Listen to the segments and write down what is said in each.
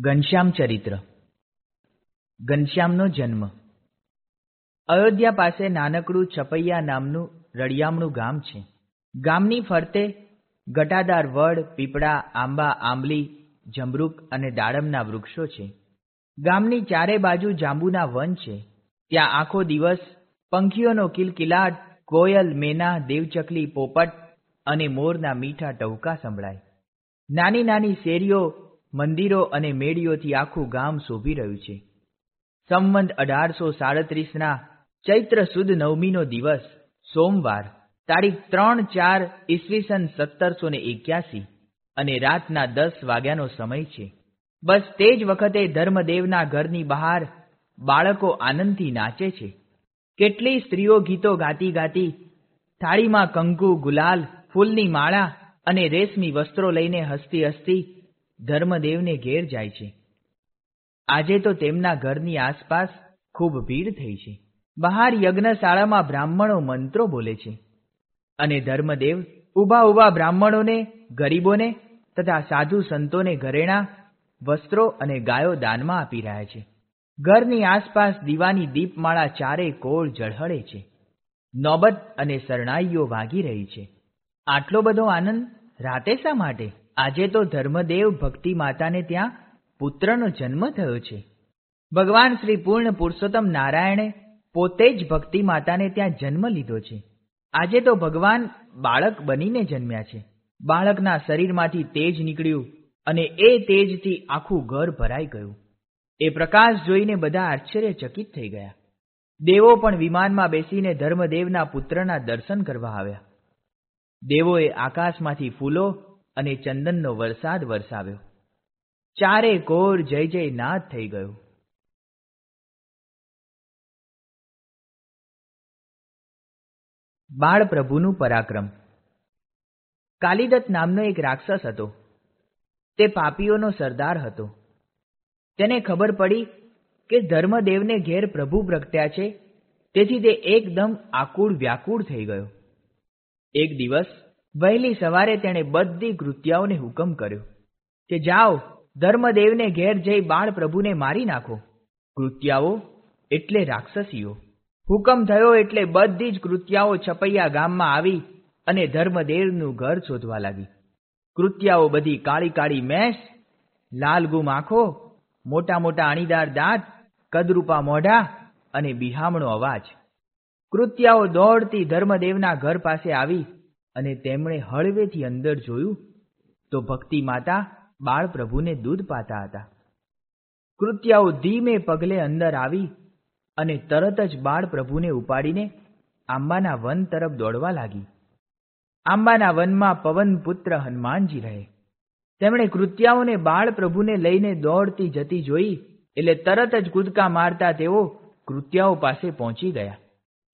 ઘનશ્યામ ચરિત્ર. ઘનશ્યામનો જન્મ. અયોધ્યા પાસે નાનકડું છપૈયા નામનું રળિયામણું ગામ છે. ગામની ફરતે ઘટાદાર વડ, પીપળા, આંબા, આંબલી, જમરૂક અને દાડમના વૃક્ષો છે. ગામની ચારે બાજુ જાંબુના વન છે. ત્યાં આખો દિવસ પંખીઓનો કિલકિલાટ, કોયલ, મેના, દેવચકલી, પોપટ અને મોરના મીઠા ટહુકા સંભળાય. નાની નાની શેરીઓ મંદિરો અને મેળીઓથી આખું ગામ શોભી રહ્યું છે. સંવંત અઢારસો સાડત્રીસના ચૈત્ર સુદ નવમીનો દિવસ, સોમવાર, તારીખ ત્રણ ચાર ઈસવીસન સત્તરસો ને એક્યાસી અને રાતના દસ વાગ્યાનો સમય છે. બસ તે જ વખતે ધર્મદેવના ઘરની બહાર બાળકો આનંદથી નાચે છે. કેટલી સ્ત્રીઓ ગીતો ગાતી ગાતી થાળીમાં કંકુ, ગુલાલ, ફૂલની માળા અને રેશમી વસ્ત્રો લઈને હસતી હસતી ધર્મદેવને ઘેર જાય છે. આજે તો તેમના ઘરની આસપાસ ખૂબ ભીડ થઈ છે. બહાર યજ્ઞશાળામાં બ્રાહ્મણો મંત્રો બોલે છે. અને ધર્મદેવ ઊભા ઊભા બ્રાહ્મણોને, ગરીબોને તથા સાધુ સંતોને ઘરેણા, વસ્ત્રો અને ગાયો દાનમાં આપી રહ્યા છે. ઘરની આસપાસ દીવાની દીપમાળા ચારે કોળ ઝળહળે છે. નોબત અને શરણાઈઓ વાગી રહી છે. આટલો બધો આનંદ રાતે શા માટે? આજે તો ધર્મદેવ ભક્તિ માતાને ત્યાં પુત્રનો જન્મ થયો છે. ભગવાન શ્રી પૂર્ણ પુરુષોત્તમ નારાયણે પોતે જ ભક્તિ માતાને ત્યાં જન્મ લીધો છે. આજે તો ભગવાન બાળક બનીને જન્મ્યા છે. બાળકના શરીરમાંથી તેજ નીકળ્યું અને એ તેજથી આખું ઘર ભરાઈ ગયું. એ પ્રકાશ જોઈને બધા આશ્ચર્યચકિત થઈ ગયા. દેવો પણ વિમાનમાં બેસીને ધર્મદેવના પુત્રના દર્શન કરવા આવ્યા. દેવોએ આકાશમાંથી ફૂલો અને ચંદનનો વરસાદ વરસાવ્યો. ચારે કોર જય જય નાથ થઈ ગયો. બાળ પ્રભુનું પરાક્રમ. કાલિદત્ત નામનો એક રાક્ષસ હતો. તે પાપીઓનો સરદાર હતો. તેને ખબર પડી કે ધર્મદેવને ઘેર પ્રભુ પ્રગટ્યા છે, તેથી તે એકદમ આકુળ વ્યાકુળ થઈ ગયો. એક દિવસ વહેલી સવારે તેણે બધી કૃત્યાઓને હુકમ કર્યો કે જાઓ, ધર્મદેવને ઘેર જઈ બાળ પ્રભુને મારી નાખો. કૃત્યાઓ એટલે રાક્ષસીઓ. હુકમ થયો એટલે બધી જ કૃત્યાઓ છપૈયા ગામમાં આવી અને ધર્મદેવનું ઘર શોધવા લાગી. કૃત્યાઓ બધી કાળી કાળી મેસ લાલગુમ આંખો, મોટા મોટા અણીદાર દાંત, કદરૂપા મોઢા અને બિહામણો અવાજ. કૃત્યાઓ દોડતી ધર્મદેવના ઘર પાસે આવી અને તેમણે હળવેથી અંદર જોયું તો ભક્તિ માતા બાળ પ્રભુને દૂધ પાતા હતા. કૃત્યાઓ ધીમે પગલે અંદર આવી અને તરત જ બાળ પ્રભુને ઉપાડીને આંબાના વન તરફ દોડવા લાગી. આંબાના વનમાં પવન પુત્ર હનુમાનજી રહે. તેમણે કૃત્યાઓને બાળ પ્રભુને લઈને દોડતી જતી જોઈ એટલે તરત જ કૂદકા મારતા તેઓ કૃત્યાઓ પાસે પહોંચી ગયા.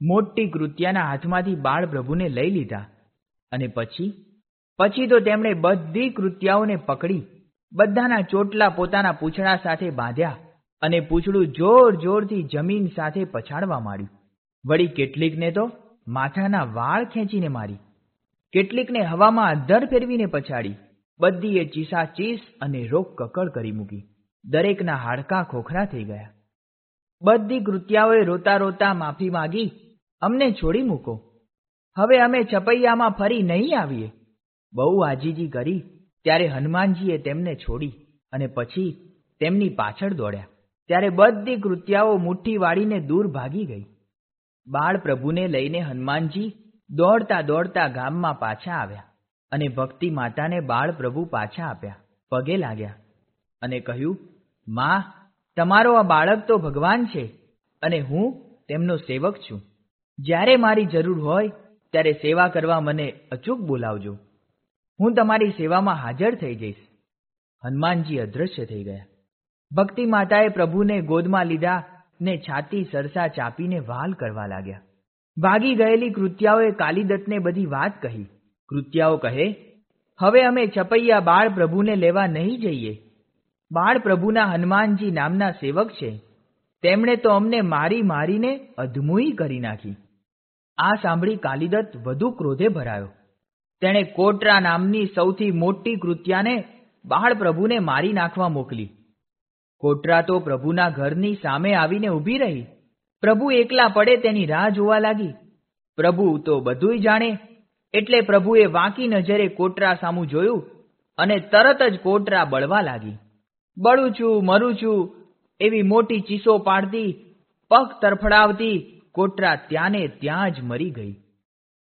મોટી કૃત્યાના હાથમાંથી બાળ પ્રભુને લઈ લીધા. અને પછી? પછી તો તેમણે બધી કૃત્યાઓને પકડી, બધાના ચોટલા પોતાના પૂંછડા સાથે બાંધ્યા અને પૂંછડું જોર જોરથી જમીન સાથે પછાડવા માંડ્યું. વળી કેટલીકને તો માથાના વાળ ખેંચીને મારી, કેટલીકને હવામાં ધર ફેરવીને પછાડી, બધીએ ચીસા ચીસ અને રોગ કકળ કરી મૂકી. દરેકના હાડકાં ખોખરા થઈ ગયા. બધી કૃત્યાઓએ રોતા રોતા માફી માગી, અમને છોડી મૂકો. હવે અમે છપૈયામાં ફરી નહીં આવીએ. બહુ આજીજી કરી, ત્યારે હનુમાનજીએ તેમને છોડી અને પછી તેમની પાછળ દોડ્યા. ત્યારે બધી કૃત્યાઓ મુઠ્ઠી વાળીને દૂર ભાગી ગઈ. બાળ પ્રભુને લઈને હનુમાનજી દોડતા દોડતા ગામમાં પાછા આવ્યા અને ભક્તિ માતાને બાળ પ્રભુ પાછા આપ્યા. પગે લાગ્યા અને કહ્યું, માં, તમારો આ બાળક તો ભગવાન છે અને હું તેમનો સેવક છું. જ્યારે મારી જરૂર હોય ત્યારે સેવા કરવા મને અચૂક બોલાવજો. હું તમારી સેવામાં હાજર થઈ જઈશ. હનુમાનજી અદ્રશ્ય થઈ ગયા. ભક્તિ માતાએ પ્રભુને ગોદમાં લીધા ને છાતી સરસા ચાપીને વાલ કરવા લાગ્યા. ભાગી ગયેલી કૃત્યાઓએ કાલિદત્તને બધી વાત કહી. કૃત્યાઓ કહે, હવે અમે છપૈયા બાળ પ્રભુને લેવા નહીં જઈએ. બાળ પ્રભુના હનુમાનજી નામના સેવક છે. તેમણે તો અમને મારી મારીને અધમુઈ કરી નાખી. આ સાંભળી કાલિદત્ત વધુ ક્રોધે ભરાયો. તેણે કોટરા નામની સૌથી મોટી કૃત્યાને બાળપ્રભુને મારી નાખવા મોકલી. કોટરા તો પ્રભુના ઘરની સામે આવીને ઊભી રહી. પ્રભુ એકલા પડે તેની રાહ જોવા લાગી. પ્રભુ તો બધુંય જાણે, એટલે પ્રભુએ વાંકી નજરે કોટરા સામું જોયું અને તરત જ કોટરા બળવા લાગી. બળું છું, મરું છું, એવી મોટી ચીસો પાડતી, પગ તરફડાવતી કોટરા ત્યાંને ત્યાં જ મરી ગઈ.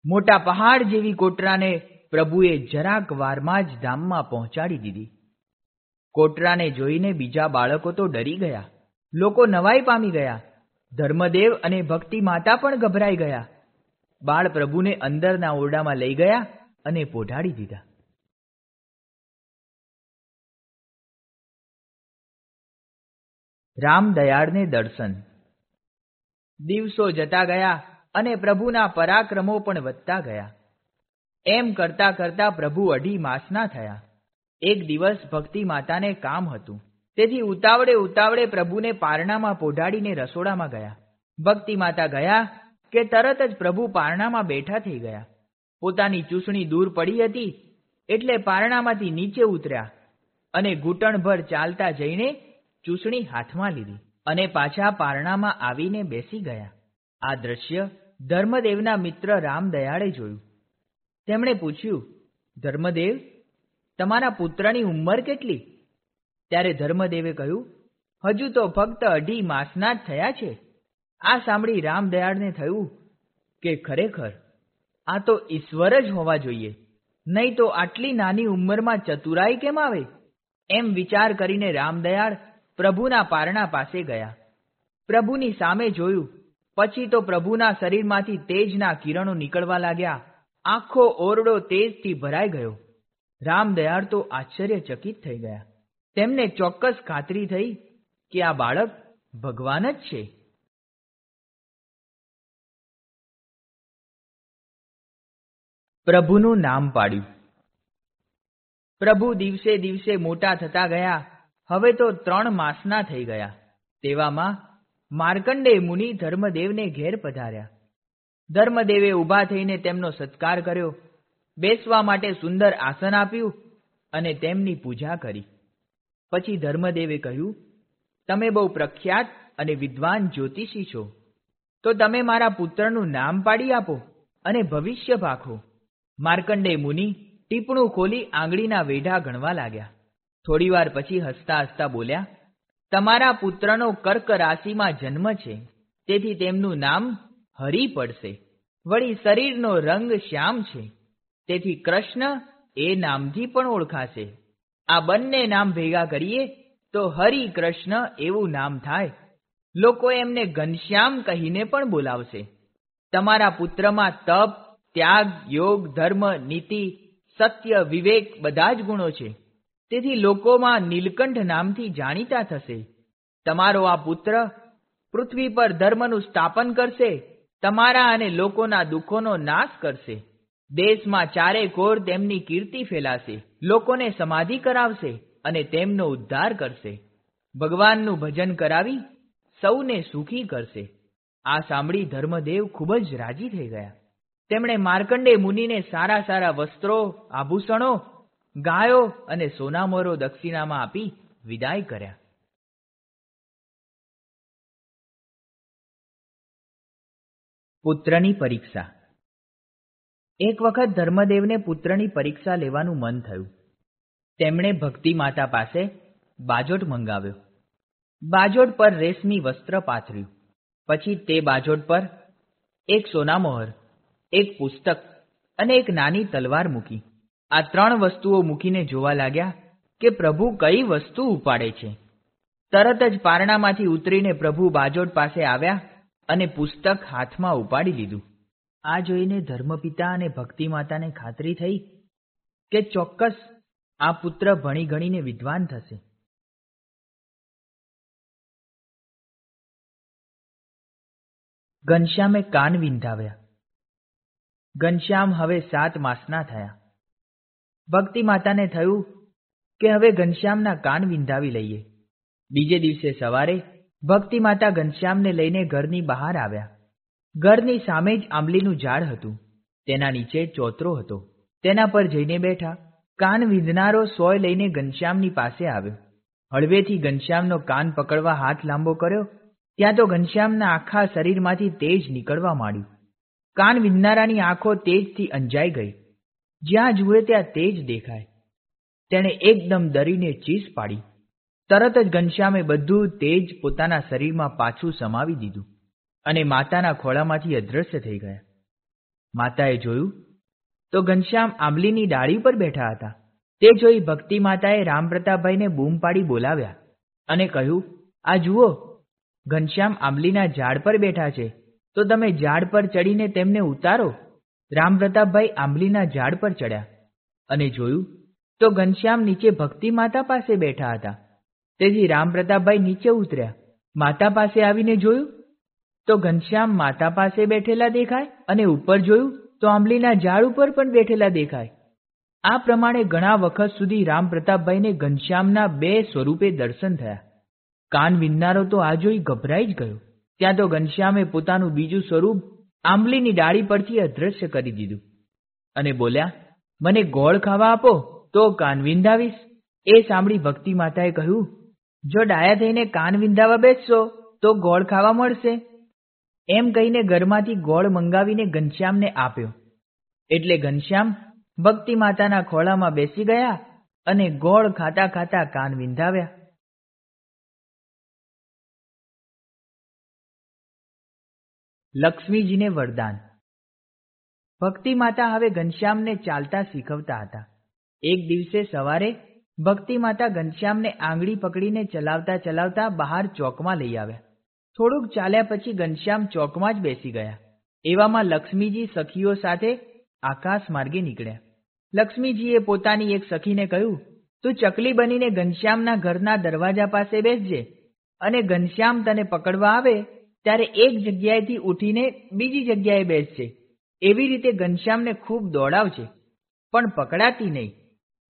મોટા પહાડ જેવી કોટરાને પ્રભુએ જરાક વારમાં જ ધામમાં પહોંચાડી દીધી. કોટરાને જોઈને બીજા બાળકો તો ડરી ગયા. લોકો નવાઈ પામી ગયા. ધર્મદેવ અને ભક્તિ માતા પણ ગભરાઈ ગયા. બાળ પ્રભુને અંદરના ઓરડામાં લઈ ગયા અને પોઢાડી દીધા. રામ દયાળને દર્શન. દિવસો જતા ગયા અને પ્રભુના પરાક્રમો પણ વધતા ગયા. એમ કરતા કરતા પ્રભુ અઢી માસના થયા. એક દિવસ ભક્તિ માતાને કામ હતું. તેથી ઉતાવળે ઉતાવળે પ્રભુને પારણામાં પોઢાડીને રસોડામાં ગયા. ભક્તિ માતા ગયા કે તરત જ પ્રભુ પારણામાં બેઠા થઈ ગયા. પોતાની ચૂસણી દૂર પડી હતી એટલે પારણામાંથી નીચે ઉતર્યા અને ઘૂંટણભર ચાલતા જઈને ચૂસણી હાથમાં લીધી. અને પાછા પારણામાં આવીને બેસી ગયા. આ દ્રશ્ય ધર્મદેવના મિત્ર રામદયાળે જોયું. તેમણે પૂછ્યું, ધર્મદેવ, તમારા પુત્રની ઉંમર કેટલી? ત્યારે ધર્મદેવે કહ્યું, હજુ તો ફક્ત અઢી માસના જ થયા છે. આ સાંભળી રામદયાળને થયું કે ખરેખર આ તો ઈશ્વર જ હોવા જોઈએ. નહીં તો આટલી નાની ઉંમરમાં ચતુરાઈ કેમ આવે? એમ વિચાર કરીને રામદયાળ પ્રભુના પારણા પાસે ગયા. પ્રભુની સામે જોયું, પછી તો પ્રભુના શરીરમાંથી તેજના કિરણો નીકળવા લાગ્યા. આખો ઓરડો તેજથી ભરાઈ ગયો. રામદયાળ તો આશ્ચર્યચકિત થઈ ગયા. તેમને ચોક્કસ ખાતરી થઈ કે આ બાળક ભગવાન જ છે. પ્રભુનું નામ પાડ્યું. પ્રભુ દિવસે દિવસે મોટા થતા ગયા. હવે તો ત્રણ માસના થઈ ગયા. તેવામાં માર્કંડે મુનિ ધર્મદેવને ઘેર પધાર્યા. ધર્મદેવે ઊભા થઈને તેમનો સત્કાર કર્યો. બેસવા માટે સુંદર આસન આપ્યું અને તેમની પૂજા કરી. પછી ધર્મદેવે કહ્યું, તમે બહુ પ્રખ્યાત અને વિદ્વાન જ્યોતિષી છો. તો તમે મારા પુત્રનું નામ પાડી આપો અને ભવિષ્ય ભાખો. માર્કંડે મુનિ ટીપણું ખોલી આંગળીના વેઢા ગણવા લાગ્યા. થોડીવાર પછી હસતા હસતા બોલ્યા, તમારા પુત્રનો કર્ક રાશિમાં જન્મ છે. તેથી તેમનું નામ હરી પડશે. વળી શરીરનો રંગ શ્યામ છે. તેથી કૃષ્ણ એ નામથી પણ ઓળખાશે. આ બંને નામ ભેગા કરીએ તો હરિ કૃષ્ણ એવું નામ થાય. લોકો એમને ઘનશ્યામ કહીને પણ બોલાવશે. તમારા પુત્રમાં તપ, ત્યાગ, યોગ, ધર્મ, નીતિ, સત્ય, વિવેક બધા જ ગુણો છે. તેથી લોકોમાં નીલકંઠ નામથી જાણીતા થશે. તમારો આ પુત્ર પૃથ્વી પર ધર્મનું સ્થાપન કરશે, તમારા અને લોકોના દુઃખોનો નાશ કરશે. દેશમાં ચારે કોર તેમની કીર્તિ ફેલાશે, લોકોને સમાધિ કરાવશે અને તેમનો ઉદ્ધાર કરશે. ભગવાનનું ભજન કરાવી સૌને સુખી કરશે. આ સાંભળી ધર્મદેવ ખૂબ જ રાજી થઈ ગયા. તેમણે માર્કંડે મુનિને સારા સારા વસ્ત્રો, આભૂષણો ગાયો અને સોનામોરો દક્ષિણામાં આપી વિદાય કર્યા. પુત્રની પરીક્ષા. એક વખત ધર્મદેવને પુત્રની પરીક્ષા લેવાનું મન થયું. તેમણે ભક્તિ માતા પાસે બાજોટ મંગાવ્યો. બાજોટ પર રેશમી વસ્ત્ર પાથર્યું. પછી તે બાજોટ પર એક સોનામોહર, એક પુસ્તક અને એક નાની તલવાર મૂકી. આ ત્રણ વસ્તુઓ મૂકીને જોવા લાગ્યા કે પ્રભુ કઈ વસ્તુ ઉપાડે છે. તરત જ પારણામાંથી ઉતરીને પ્રભુ બાજોટ પાસે આવ્યા અને પુસ્તક હાથમાં ઉપાડી લીધું. આ જોઈને ધર્મપિતા અને ભક્તિ માતાને ખાતરી થઈ કે ચોક્કસ આ પુત્ર ભણી ગણીને વિદ્વાન થશે. ઘનશ્યામે કાન વિંધાવ્યા. ઘનશ્યામ હવે સાત માસના થયા. ભક્તિ માતાને થયું કે હવે ઘનશ્યામના કાન વિંધાવી લઈએ. બીજે દિવસે સવારે ભક્તિ માતા ઘનશ્યામને લઈને ઘરની બહાર આવ્યા. ઘરની સામે જ આંબલીનું ઝાડ હતું. તેના નીચે ચોતરો હતો. તેના પર જઈને બેઠા કાન વિંધનારો સોય લઈને ઘનશ્યામની પાસે આવ્યો. હળવેથી ઘનશ્યામનો કાન પકડવા હાથ લાંબો કર્યો. ત્યાં તો ઘનશ્યામના આખા શરીરમાંથી તેજ નીકળવા માંડ્યું. કાન વિંધનારાની આંખો તેજથી અંજાઈ ગઈ. જ્યાં જુએ ત્યાં તેજ દેખાય. તેણે એકદમ દરીને ચીસ પાડી. તરત જ ઘનશ્યામે બધું તેજ પોતાના શરીરમાં પાછું સમાવી દીધું અને માતાના ખોળામાંથી અદ્રશ્ય થઈ ગયા. માતાએ જોયું તો ઘનશ્યામ આંબલીની ડાળી પર બેઠા હતા. તે જોઈ ભક્તિ માતાએ રામપ્રતાપભાઈને બૂમ પાડી બોલાવ્યા અને કહ્યું, આ જુઓ, ઘનશ્યામ આંબલીના ઝાડ પર બેઠા છે. તો તમે ઝાડ પર ચડીને તેમને ઉતારો. રામપ્રતાપભાઈ આંબલીના ઝાડ પર ચડ્યા અને જોયું તો ઘનશ્યામ નીચે ભક્તિ માતા પાસે બેઠા હતા. તેથી રામપ્રતાપભાઈ નીચે ઉતર્યા. માતા પાસે આવીને જોયું તો ઘનશ્યામ માતા પાસે બેઠેલા દેખાય અને ઉપર જોયું તો આંબલીના ઝાડ ઉપર પણ બેઠેલા દેખાય. આ પ્રમાણે ઘણા વખત સુધી રામપ્રતાપભાઈને ઘનશ્યામના બે સ્વરૂપે દર્શન થયા. કાન વિનનારો તો આ જોઈ ગભરાઈ જ ગયો. ત્યાં તો ઘનશ્યામે પોતાનું બીજું સ્વરૂપ આંબલીની ડાળી પરથી અદ્રશ્ય કરી દીધું અને બોલ્યા, મને ગોળ ખાવા આપો, તો કાન વિંધાવીશ. એ સાંભળી ભક્તિ માતાએ કહ્યું, જો ડાયા થઈને કાન વિંધાવા બેસશો, તો ગોળ ખાવા મળશે. એમ કહીને ઘરમાંથી ગોળ મંગાવીને ઘનશ્યામને આપ્યો. એટલે ઘનશ્યામ ભક્તિ માતાના ખોળામાં બેસી ગયા અને ગોળ ખાતા ખાતા કાન વિંધાવ્યા. લક્ષ્મીજીને વરદાન. ભક્તિ માતા હવે ઘનશ્યામને ચાલતા શીખવતા હતા. એક દિવસે સવારે ભક્તિ માતા ઘનશ્યામને આંગળી પકડીને ચલાવતા ચલાવતા બહાર ચોકમાં લઈ આવ્યા. થોડુંક ચાલ્યા પછી ઘનશ્યામ ચોકમાં જ બેસી ગયા. એવામાં લક્ષ્મીજી સખીઓ સાથે આકાશ માર્ગે નીકળ્યા. લક્ષ્મીજીએ પોતાની એક સખીને કહ્યું, તું ચકલી બનીને ઘનશ્યામના ઘરના દરવાજા પાસે બેસજે અને ઘનશ્યામ તને પકડવા આવે ત્યારે એક જગ્યાએથી ઉઠીને બીજી જગ્યાએ બેસશે એવી રીતે ઘનશ્યામને ખૂબ દોડાવશે પણ પકડાતી નહીં.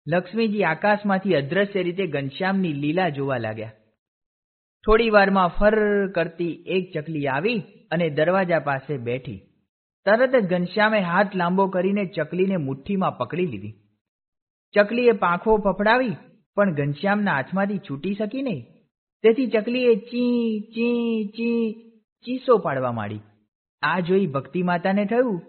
લક્ષ્મીજી આકાશમાંથી અદ્રશ્ય રીતે ઘનશ્યામની લીલા જોવા લાગ્યા. થોડી વારમાં ફર કરતી એક ચકલી આવી અને દરવાજા પાસે બેઠી. તરત જ ઘનશ્યામે હાથ લાંબો કરીને ચકલીને મુઠ્ઠીમાં પકડી લીધી. ચકલીએ પાંખો ફફડાવી, પણ ઘનશ્યામના હાથમાંથી છૂટી શકી નહીં. તેથી ચકલીએ ચી ચી ચી ચીસો પાડવા માંડી. આ જોઈ ભક્તિ માતાને થયું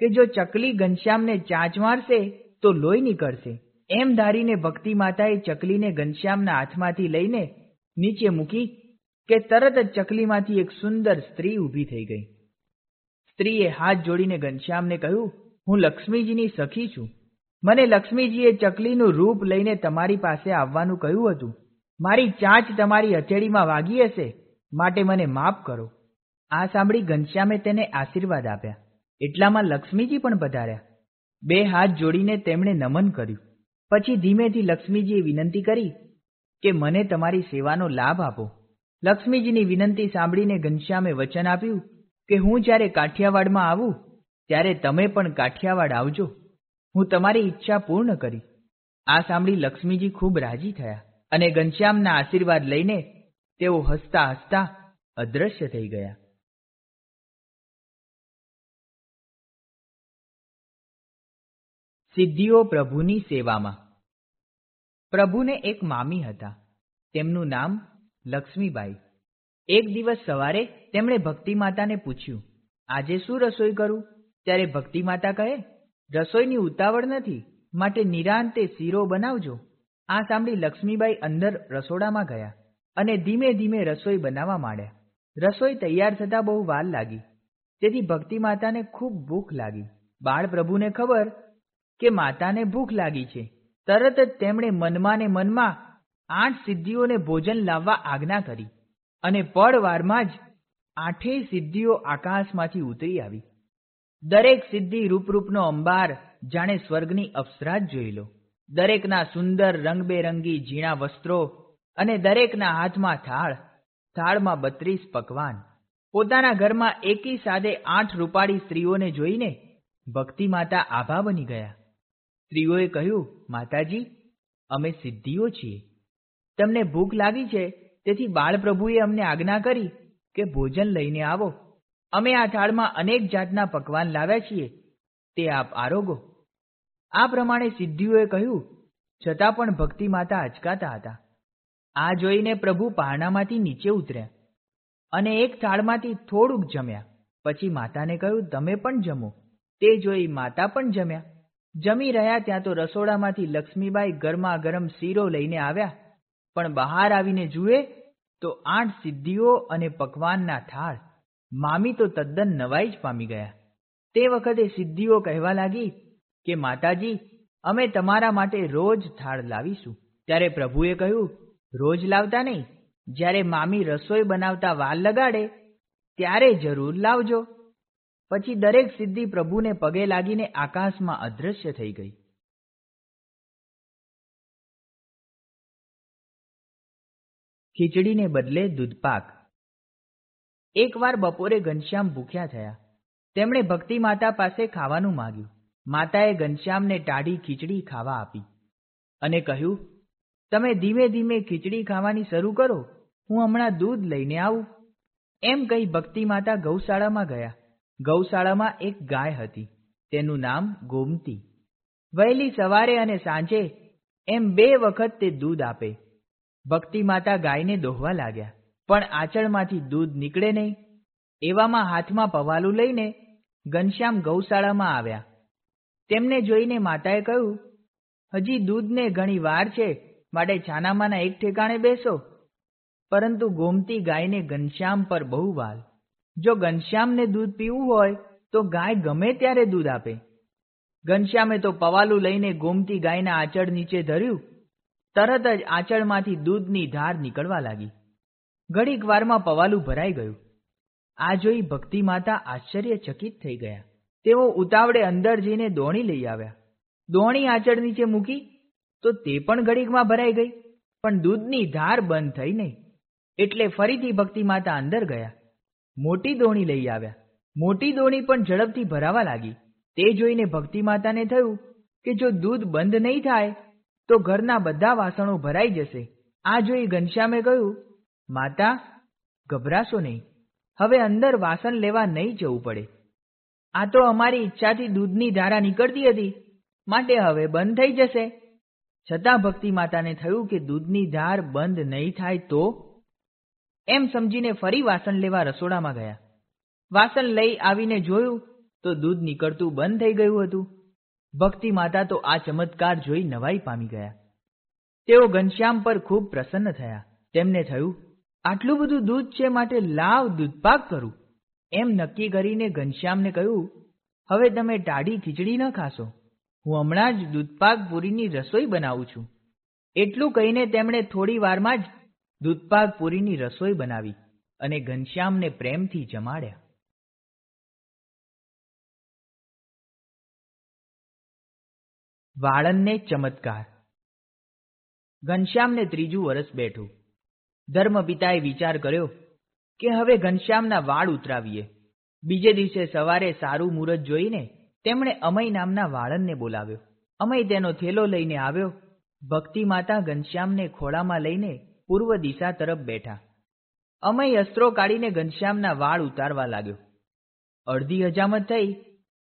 કે જો ચકલી ઘનશ્યામને ચાંચ મારશે, તો લોહી નીકળશે. એમ ધારીને ભક્તિ માતાએ ચકલીને ઘનશ્યામના હાથમાંથી લઈને નીચે મૂકી કે તરત જ ચકલીમાંથી એક સુંદર સ્ત્રી ઊભી થઈ ગઈ. સ્ત્રીએ હાથ જોડીને ઘનશ્યામને કહ્યું, હું લક્ષ્મીજીની સખી છું. મને લક્ષ્મીજીએ ચકલીનું રૂપ લઈને તમારી પાસે આવવાનું કહ્યું હતું. મારી ચાંચ તમારી હથેળીમાં વાગી હશે. માટે મને માફ કરો. આ સાંભળી ઘનશ્યામે તેને આશીર્વાદ આપ્યા. એટલામાં લક્ષ્મીજી પણ પધાર્યા. બે હાથ જોડીને તેમણે નમન કર્યું. પછી ધીમેથી લક્ષ્મીજીએ વિનંતી કરી કે મને તમારી સેવાનો લાભ આપો. લક્ષ્મીજીની વિનંતી સાંભળીને ઘનશ્યામે વચન આપ્યું કે હું જ્યારે કાઠિયાવાડમાં આવું, ત્યારે તમે પણ કાઠિયાવાડ આવજો. હું તમારી ઈચ્છા પૂર્ણ કરી. આ સાંભળી લક્ષ્મીજી ખૂબ રાજી થયા અને ઘનશ્યામના આશીર્વાદ લઈને તેઓ હસતા હસતા અદ્રશ્ય થઈ ગયા. સિદ્ધિઓ પ્રભુની સેવામાં. પ્રભુને એક મામી હતા. તેમનું નામ લક્ષ્મીબાઈ. એક દિવસ સવારે તેમણે ભક્તિ માતાને પૂછ્યું, આજે શું રસોઈ કરું? ત્યારે ભક્તિ માતા કહે, રસોઈની ઉતાવળ નથી, માટે નિરાંતે શીરો બનાવજો. આ સાંભળી લક્ષ્મીબાઈ અંદર રસોડામાં ગયા અને ધીમે ધીમે રસોઈ બનાવવા માંડ્યા. રસોઈ તૈયાર થતાં બહુ વાર લાગી. તેથી ભક્તિ માતાને ખૂબ ભૂખ લાગી. બાળ પ્રભુને ખબર કે માતાને ભૂખ લાગી છે. તરત જ તેમણે મનમાં ને મનમાં આઠ સિદ્ધિઓને ભોજન લાવવા આજ્ઞા કરી અને પળવારમાં જ આઠેય સિદ્ધિઓ આકાશમાંથી ઉતરી આવી. દરેક સિદ્ધિ રૂપરૂપનો અંબાર જાણે સ્વર્ગની અપ્સરા જ જોઈ લો. દરેકના સુંદર રંગબેરંગી ઝીણા વસ્ત્રો અને દરેકના હાથમાં થાળ, થાળમાં બત્રીસ પકવાન. પોતાના ઘરમાં એકી સાથે આઠ રૂપાળી સ્ત્રીઓને જોઈને ભક્તિ માતા આભા બની ગયા. સ્ત્રીઓએ કહ્યું, માતાજી, અમે સિદ્ધિઓ છીએ. તમને ભૂખ લાગી છે, તેથી બાળપ્રભુએ અમને આજ્ઞા કરી કે ભોજન લઈને આવો. અમે આ થાળમાં અનેક જાતના પકવાન લાવ્યા છીએ. તે આપ આરોગો. આ પ્રમાણે સિદ્ધિઓએ કહ્યું, છતાં પણ ભક્તિ માતા અચકાતા હતા. આ જોઈને પ્રભુ પહાડામાંથી નીચે ઉતર્યા અને એક થાળમાંથી થોડુંક જમ્યા. પછી માતાને કહ્યું, તમે પણ જમો. તે જોઈ માતા પણ જમ્યા. જમી રહ્યા ત્યાં તો રસોડામાંથી લક્ષ્મીબાઈ ગરમા ગરમ શીરો લઈને આવ્યા. પણ બહાર આવીને જુએ તો આઠ સિદ્ધિઓ અને પકવાનના થાળ. મામી તો તદ્દન નવાઈ જ પામી ગયા. તે વખતે સિદ્ધિઓ કહેવા લાગી કે, માતાજી, અમે તમારા માટે રોજ થાળ લાવીશું. ત્યારે પ્રભુએ કહ્યું, રોજ લાવતા નહીં. જ્યારે મામી રસોઈ બનાવતા વાલ લગાડે, ત્યારે જરૂર લાવજો. પછી દરેક સિદ્ધિ પ્રભુને પગે લાગીને આકાશમાં અદૃશ્ય થઈ ગઈ. ખીચડીને બદલે દૂધપાક એકવાર બપોરે ઘનશ્યામ ભૂખ્યા થયા. તેમણે ભક્તિ માતા પાસે ખાવાનું માગ્યું. માતાએ ઘનશ્યામને ટાઢી ખીચડી ખાવા આપી અને કહ્યું, તમે ધીમે ધીમે ખીચડી ખાવાની શરૂ કરો. હું હમણાં દૂધ લઈને આવું. એમ કહી ભક્તિ માતા ગૌશાળામાં ગયા. ગૌશાળામાં એક ગાય હતી. તેનું નામ ગોમતી. વહેલી સવારે અને સાંજે એમ બે વખત તે દૂધ આપે. ભક્તિ માતા ગાયને દોહવા લાગ્યા. પણ આંચળમાંથી દૂધ નીકળે નહીં. એવામાં હાથમાં પવાલું લઈને ઘનશ્યામ ગૌશાળામાં આવ્યા. તેમને જોઈને માતાએ કહ્યું, હજી દૂધને ઘણી વાર છે. માટે છાનામાના એક ઠેકાણે બેસો. પરંતુ ગોમતી ગાયને ઘનશ્યામ પર બહુ વાલ. જો ઘનશ્યામને દૂધ પીવું હોય, તો ગાય ગમે ત્યારે દૂધ આપે. ઘનશ્યામે તો પવાલું લઈને ગોમતી ગાયના આંચળ નીચે ધર્યું. તરત જ આંચળમાંથી દૂધની ધાર નીકળવા લાગી. ઘડીક વારમાં પવાલું ભરાઈ ગયું. આ જોઈ ભક્તિ માતા આશ્ચર્યચકિત થઈ ગયા. તેઓ ઉતાવળે અંદર જઈને દોણી લઈ આવ્યા. દોણી આંચળ નીચે મૂકી, તો તે પણ ઘડીકમાં ભરાઈ ગઈ. પણ દૂધની ધાર બંધ થઈ નહીં. એટલે ફરીથી ભક્તિ માતા અંદર ગયા. મોટી દોણી લઈ આવ્યા. મોટી દોણી પણ ઝડપથી ભરાવા લાગી. તે જોઈને ભક્તિ માતાને થયું કે જો દૂધ બંધ નહીં થાય, તો ઘરના બધા વાસણો ભરાઈ જશે. આ જોઈ ઘનશ્યામે કહ્યું, માતા, ગભરાશો નહીં. હવે અંદર વાસણ લેવા નહીં જવું પડે. આ તો અમારી ઈચ્છાથી દૂધની ધારા નીકળતી હતી. માટે હવે બંધ થઈ જશે. છતાં ભક્તિ માતાને થયું કે દૂધની ધાર બંધ નહીં થાય તો એમ સમજીને ફરી વાસણ લેવા રસોડામાં ગયા. વાસણ લઈ આવીને જોયું તો દૂધ નીકળતું બંધ થઈ ગયું હતું. ભક્તિ માતા તો આ ચમત્કાર જોઈ નવાઈ પામી ગયા. તેઓ ઘનશ્યામ પર ખૂબ પ્રસન્ન થયા. તેમને થયું, આટલું બધું દૂધ છે માટે લાવ દૂધપાક કરું. એમ નક્કી કરીને ઘનશ્યામને કહ્યું, હવે તમે ટાઢી ખીચડી ન ખાશો. હું હમણાં જ દૂધપાક પૂરીની રસોઈ બનાવું છું. એટલું કહીને તેમણે થોડી વારમાં જ દૂધપાક પૂરીની રસોઈ બનાવી અને ઘનશ્યામને પ્રેમથી જમાડ્યા. વાળંદને ચમત્કાર. ઘનશ્યામને ત્રીજું વર્ષ બેઠું. ધર્મપિતાએ વિચાર કર્યો કે હવે ઘનશ્યામના વાળ ઉતરાવીએ. બીજે દિવસે સવારે સારું મુહૂર્ત જોઈને તેમણે અમય નામના વાળંદને બોલાવ્યો. અમય તેનો થેલો લઈને આવ્યો. ભક્તિ માતા ઘનશ્યામને ખોળામાં લઈને પૂર્વ દિશા તરફ બેઠા. અમય અસ્ત્રો કાઢીને ઘનશ્યામના વાળ ઉતારવા લાગ્યો. અડધી હજામત થઈ,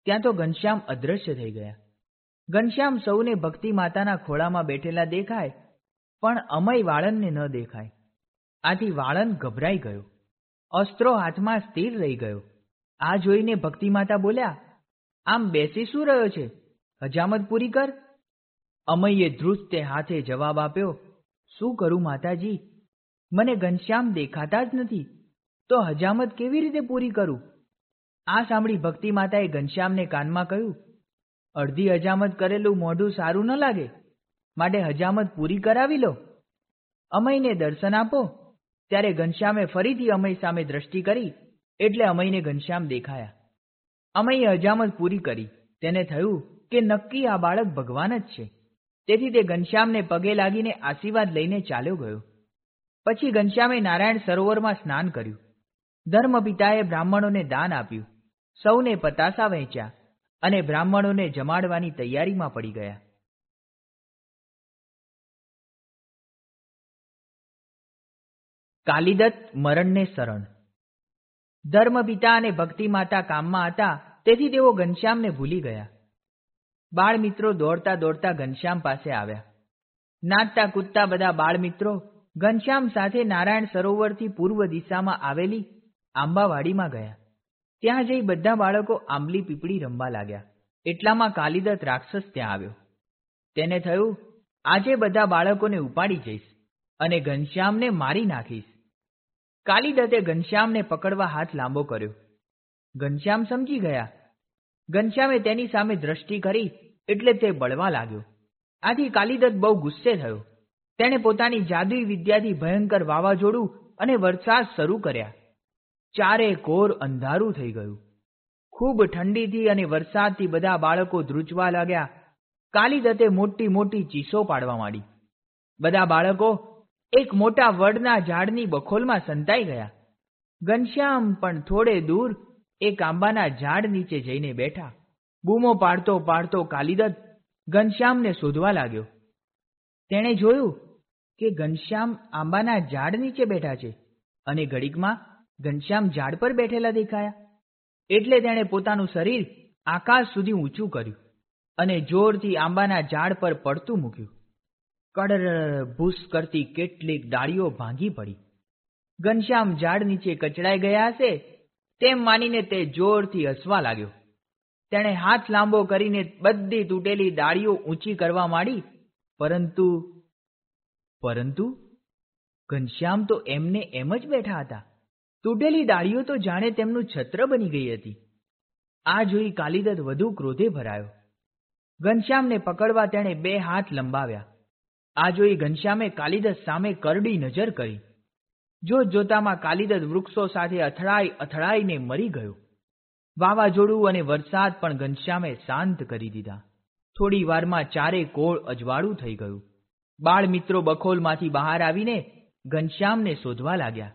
ત્યાં તો ઘનશ્યામ અદ્રશ્ય થઈ ગયા. ઘનશ્યામ સૌને ભક્તિ માતાના ખોળામાં બેઠેલા દેખાય, પણ અમય વાળંદને ન દેખાય. આથી વાળન ગભરાઈ ગયો. અસ્ત્રો હાથમાં સ્થિર રહી ગયો. આ જોઈને ભક્તિ માતા બોલ્યા, આમ બેસી શું રહ્યો છે? હજામત પૂરી કર. અમયે ધ્રુજતે હાથે જવાબ આપ્યો શું કરું માતાજી? મને ઘનશ્યામ દેખાતા જ નથી. તો હજામત કેવી રીતે પૂરી કરું? આ સાંભળી ભક્તિ માતાએ ઘનશ્યામને કાનમાં કહ્યું, અડધી હજામત કરેલું મોઢું સારું ન લાગે. માટે હજામત પૂરી કરાવી લો. અમયને દર્શન આપો. ત્યારે ઘનશ્યામે ફરીથી અમય સામે દ્રષ્ટિ કરી, એટલે અમયને ઘનશ્યામ દેખાયા. અમયે હજામત પૂરી કરી. તેને થયું કે નક્કી આ બાળક ભગવાન જ છે. તેથી તે ઘનશ્યામને પગે લાગીને આશીર્વાદ લઈને ચાલ્યો ગયો. પછી ઘનશ્યામે નારાયણ સરોવરમાં સ્નાન કર્યું. ધર્મપિતાએ બ્રાહ્મણોને દાન આપ્યું. સૌને પતાસા વહેંચ્યા અને બ્રાહ્મણોને જમાડવાની તૈયારીમાં પડી ગયા. કાલિદત્ત મરણને શરણ. ધર્મપિતા અને ભક્તિમાતા કામમાં હતા, તેથી તેઓ ઘનશ્યામને ભૂલી ગયા. બાળમિત્રો દોડતા દોડતા ઘનશ્યામ પાસે આવ્યા. નાચતા કૂદતા બધા બાળમિત્રો ઘનશ્યામ સાથે નારાયણ સરોવરથી પૂર્વ દિશામાં આવેલી આંબાવાડીમાં ગયા. ત્યાં જઈ બધા બાળકો આંબલી પીપળી રમવા લાગ્યા. એટલામાં કાલિદત્ત રાક્ષસ ત્યાં આવ્યો. તેને થયું, આજે બધા બાળકોને ઉપાડી જઈશ અને ઘનશ્યામને મારી નાખીશ. કાલિદત્તે ઘનશ્યામને પકડવા હાથ લાંબો કર્યો. ઘનશ્યામ સમજી ગયા ઘનશ્યામે તેની સામે દ્રષ્ટિ કરી એટલે તે બળવા લાગ્યો. આથી કાલિદત્ત બહુ ગુસ્સે થયો. તેણે પોતાની જાદુઈ વિદ્યાથી ભયંકર વાવાઝોડું અને વરસાદ શરૂ કર્યા. ચારે કોર અંધારું થઈ ગયું. ખૂબ ઠંડીથી અને વરસાદથી બધા બાળકો ધ્રુજવા લાગ્યા. કાલિદત્તે મોટી મોટી ચીસો પાડવા માંડી. બધા બાળકો એક મોટા વડના ઝાડની બખોલમાં સંતાઈ ગયા. ઘનશ્યામ પણ થોડે દૂર એક આંબાના ઝાડ નીચે જઈને બેઠા. બૂમો પાડતો પાડતો કાલિદત્ત ઘનશ્યામને શોધવા લાગ્યો. તેણે જોયું કે ઘનશ્યામ આંબાના ઝાડ નીચે બેઠા છે અને ઘડીકમાં ઘનશ્યામ ઝાડ પર બેઠેલા દેખાયા. એટલે તેણે પોતાનું શરીર આકાશ સુધી ઊંચું કર્યું અને જોરથી આંબાના ઝાડ પર પડતું મૂક્યું. કડર ભૂસ કરતી કેટલીક ડાળીઓ ભાંગી પડી. ઘનશ્યામ ઝાડ નીચે કચડાઈ ગયા હશે તેમ માનીને તે જોરથી હસવા લાગ્યો. તેણે હાથ લાંબો કરીને બધી તૂટેલી ડાળીઓ ઊંચી કરવા માંડી. પરંતુ પરંતુ, ઘનશ્યામ તો એમને એમ જ બેઠા હતા. તૂટેલી ડાળીઓ તો જાણે તેમનું છત્ર બની ગઈ હતી. આ જોઈ કાલિદત્ત વધુ ક્રોધે ભરાયો. ઘનશ્યામને પકડવા તેણે બે હાથ લંબાવ્યા. આ જોઈ ઘનશ્યામે કાલિદત્ત સામે કરડી નજર કરી. જોત જોતામાં કાલિદત્ત વૃક્ષો સાથે અથડાઈ અથડાઈને મરી ગયો. વાવાઝોડું અને વરસાદ પણ ઘનશ્યામે શાંત કરી દીધા. થોડી વારમાં ચારે કોળ અજવાળું થઈ ગયું. બાળ મિત્રો બખોલમાંથી બહાર આવીને ઘનશ્યામને શોધવા લાગ્યા.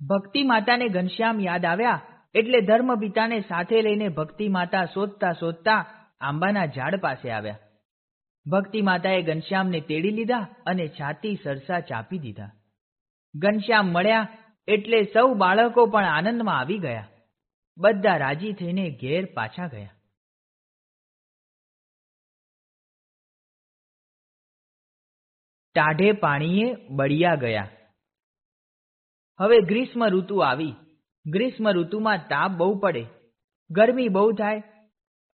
ભક્તિ માતાને ઘનશ્યામ યાદ આવ્યા એટલે ધર્મ પિતાને સાથે લઈને ભક્તિ માતા શોધતા શોધતા આંબાના ઝાડ પાસે આવ્યા. ભક્તિ માતાએ ઘનશ્યામને તેડી લીધા અને છાતી સરસા ચાપી દીધા. ઘનશ્યામ મળ્યા એટલે સૌ બાળકો પણ આનંદમાં આવી ગયા. બધા રાજી થઈને ઘેર પાછા ગયા. ટાઢે પાણીએ બળિયા ગયા. હવે ગ્રીષ્મ ઋતુ આવી. ગ્રીષ્મ ઋતુમાં તાપ બહુ પડે. ગરમી બહુ થાય.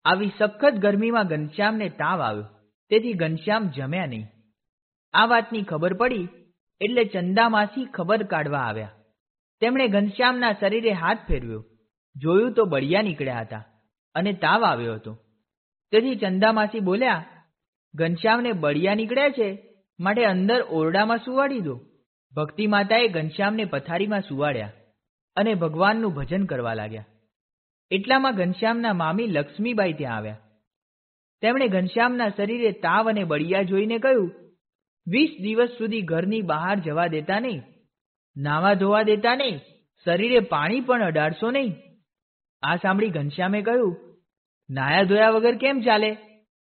આવી સખત ગરમીમાં ઘનશ્યામને તાવ આવ્યો. તેથી ઘનશ્યામ જમ્યા નહીં. આ વાતની ખબર પડી એટલે ચંદામાસી ખબર કાઢવા આવ્યા. તેમણે ઘનશ્યામના શરીરે હાથ ફેરવ્યો. જોયું તો બળિયા નીકળ્યા હતા અને તાવ આવ્યો હતો. તેથી ચંદામાસી બોલ્યા, ઘનશ્યામને બળિયા નીકળ્યા છે? માટે અંદર ઓરડામાં સુવાડી દો. ભક્તિ માતાએ ઘનશ્યામને પથારીમાં સુવાડ્યા અને ભગવાનનું ભજન કરવા લાગ્યા. એટલામાં ઘનશ્યામના મામી લક્ષ્મીબાઈ ત્યાં આવ્યા. તેમણે ઘનશ્યામના શરીરે તાવ અને બળિયા જોઈને કહ્યું વીસ દિવસ સુધી ઘરની બહાર જવા દેતા નહીં, નાવા ધોવા દેતા નહીં, શરીરે પાણી પણ અડાડશો નહીં. આ સાંભળી ઘનશ્યામે કહ્યું, નાયા ધોયા વગર કેમ ચાલે?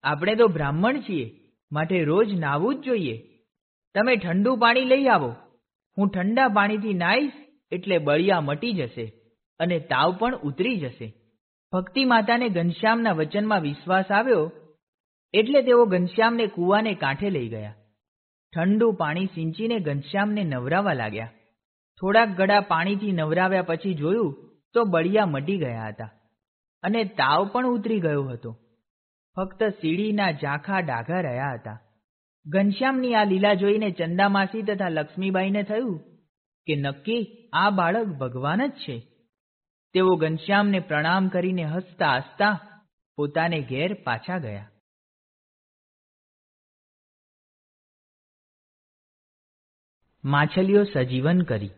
આપણે તો બ્રાહ્મણ છીએ, માટે રોજ નાવું જ જોઈએ. તમે ઠંડુ પાણી લઈ આવો. હું ઠંડા પાણીથી નાઈશ એટલે બળિયા મટી જશે અને તાવ પણ ઉતરી જશે. ભક્તિ માતાને ઘનશ્યામના વચનમાં વિશ્વાસ આવ્યો એટલે તેઓ ઘનશ્યામને કૂવાને કાંઠે લઈ ગયા. ઠંડુ પાણી સિંચીને ઘનશ્યામને નવરાવા લાગ્યા. થોડાક ગળા પાણીથી નવરાવ્યા પછી જોયું તો બળિયા મટી ગયા હતા અને તાવ પણ ઉતરી ગયો હતો. ફક્ત સીડીના ઝાંખા ડાઘા રહ્યા હતા. ઘનશ્યામની આ લીલા જોઈને ચંદામાસી તથા લક્ષ્મીબાઈને થયું કે નક્કી આ બાળક ભગવાન જ છે. તેઓ ઘનશ્યામને પ્રણામ કરીને હસતા હસતા પોતાને ઘેર પાછા ગયા. માછલીઓ સજીવન કરી.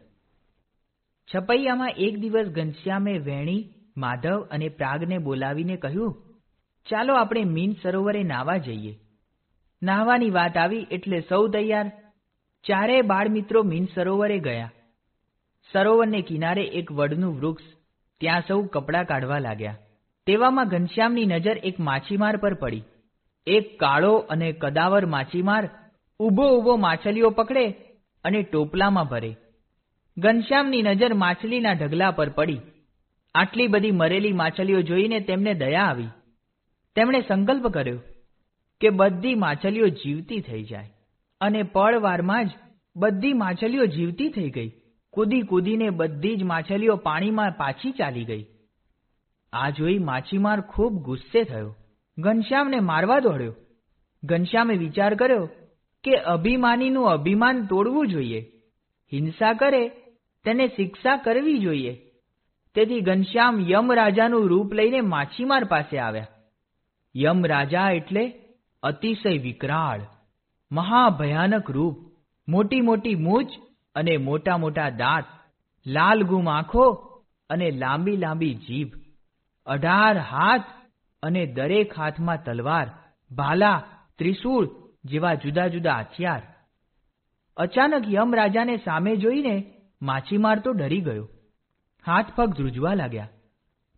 છપૈયામાં એક દિવસ ઘનશ્યામે વેણી, માધવ અને પ્રાગને બોલાવીને કહ્યું, ચાલો આપણે મીન સરોવરે નાવા જઈએ. નાહવાની વાત આવી એટલે સૌ તૈયાર. ચારેય બાળમિત્રો મીન સરોવરે ગયા. સરોવરને કિનારે એક વડનું વૃક્ષ, ત્યાં સૌ કપડાં કાઢવા લાગ્યા. તેવામાં ઘનશ્યામની નજર એક માછીમાર પર પડી. એક કાળો અને કદાવર માછીમાર ઊભો ઊભો માછલીઓ પકડે અને ટોપલામાં ભરે. ઘનશ્યામની નજર માછલીના ઢગલા પર પડી. આટલી બધી મરેલી માછલીઓ જોઈને તેમને દયા આવી. તેમણે સંકલ્પ કર્યો કે બધી માછલીઓ જીવતી થઈ જાય અને પળવારમાં જ બધી માછલીઓ જીવતી થઈ ગઈ. કૂદી કૂદીને બધી જ માછલીઓ પાણીમાં પાછી ચાલી ગઈ. આ જોઈ માછીમાર ખૂબ ગુસ્સે થયો. ઘનશ્યામને મારવા દોડ્યો. ઘનશ્યામે વિચાર કર્યો કે અભિમાનીનું અભિમાન તોડવું જોઈએ. હિંસા કરે, તેને શિક્ષા કરવી જોઈએ. તેથી ઘનશ્યામ યમ રાજાનું રૂપ લઈને માછીમાર પાસે આવ્યા. યમ રાજા એટલે અતિશય વિકરાળ, મહાભયાનક રૂપ, મોટી મોટી મૂછ અને મોટા મોટા દાંત, લાલ ગુમ આંખો અને લાંબી લાંબી જીભ, અઢાર હાથ અને દરેક હાથમાં તલવાર, ભાલા, ત્રિશૂળ જેવા જુદા જુદા હથિયાર. અચાનક યમરાજાને સામે જોઈને માછીમાર તો ડરી ગયો. હાથ પગ ધ્રુજવા લાગ્યા,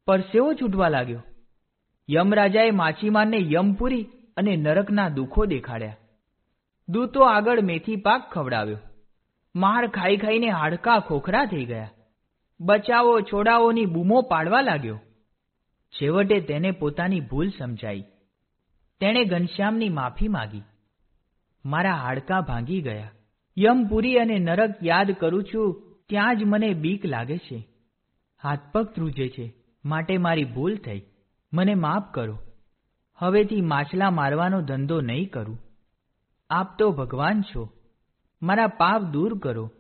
પરસેવો છૂટવા લાગ્યો. યમરાજાએ માછીમારને યમપુરી અને નરકના દુઃખો દેખાડ્યા. દૂતો આગળ મેથી પાક ખવડાવ્યો. માર ખાઈ ખાઈને હાડકા ખોખરા થઈ ગયા. બચાવો છોડાઓની બૂમો પાડવા લાગ્યો. છેવટે તેને પોતાની ભૂલ સમજાઈ. તેણે ઘનશ્યામની માફી માગી. મારા હાડકા ભાંગી ગયા. યમપુરી અને નરક યાદ કરું છું, ત્યાં જ મને બીક લાગે છે. હાથ પગ ધ્રુજે છે, માટે મારી ભૂલ થઈ. મને માફ કરો. હવેથી માછલા મારવાનો ધંધો નહીં કરું. આપ તો ભગવાન છો. મારા પાપ દૂર કરો.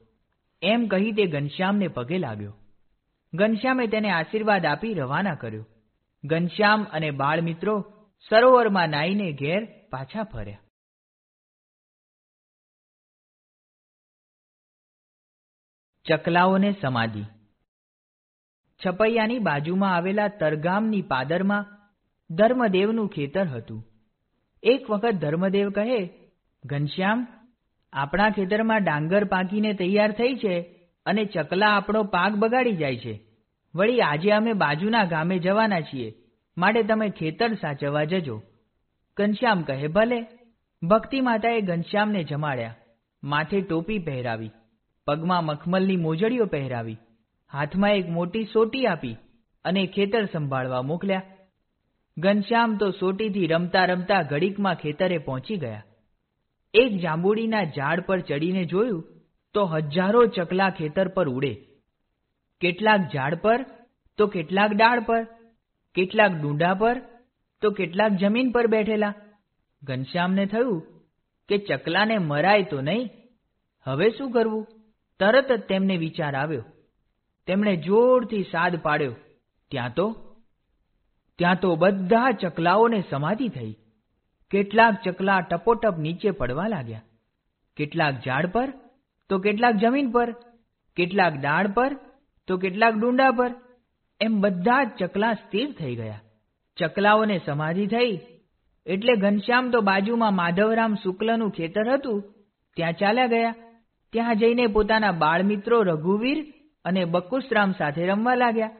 એમ કહી તે ઘનશ્યામને પગે લાગ્યો. ઘનશ્યામે તેને આશીર્વાદ આપી રવાના કર્યો. ઘનશ્યામ અને બાળમિત્રો સરોવરમાં નાઈને ઘેર પાછા ફર્યા. ચકલાઓને સમાધિ. છપૈયાની બાજુમાં આવેલા તરગામની પાદરમાં ધર્મદેવનું ખેતર હતું. એક વખત ધર્મદેવ કહે, ઘનશ્યામ, આપણા ખેતરમાં ડાંગર પાકીને તૈયાર થઈ છે અને ચકલા આપણો પાક બગાડી જાય છે. વળી આજે અમે બાજુના ગામે જવાના છીએ. માટે તમે ખેતર સાચવવા જજો. ઘનશ્યામ કહે, ભલે. ભક્તિ માતાએ ઘનશ્યામને જમાડ્યા. માથે ટોપી પહેરાવી. પગમાં મખમલની મોજડીઓ પહેરાવી, હાથમાં એક મોટી સોટી આપી અને ખેતર સંભાળવા મોકલ્યા. ઘનશ્યામ તો સોટીથી રમતા રમતા ઘડીકમાં ખેતરે પહોંચી ગયા. એક જાંબુડીના ઝાડ પર ચડીને જોયું તો હજારો ચકલા ખેતર પર ઉડે. કેટલાક ઝાડ પર તો કેટલાક ડાળ પર, કેટલાક ડુંડા પર તો કેટલાક જમીન પર બેઠેલા. ઘનશ્યામને થયું કે ચકલાને મરાય તો નહીં, હવે શું કરવું? તરત જ તેમને વિચાર આવ્યો. તેમણે જોરથી સાદ પાડ્યો. ત્યાં તો ત્યાં તો બધા ચકલાઓને સમાધિ થઈ. કેટલાક ચકલા ટપોટપ નીચે પડવા લાગ્યા. કેટલાક ઝાડ પર, તો કેટલાક જમીન પર. કેટલાક ડાળ પર, તો કેટલાક ડુંડા પર. એમ બધા જ ચકલા સ્થિર થઈ ગયા. ચકલાઓને સમાધિ થઈ. એટલે ઘનશ્યામ તો બાજુમાં માધવરામ શુક્લનું ખેતર હતું. ત્યાં ચાલ્યા ગયા. ત્યાં જઈને પોતાના બાળમિત્રો રઘુવીર અને બકુશરામ સાથે રમવા લાગ્યા.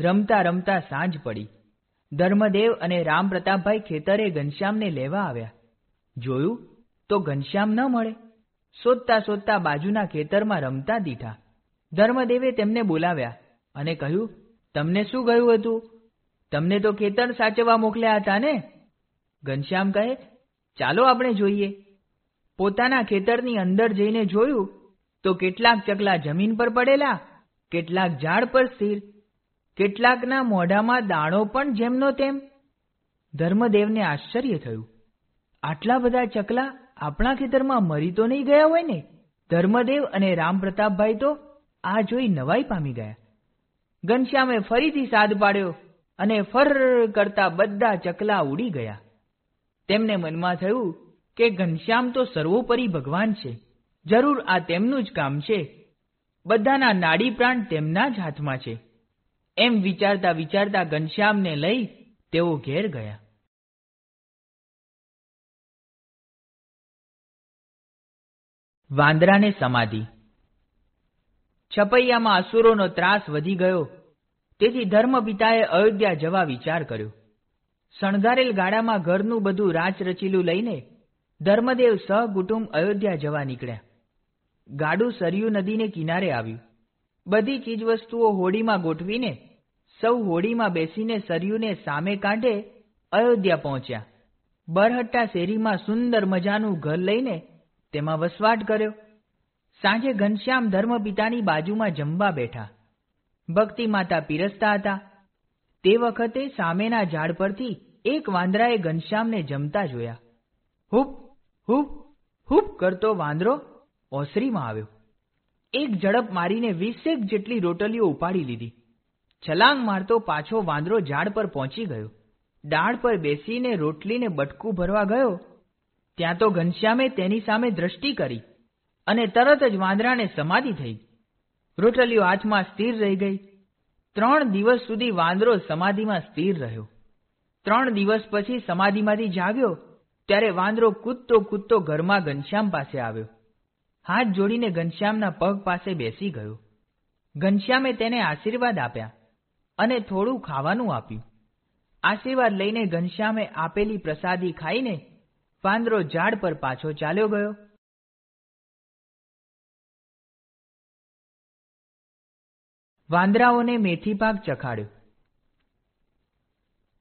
રમતા રમતા સાંજ પડી. ધર્મદેવ અને રામ પ્રતાપભાઈ ખેતરે ઘનશ્યામને લેવા આવ્યા. જોયું તો ઘનશ્યામ ન મળે. શોધતા શોધતા બાજુના ખેતરમાં રમતા દીઠા ધર્મદેવે તેમને બોલાવ્યા અને કહ્યું, તમને શું કહ્યું હતું? તમને તો ખેતર સાચવવા મોકલ્યા હતા ને? ઘનશ્યામ કહે, ચાલો આપણે જોઈએ. પોતાના ખેતરની અંદર જઈને જોયું તો કેટલાક ચકલા જમીન પર પડેલા, કેટલાક ઝાડ પર સ્થિર, કેટલાકના મોઢામાં દાણો પણ જેમનો તેમ. ધર્મદેવને આશ્ચર્ય થયું. આટલા બધા ચકલા આપણા ખેતરમાં મરી તો નહીં ગયા હોય ને? ધર્મદેવ અને રામપ્રતાપભાઈ તો આ જોઈ નવાઈ પામી ગયા. ઘનશ્યામે ફરીથી સાદ પાડ્યો અને ફર કરતા બધા ચકલા ઉડી ગયા. તેમને મનમાં થયું કે ઘનશ્યામ તો સર્વોપરી ભગવાન છે. જરૂર આ તેમનું જ કામ છે. બધાના નાડી પ્રાણ તેમના જ હાથમાં છે. એમ વિચારતા વિચારતા ઘનશ્યામને લઈ તેઓ ઘેર ગયા. વાંદરાને સમાધિ. છપૈયામાં અસુરોનો ત્રાસ વધી ગયો. તેથી ધર્મપિતાએ અયોધ્યા જવા વિચાર કર્યો. શણગારેલ ગાડામાં ઘરનું બધું રાચ રચીલું લઈને ધર્મદેવ સહકુટુંબ અયોધ્યા જવા નીકળ્યા. ગાડું સરયુ નદીને કિનારે આવ્યું. બધી ચીજવસ્તુઓ હોડીમાં ગોઠવીને, સૌ હોડીમાં બેસીને સરયુને સામે કાંઠે અયોધ્યા પહોંચ્યા. બરહટ્ટા શેરીમાં સુંદર મજાનું ઘર લઈને તેમાં વસવાટ કર્યો. સાંજે ઘનશ્યામ ધર્મપિતાની બાજુમાં જમવા બેઠા. ભક્તિ માતા પીરસતા હતા. તે વખતે સામેના ઝાડ પરથી એક વાંદરાએ ઘનશ્યામને જમતા જોયા. હુપ! હુપ હુપ કરતો વાંદરો ઓસરીમાં આવ્યો. એક ઝડપ મારીને વીસેક જેટલી રોટલીઓ ઉપાડી લીધી. છલાંગ મારતો પાછો વાંદરો ઝાડ પર પહોંચી ગયો. ડાળ પર બેસીને રોટલીને બટકું ભરવા ગયો. ત્યાં તો ઘનશ્યામે તેની સામે દ્રષ્ટિ કરી અને તરત જ વાંદરાને સમાધિ થઈ. રોટલીઓ હાથમાં સ્થિર રહી ગઈ. ત્રણ દિવસ સુધી વાંદરો સમાધિમાં સ્થિર રહ્યો. ત્રણ દિવસ પછી સમાધિમાંથી જાગ્યો ત્યારે વાંદરો કૂદતો કૂદતો ઘરમાં ઘનશ્યામ પાસે આવ્યો. હાથ જોડીને ઘનશ્યામના પગ પાસે બેસી ગયો. ઘનશ્યામે તેને આશીર્વાદ આપ્યા અને થોડું ખાવાનું આપ્યું. આશીર્વાદ લઈને ઘનશ્યામે આપેલી પ્રસાદી ખાઈને વાંદરો ઝાડ પર પાછો ચાલ્યો ગયો. વાંદરાઓને મેથી પાક ચખાડ્યો.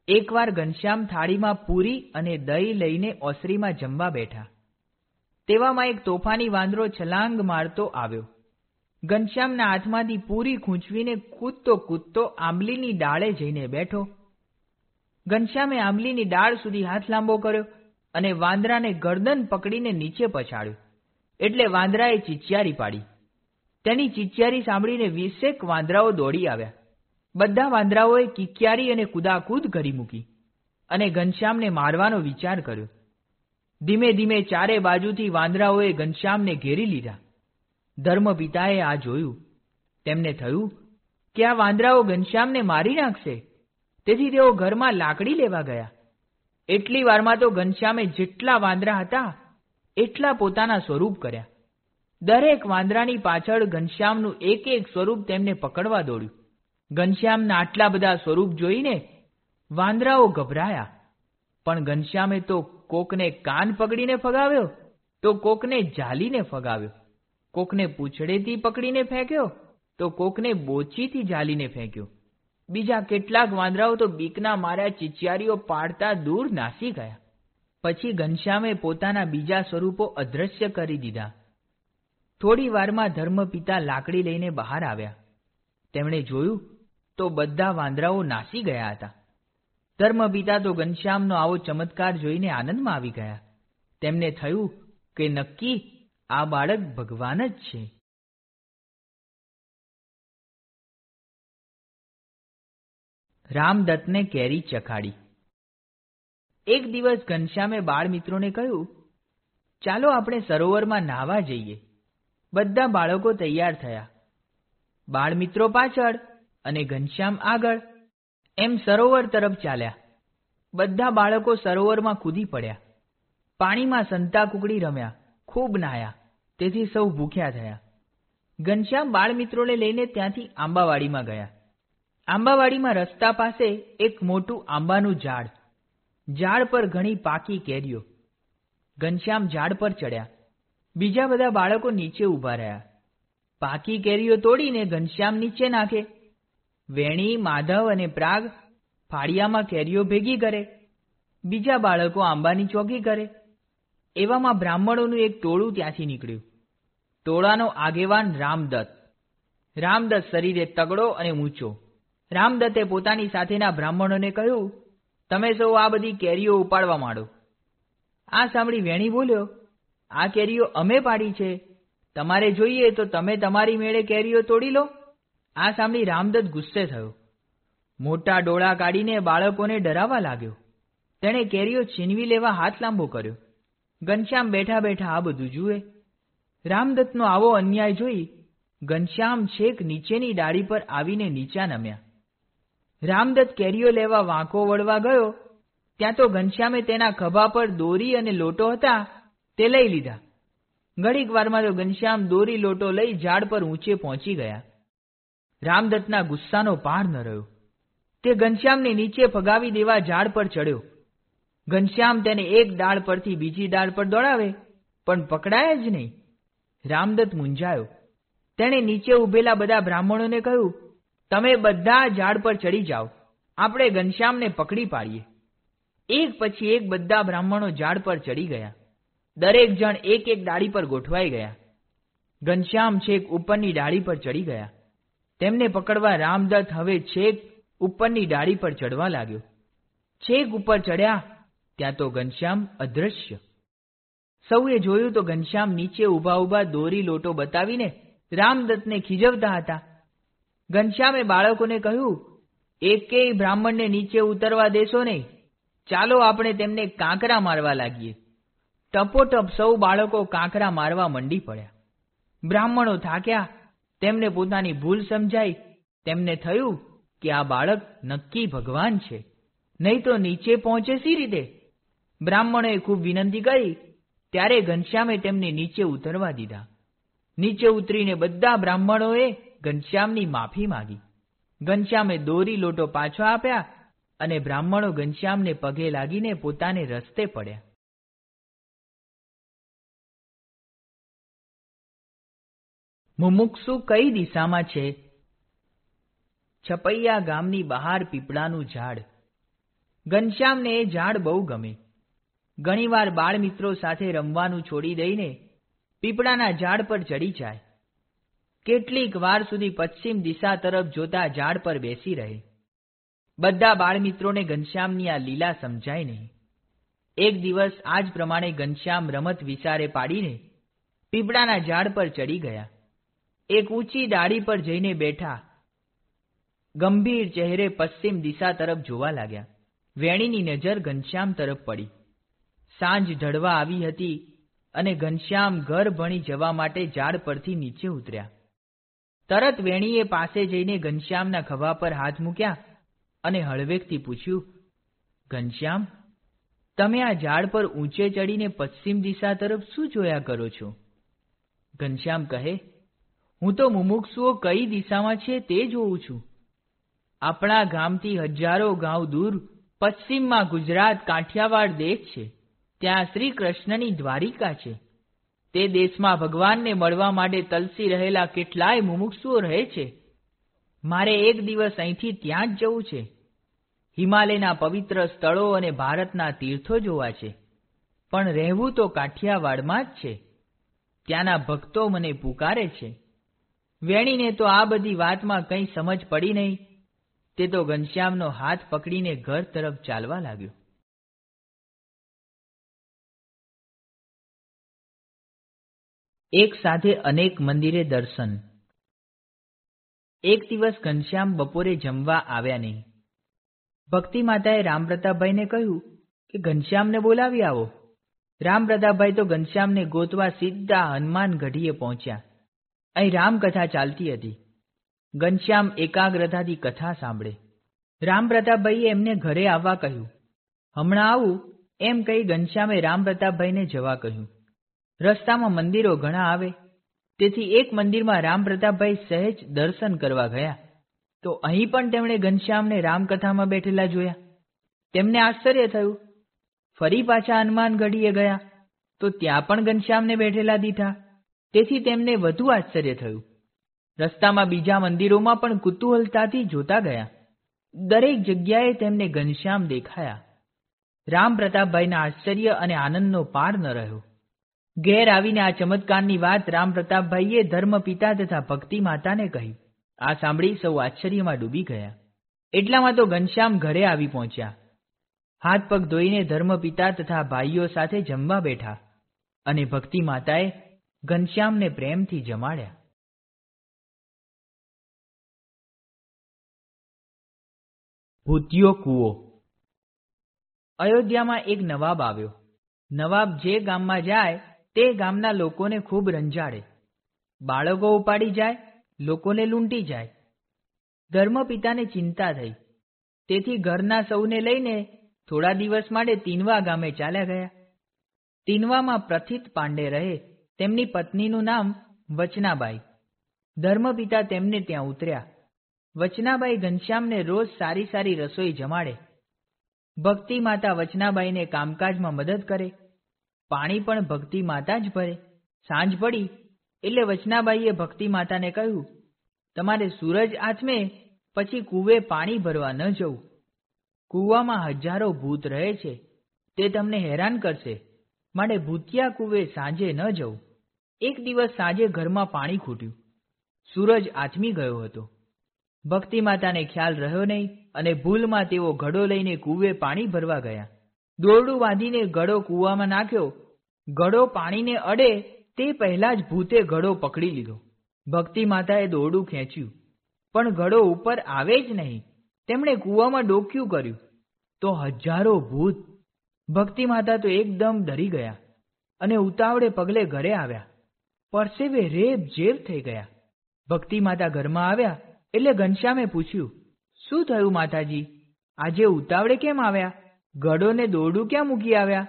એકવાર ઘનશ્યામ થાળીમાં પૂરી અને દહીં લઈને ઓસરીમાં જમવા બેઠા. તેવામાં એક તોફાની વાંદરો છલાંગ મારતો આવ્યો. ઘનશ્યામના હાથમાંથી પૂરી ખૂંચવીને કૂદતો કૂદતો આંબલીની ડાળે જઈને બેઠો. ઘનશ્યામે આંબલીની ડાળ સુધી હાથ લાંબો કર્યો અને વાંદરાને ગરદન પકડીને નીચે પછાડ્યો. એટલે વાંદરાએ ચિચિયારી પાડી. તેની ચિચિયારી સાંભળીને વીસેક વાંદરાઓ દોડી આવ્યા. બધા વાંદરાઓએ કિક્યારી અને કુદાકૂદ કરી મૂકી અને ઘનશ્યામને મારવાનો વિચાર કર્યો. ધીમે ધીમે ચારે બાજુથી વાંદરાઓએ ઘનશ્યામને ઘેરી લીધા. ધર્મપિતાએ આ જોયું. તેમને થયું કે આ વાંદરાઓ ઘનશ્યામને મારી નાખશે. તેથી તેઓ ઘરમાં લાકડી લેવા ગયા. એટલી વારમાં તો ઘનશ્યામે જેટલા વાંદરા હતા, એટલા પોતાના સ્વરૂપ કર્યા. દરેક વાંદરાની પાછળ ઘનશ્યામનું એક એક સ્વરૂપ તેમને પકડવા દોડ્યું. ઘનશ્યામના આટલા બધા સ્વરૂપ જોઈને વાંદરાઓ ગભરાયા. પણ ઘનશ્યામે તો કોકને કાન પકડીને ફગાવ્યો, તો કોકને જાલીને ફગાવ્યો, કોકને પૂંછડેથી પકડીને ફેંક્યો, તો કોકને બોચીથી જાલીને ફેંક્યો. બીજા કેટલાક વાંદરાઓ તો બીકના માર્યા ચિચિયારીઓ પાડતા દૂર નાસી ગયા. પછી ઘનશ્યામે પોતાના બીજા સ્વરૂપો અદ્રશ્ય કરી દીધા. થોડી વારમાં ધર્મપિતા લાકડી લઈને બહાર આવ્યા. તેમણે જોયું તો બધા વાંદરાઓ નાસી ગયા હતા. ધર્મપિતા તો ઘનશ્યામનો આવો ચમત્કાર જોઈને આનંદમાં આવી ગયા. તેમને થયું કે નક્કી આ બાળક ભગવાન જ છે. રામદત્તને કેરી ચખાડી. એક દિવસ ઘનશ્યામે બાળ મિત્રોને કહ્યું, ચાલો આપણે સરોવરમાં નાહવા જઈએ. બધા બાળકો તૈયાર થયા. બાળ મિત્રો પાછળ અને ઘનશ્યામ આગળ એમ સરોવર તરફ ચાલ્યા. બધા બાળકો સરોવરમાં કૂદી પડ્યા. પાણીમાં સંતા કુકડી રમ્યા, ખૂબ નાહ્યા, તેથી સૌ ભૂખ્યા થયા. ઘનશ્યામ બાળમિત્રોને લઈને ત્યાંથી આંબાવાડીમાં ગયા. આંબાવાડીમાં રસ્તા પાસે એક મોટું આંબાનું ઝાડ. ઝાડ પર ઘણી પાકી કેરીઓ. ઘનશ્યામ ઝાડ પર ચડ્યા. બીજા બધા બાળકો નીચે ઊભા રહ્યા. પાકી કેરીઓ તોડીને ઘનશ્યામ નીચે નાખે. વેણી, માધવ અને પ્રાગ ફાળિયામાં કેરીઓ ભેગી કરે. બીજા બાળકો આંબાની ચોકી કરે. એવામાં બ્રાહ્મણોનું એક ટોળું ત્યાંથી નીકળ્યું. ટોળાનો આગેવાન રામદત્ત. રામદત્ત શરીરે તગડો અને ઊંચો. રામદત્તે પોતાની સાથેના બ્રાહ્મણોને કહ્યું, તમે સૌ આ બધી કેરીઓ ઉપાડવા માંડો. આ સાંભળી વેણી બોલ્યો, આ કેરીઓ અમે પાડી છે. તમારે જોઈએ તો તમે તમારી મેળે કેરીઓ તોડી લો. આ સાંભળી રામદત્ત ગુસ્સે થયો. મોટા ડોળા કાઢીને બાળકોને ડરાવવા લાગ્યો. તેણે કેરીઓ છીનવી લેવા હાથ લાંબો કર્યો. ઘનશ્યામ બેઠા બેઠા આ બધું જુએ. રામદત્તનો આવો અન્યાય જોઈ ઘનશ્યામ છેક નીચેની ડાળી પર આવીને નીચા નમ્યા. રામદત્ત કેરીઓ લેવા વાંકો વળવા ગયો. ત્યાં તો ઘનશ્યામે તેના ખભા પર દોરી અને લોટો હતા, તે લઈ લીધા. ઘડીક વારમાં તો ઘનશ્યામ દોરી લોટો લઈ ઝાડ પર ઊંચે પહોંચી ગયા. રામદત્તના ગુસ્સાનો પાર ન રહ્યો. તે ઘનશ્યામને નીચે ફગાવી દેવા ઝાડ પર ચડ્યો. ઘનશ્યામ તેને એક ડાળ પરથી બીજી ડાળ પર દોડાવે, પણ પકડાય જ નહીં. રામદત્ત મૂંઝાયો. તેણે નીચે ઉભેલા બધા બ્રાહ્મણોને કહ્યું, તમે બધા ઝાડ પર ચડી જાઓ. આપણે ઘનશ્યામને પકડી પાડીએ. એક પછી એક બધા બ્રાહ્મણો ઝાડ પર ચડી ગયા. દરેક જણ એક એક ડાળી પર ગોઠવાઈ ગયા. ઘનશ્યામ છેક ઉપરની ડાળી પર ચડી ગયા. તેમને પકડવા રામદત્ત હવે છેક ઉપરની ડાળી પર ચડવા લાગ્યો. છેક ઉપર ચડ્યા, ત્યાં તો ઘનશ્યામ અદ્રશ્ય. સૌએ જોયું તો ઘનશ્યામ નીચે ઊભા ઊભા દોરી લોટો બતાવીને રામદત્તને ખીજવતા હતા. ઘનશ્યામે બાળકોને કહ્યું એકેય બ્રાહ્મણને નીચે ઉતરવા દેશો નહીં. ચાલો આપણે તેમને કાંકરા મારવા લાગીએ. ટપોટપ સૌ બાળકો કાંકરા મારવા મંડી પડ્યા. બ્રાહ્મણો થાક્યા તેમને પોતાની ભૂલ સમજાઈ. તેમને થયું કે આ બાળક નક્કી ભગવાન છે. નહીં તો નીચે પહોંચે સી રીતે? બ્રાહ્મણોએ ખૂબ વિનંતી કરી. ત્યારે ઘનશ્યામે તેમને નીચે ઉતરવા દીધા. નીચે ઉતરીને બધા બ્રાહ્મણોએ ઘનશ્યામની માફી માંગી. ઘનશ્યામે દોરી લોટો પાછો આપ્યા અને બ્રાહ્મણો ઘનશ્યામને પગે લાગીને પોતાને રસ્તે પડ્યા. મુમુક્ષુ કઈ દિશામાં છે? છપૈયા ગામની બહાર પીપળાનું ઝાડ. ઘનશ્યામને એ ઝાડ બહુ ગમે. ઘણીવાર બાળમિત્રો સાથે રમવાનું છોડી દઈને પીપળાના ઝાડ પર ચડી જાય. કેટલીક વાર સુધી પશ્ચિમ દિશા તરફ જોતા ઝાડ પર બેસી રહે. બધા બાળમિત્રોને ઘનશ્યામની આ લીલા સમજાય નહીં એક દિવસ આ જ પ્રમાણે ઘનશ્યામ રમત વિચારે પાડીને પીપળાના ઝાડ પર ચડી ગયા. એક ઊંચી ડાળી પર જઈને બેઠા. ગંભીર ચહેરે પશ્ચિમ દિશા તરફ જોવા લાગ્યા. વેણીની નજર ઘનશ્યામ તરફ પડી. સાંજ ઢળવા આવી હતી અને ઘનશ્યામ ઘર ભણી જવા માટે ઝાડ પરથી નીચે ઉતર્યા. તરત વેણીએ પાસે જઈને ઘનશ્યામના ખભા પર હાથ મૂક્યા અને હળવેકથી પૂછ્યું, ઘનશ્યામ, તમે આ ઝાડ પર ઊંચે ચડીને પશ્ચિમ દિશા તરફ શું જોયા કરો છો? ઘનશ્યામ કહે હું તો મુમુક્ષુઓ કઈ દિશામાં છે તે જોઉં છું. આપણા ગામથી હજારો ગાંવ દૂર, પશ્ચિમમાં ગુજરાત, કાઠિયાવાડ દેશ છે. ત્યાં શ્રી કૃષ્ણની દ્વારિકા છે. તે દેશમાં ભગવાનને મળવા માટે તલસી રહેલા કેટલાય મુમુક્ષુઓ રહે છે. મારે એક દિવસ અહીંથી ત્યાં જ જવું છે. હિમાલયના પવિત્ર સ્થળો અને ભારતના તીર્થો જોવા છે. પણ રહેવું તો કાઠિયાવાડમાં જ છે. ત્યાંના ભક્તો મને પુકારે છે. વેણીને તો આ બધી વાતમાં કંઈ સમજ પડી નહીં. તે તો ઘનશ્યામનો હાથ પકડીને ઘર તરફ ચાલવા લાગ્યો. એક સાથે અનેક મંદિરે દર્શન. એક દિવસ ઘનશ્યામ બપોરે જમવા આવ્યા નહીં. ભક્તિ માતાએ રામપ્રતાપભાઈને કહ્યું કે, ઘનશ્યામને બોલાવી આવો. રામપ્રતાપભાઈ તો ઘનશ્યામને ગોતવા સીધા હનુમાન ગઢીએ પહોંચ્યા. અહીં રામકથા ચાલતી હતી. ઘનશ્યામ એકાગ્રતાથી કથા સાંભળે. રામપ્રતાપભાઈએ એમને ઘરે આવવા કહ્યું. હમણાં આવું? એમ કહી ઘનશ્યામે રામપ્રતાપભાઈને જવા કહ્યું. રસ્તામાં મંદિરો ઘણા આવે. તેથી એક મંદિરમાં રામપ્રતાપભાઈ સહેજ દર્શન કરવા ગયા. તો અહીં પણ તેમણે ઘનશ્યામને રામકથામાં બેઠેલા જોયા. તેમને આશ્ચર્ય થયું. ફરી પાછા હનુમાન ગઢીએ ગયા. તો ત્યાં પણ ઘનશ્યામને બેઠેલા દીઠા તેથી તેમને વધુ આશ્ચર્ય થયું. રસ્તામાં બીજા મંદિરોમાં પણ કુતૂહલતાથી જોતા ગયા. દરેક જગ્યાએ તેમને ઘનશ્યામ દેખાયા. રામ પ્રતાપભાઈના આશ્ચર્ય અને આનંદનો પાર ન રહ્યો. ઘેર આવીને આ ચમત્કારની વાત રામ પ્રતાપભાઈએ ધર્મપિતા તથા ભક્તિ માતાને કહી. આ સાંભળી સૌ આશ્ચર્યમાં ડૂબી ગયા. એટલામાં તો ઘનશ્યામ ઘરે આવી પહોંચ્યા. હાથ પગ ધોઈને ધર્મપિતા તથા ભાઈઓ સાથે જમવા બેઠા અને ભક્તિ માતાએ ઘનશ્યામને પ્રેમથી જમાડ્યા. ભૂતિયો કૂવો. અયોધ્યામાં એક નવાબ આવ્યો. નવાબ જે ગામમાં જાય, તે ગામના લોકોને ખૂબ રંજાડે. બાળકો ઉપાડી જાય, લોકોને લૂંટી જાય. ધર્મપિતાને ચિંતા થઈ. તેથી ઘરના સૌને લઈને થોડા દિવસ માટે તીનવા ગામે ચાલ્યા ગયા. તીનવામાં પ્રથિત પાંડે રહે તેમની પત્નીનું નામ વચનાબાઈ. ધર્મપિતા તેમને ત્યાં ઉતર્યા. વચનાબાઈ ઘનશ્યામને રોજ સારી સારી રસોઈ જમાડે. ભક્તિ માતા વચનાબાઈને કામકાજમાં મદદ કરે. પાણી પણ ભક્તિ માતા જ ભરે. સાંજ પડી એટલે વચનાબાઈએ ભક્તિ માતાને કહ્યું, તમારે સૂરજ આથમે પછી કૂવે પાણી ભરવા ન જવું. કૂવામાં હજારો ભૂત રહે છે. તે તમને હેરાન કરશે. માટે ભૂતિયા કૂવે સાંજે ન જવું. એક દિવસ સાંજે ઘરમાં પાણી ખૂટ્યું. સૂરજ આથમી ગયો હતો. ભક્તિ માતાને ખ્યાલ રહ્યો નહીં અને ભૂલમાં તેઓ ઘડો લઈને કૂવે પાણી ભરવા ગયા. દોરડું બાંધીને ઘડો કૂવામાં નાખ્યો. ઘડો પાણીને અડે તે પહેલા જ ભૂતે ઘડો પકડી લીધો. ભક્તિ માતાએ દોરડું ખેંચ્યું. પણ ઘડો ઉપર આવે જ નહીં. તેમણે કૂવામાં ડોક્યું કર્યું. તો હજારો ભૂત. ભક્તિ માતા તો એકદમ ડરી ગયા અને ઉતાવળે પગલે ઘરે આવ્યા. પરસેવે રેબ જેબ થઈ ગયા. ભક્તિ માતા ઘરમાં આવ્યા એટલે ઘનશ્યામે પૂછ્યું, શું થયું માતાજી? આજે ઉતાવળે કેમ આવ્યા? ગળોને દોરડું ક્યાં મૂકી આવ્યા?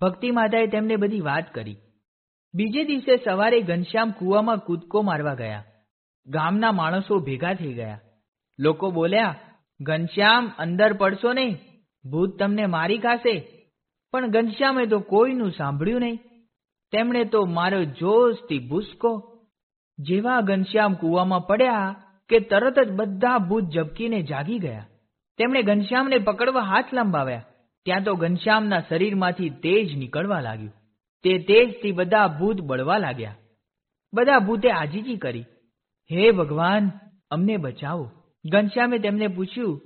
ભક્તિ માતાએ તેમને બધી વાત કરી. બીજે દિવસે સવારે ઘનશ્યામ કૂવામાં કૂદકો મારવા ગયા. ગામના માણસો ભેગા થઈ ગયા. લોકો બોલ્યા, ઘનશ્યામ, અંદર પડશો નહીં. ભૂત તમને મારી ખાશે. પણ ઘનશ્યામે તો કોઈનું સાંભળ્યું નહીં. તેમણે તો મારો જોશથી ભૂસકો. જેવા ઘનશ્યામ કૂવામાં પડ્યા કે તરત જ બધા ભૂત ઝબકીને જાગી ગયા. તેમણે ઘનશ્યામને પકડવા હાથ લંબાવ્યા. ત્યાં તો ઘનશ્યામના શરીરમાંથી તેજ નીકળવા લાગ્યું. તે તેજથી બધા ભૂત બળવા લાગ્યા. બધા ભૂતે આજીજી કરી. હે ભગવાન, અમને બચાવો. ઘનશ્યામે તેમને પૂછ્યું,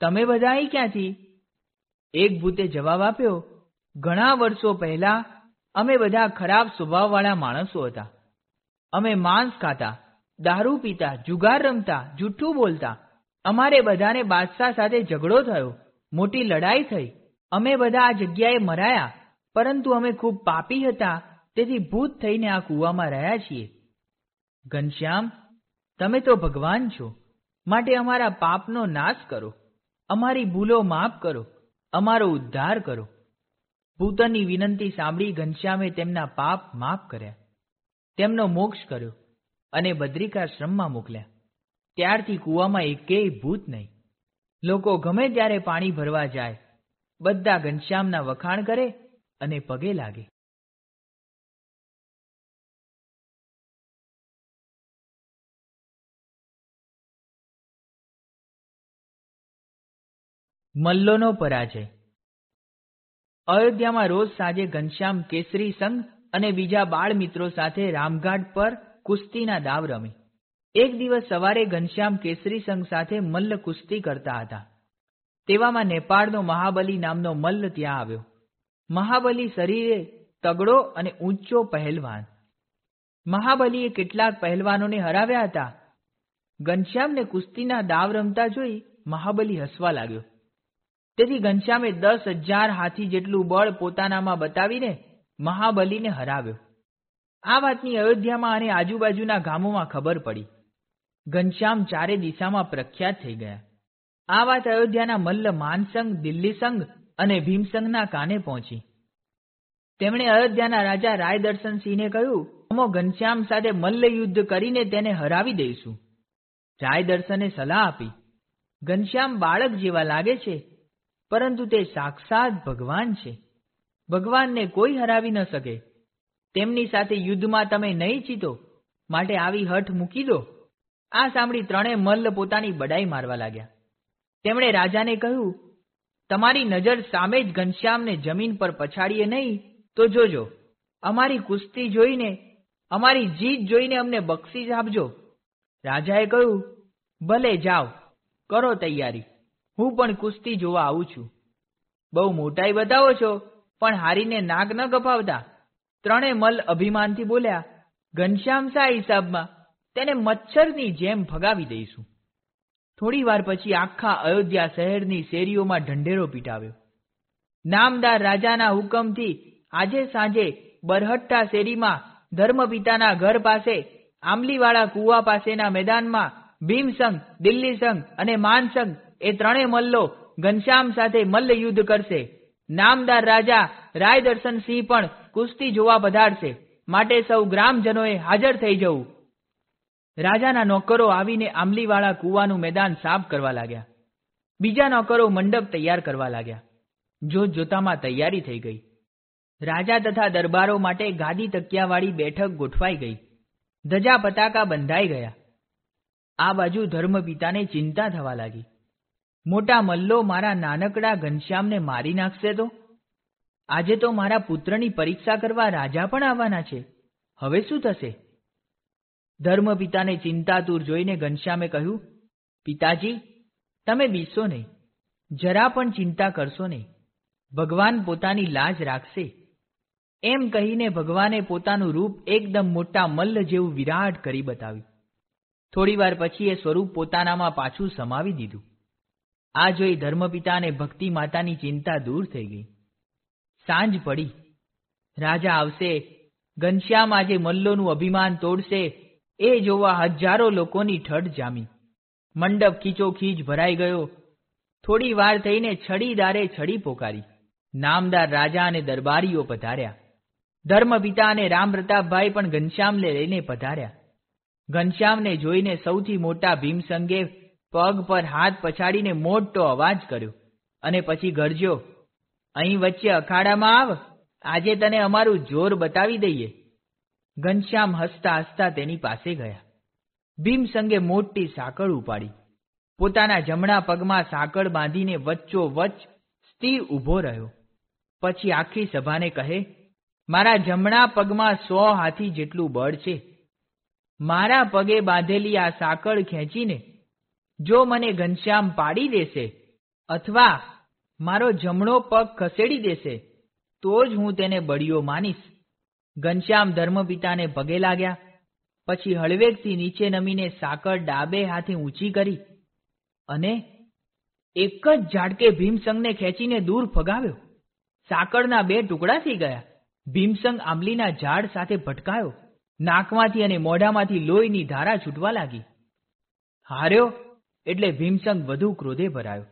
તમે બધા અહીં ક્યાંથી? એક ભૂતે જવાબ આપ્યો, ઘણા વર્ષો પહેલા અમે બધા ખરાબ સ્વભાવવાળા માણસો હતા. અમે માંસ ખાતા, દારૂ પીતા, જુગાર રમતા જૂઠું બોલતા. અમારે બધાને બાદશાહ સાથે ઝઘડો થયો, મોટી લડાઈ થઈ. અમે બધા આ જગ્યાએ મરાયા, પરંતુ અમે ખૂબ પાપી હતા, તેથી ભૂત થઈને આ કૂવામાં રહ્યા છીએ. ઘનશ્યામ, તમે તો ભગવાન છો. માટે અમારા પાપનો નાશ કરો. અમારી ભૂલો માફ કરો. અમારો ઉદ્ધાર કરો. ભૂતનની વિનંતી સાંભળી ઘનશ્યામે તેમના પાપ માફ કર્યા. તેમનો મોક્ષ કર્યો અને બદ્રિકાશ્રમમાં મોકલ્યા. ત્યારથી કૂવામાં એકેય ભૂત નહીં. લોકો ગમે ત્યારે પાણી ભરવા જાય, બધા ઘનશ્યામના વખાણ કરે અને પગે લાગે. મલ્લોનો પરાજય. અયોધ્યામાં રોજ સાંજે ઘનશ્યામ કેસરી સંઘ અને બીજા બાળ મિત્રો સાથે રામઘાટ પર કુસ્તીના દાવ રમે. એક દિવસ સવારે ઘનશ્યામ કેસરી સંઘ સાથે મલ્લ કુસ્તી કરતા હતા. તેવામાં નેપાળનો મહાબલી નામનો મલ્લ ત્યાં આવ્યો. મહાબલી શરીરે તગડો અને ઊંચો પહેલવાન. મહાબલીએ કેટલાક પહેલવાનોને હરાવ્યા હતા. ઘનશ્યામને કુસ્તીના દાવ રમતા જોઈ મહાબલી હસવા લાગ્યો. તેથી ઘનશ્યામે દસ હજાર હાથી જેટલું બળ પોતાનામાં બતાવીને મહાબલીને હરાવ્યો. આ વાતની અયોધ્યામાં અને આજુબાજુના ગામોમાં ખબર પડી. ઘનશ્યામ ચારે દિશામાં પ્રખ્યાત થઈ ગયા. આ વાત અયોધ્યાના મલ્લ માનસંગ દિલ્હી સંઘ અને ભીમસંઘના કાને પહોંચી. તેમણે અયોધ્યાના રાજા રાયદર્શનસિંહને કહ્યું, અમો ઘનશ્યામ સાથે મલ્લ યુદ્ધ કરીને તેને હરાવી દઈશું. રાયદર્શને સલાહ આપી. ઘનશ્યામ બાળક જેવા લાગે છે પરંતુ તે સાક્ષાત ભગવાન છે. ભગવાનને કોઈ હરાવી ન શકે. તેમની સાથે યુદ્ધમાં તમે નહીં ચીતો માટે આવી હઠ મૂકી દો. આ સાંભળી ત્રણે મલ્લ પોતાની બડાઈ મારવા લાગ્યા. તેમણે રાજાને કહ્યું, તમારી નજર સામે જ ઘનશ્યામને જમીન પર પછાડીએ નહીં, તો જોજો. અમારી કુસ્તી જોઈને, અમારી જીત જોઈને અમને બક્ષીસ આપજો. રાજાએ કહ્યું, ભલે, જાઓ. કરો તૈયારી. હું પણ કુસ્તી જોવા આવું છું. બહુ મોટાઈ બતાવો છો, પણ હારીને નાક ન કપાવતા. ત્રણે મલ અભિમાનથી બોલ્યા, ઘનશ્યામ શા હિસાબમાં તેને મચ્છરની જેમ ભગાવી દઈશું. થોડી વાર પછી આખા અયોધ્યા શહેરની શેરીઓમાં ઢંઢેરો પીટાવ્યો. નામદાર રાજાના હુકમથી આજે સાંજે બરહટ્ટા શેરીમાં ધર્મપિતાના ઘર પાસે, આંબલીવાળા કુવા પાસેના મેદાનમાં ભીમસંઘ, દિલ્હી સંઘ અને માનસંઘ એ ત્રણેય મલ્લો ઘનશ્યામ સાથે મલ્લ યુદ્ધ કરશે. નામદાર રાજા રાયદર્શનસિંહ પણ કુસ્તી જોવા પધારશે. માટે સૌ ગ્રામજનોએ હાજર થઈ જવું. રાજાના નોકરો આવીને આંબલીવાળા કૂવાનું મેદાન સાફ કરવા લાગ્યા. બીજા નોકરો મંડપ તૈયાર કરવા લાગ્યા. જોત જોતામાં તૈયારી થઈ ગઈ. રાજા તથા દરબારો માટે ગાદી તકિયાવાળી બેઠક ગોઠવાઈ ગઈ. ધજા પતાકા બંધાઈ ગયા. આ બાજુ ધર્મપિતાને ચિંતા થવા લાગી. મોટા મલ્લો મારા નાનકડા ઘનશ્યામને મારી નાખશે તો? આજે તો મારા પુત્રની પરીક્ષા કરવા રાજા પણ આવવાના છે. હવે શું થશે? ધર્મપિતાને ચિંતાતુર જોઈને ઘનશ્યામે કહ્યું, પિતાજી, તમે બીસો નહીં. જરા પણ ચિંતા કરશો નહીં. ભગવાન પોતાની લાજ રાખશે. એમ કહીને ભગવાને પોતાનું રૂપ એકદમ મોટા મલ્લ જેવું વિરાટ કરી બતાવ્યું. થોડીવાર પછી એ સ્વરૂપ પોતાનામાં પાછું સમાવી દીધું. આ જોઈ ધર્મપિતા અને ભક્તિ માતાની ચિંતા દૂર થઈ ગઈ. સાંજ પડી. રાજા આવશે. ઘનશ્યામ આજે મલ્લોનું અભિમાન તોડશે. એ જોવા હજારો લોકોની ઠઠ જામી. મંડપ ખીચોખીચ ભરાઈ ગયો. થોડી વાર થઈને છડીદારે છડી પોકારી. નામદાર રાજા અને દરબારીઓ પધાર્યા. ધર્મપિતા અને રામપ્રતાપભાઈ પણ ઘનશ્યામને લઈને પધાર્યા. ઘનશ્યામને જોઈને સૌથી મોટા ભીમસંગે પગ પર હાથ પછાડીને મોટો અવાજ કર્યો. અને પછી ગરજ્યો, અહીં વચ્ચે અખાડામાં આવ, આજે તને અમારું જોર બતાવી દઈએ. ઘનશ્યામ હસતા હસતા તેની પાસે ગયા. ભીમસંગે મોટી સાંકળ ઉપાડી. પોતાના જમણા પગમાં સાંકળ બાંધીને વચ્ચો વચ્ચ સ્થિર ઊભો રહ્યો. પછી આખી સભાને કહે, મારા જમણા પગમાં સો હાથી જેટલું બળ છે. મારા પગે બાંધેલી આ સાંકળ ખેંચીને જો મને ઘનશ્યામ પાડી દેશે અથવા મારો જમણો પગ ખસેડી દેશે, તો જ હું તેને બળીઓ માનીશ. ઘનશ્યામ ધર્મપિતાને પગે લાગ્યા. પછી હળવેકથી નીચે નમીને સાકળ ડાબે હાથે ઊંચી કરી અને એક જ ઝાટકે ભીમસંગને ખેંચીને દૂર ફગાવ્યો. સાકળના બે ટુકડા થઈ ગયા. ભીમસંગ આંબલીના ઝાડ સાથે ભટકાયો. નાકમાંથી અને મોઢામાંથી લોહીની ધારા છૂટવા લાગી. હાર્યો એટલે ભીમસંગ વધુ ક્રોધે ભરાયો.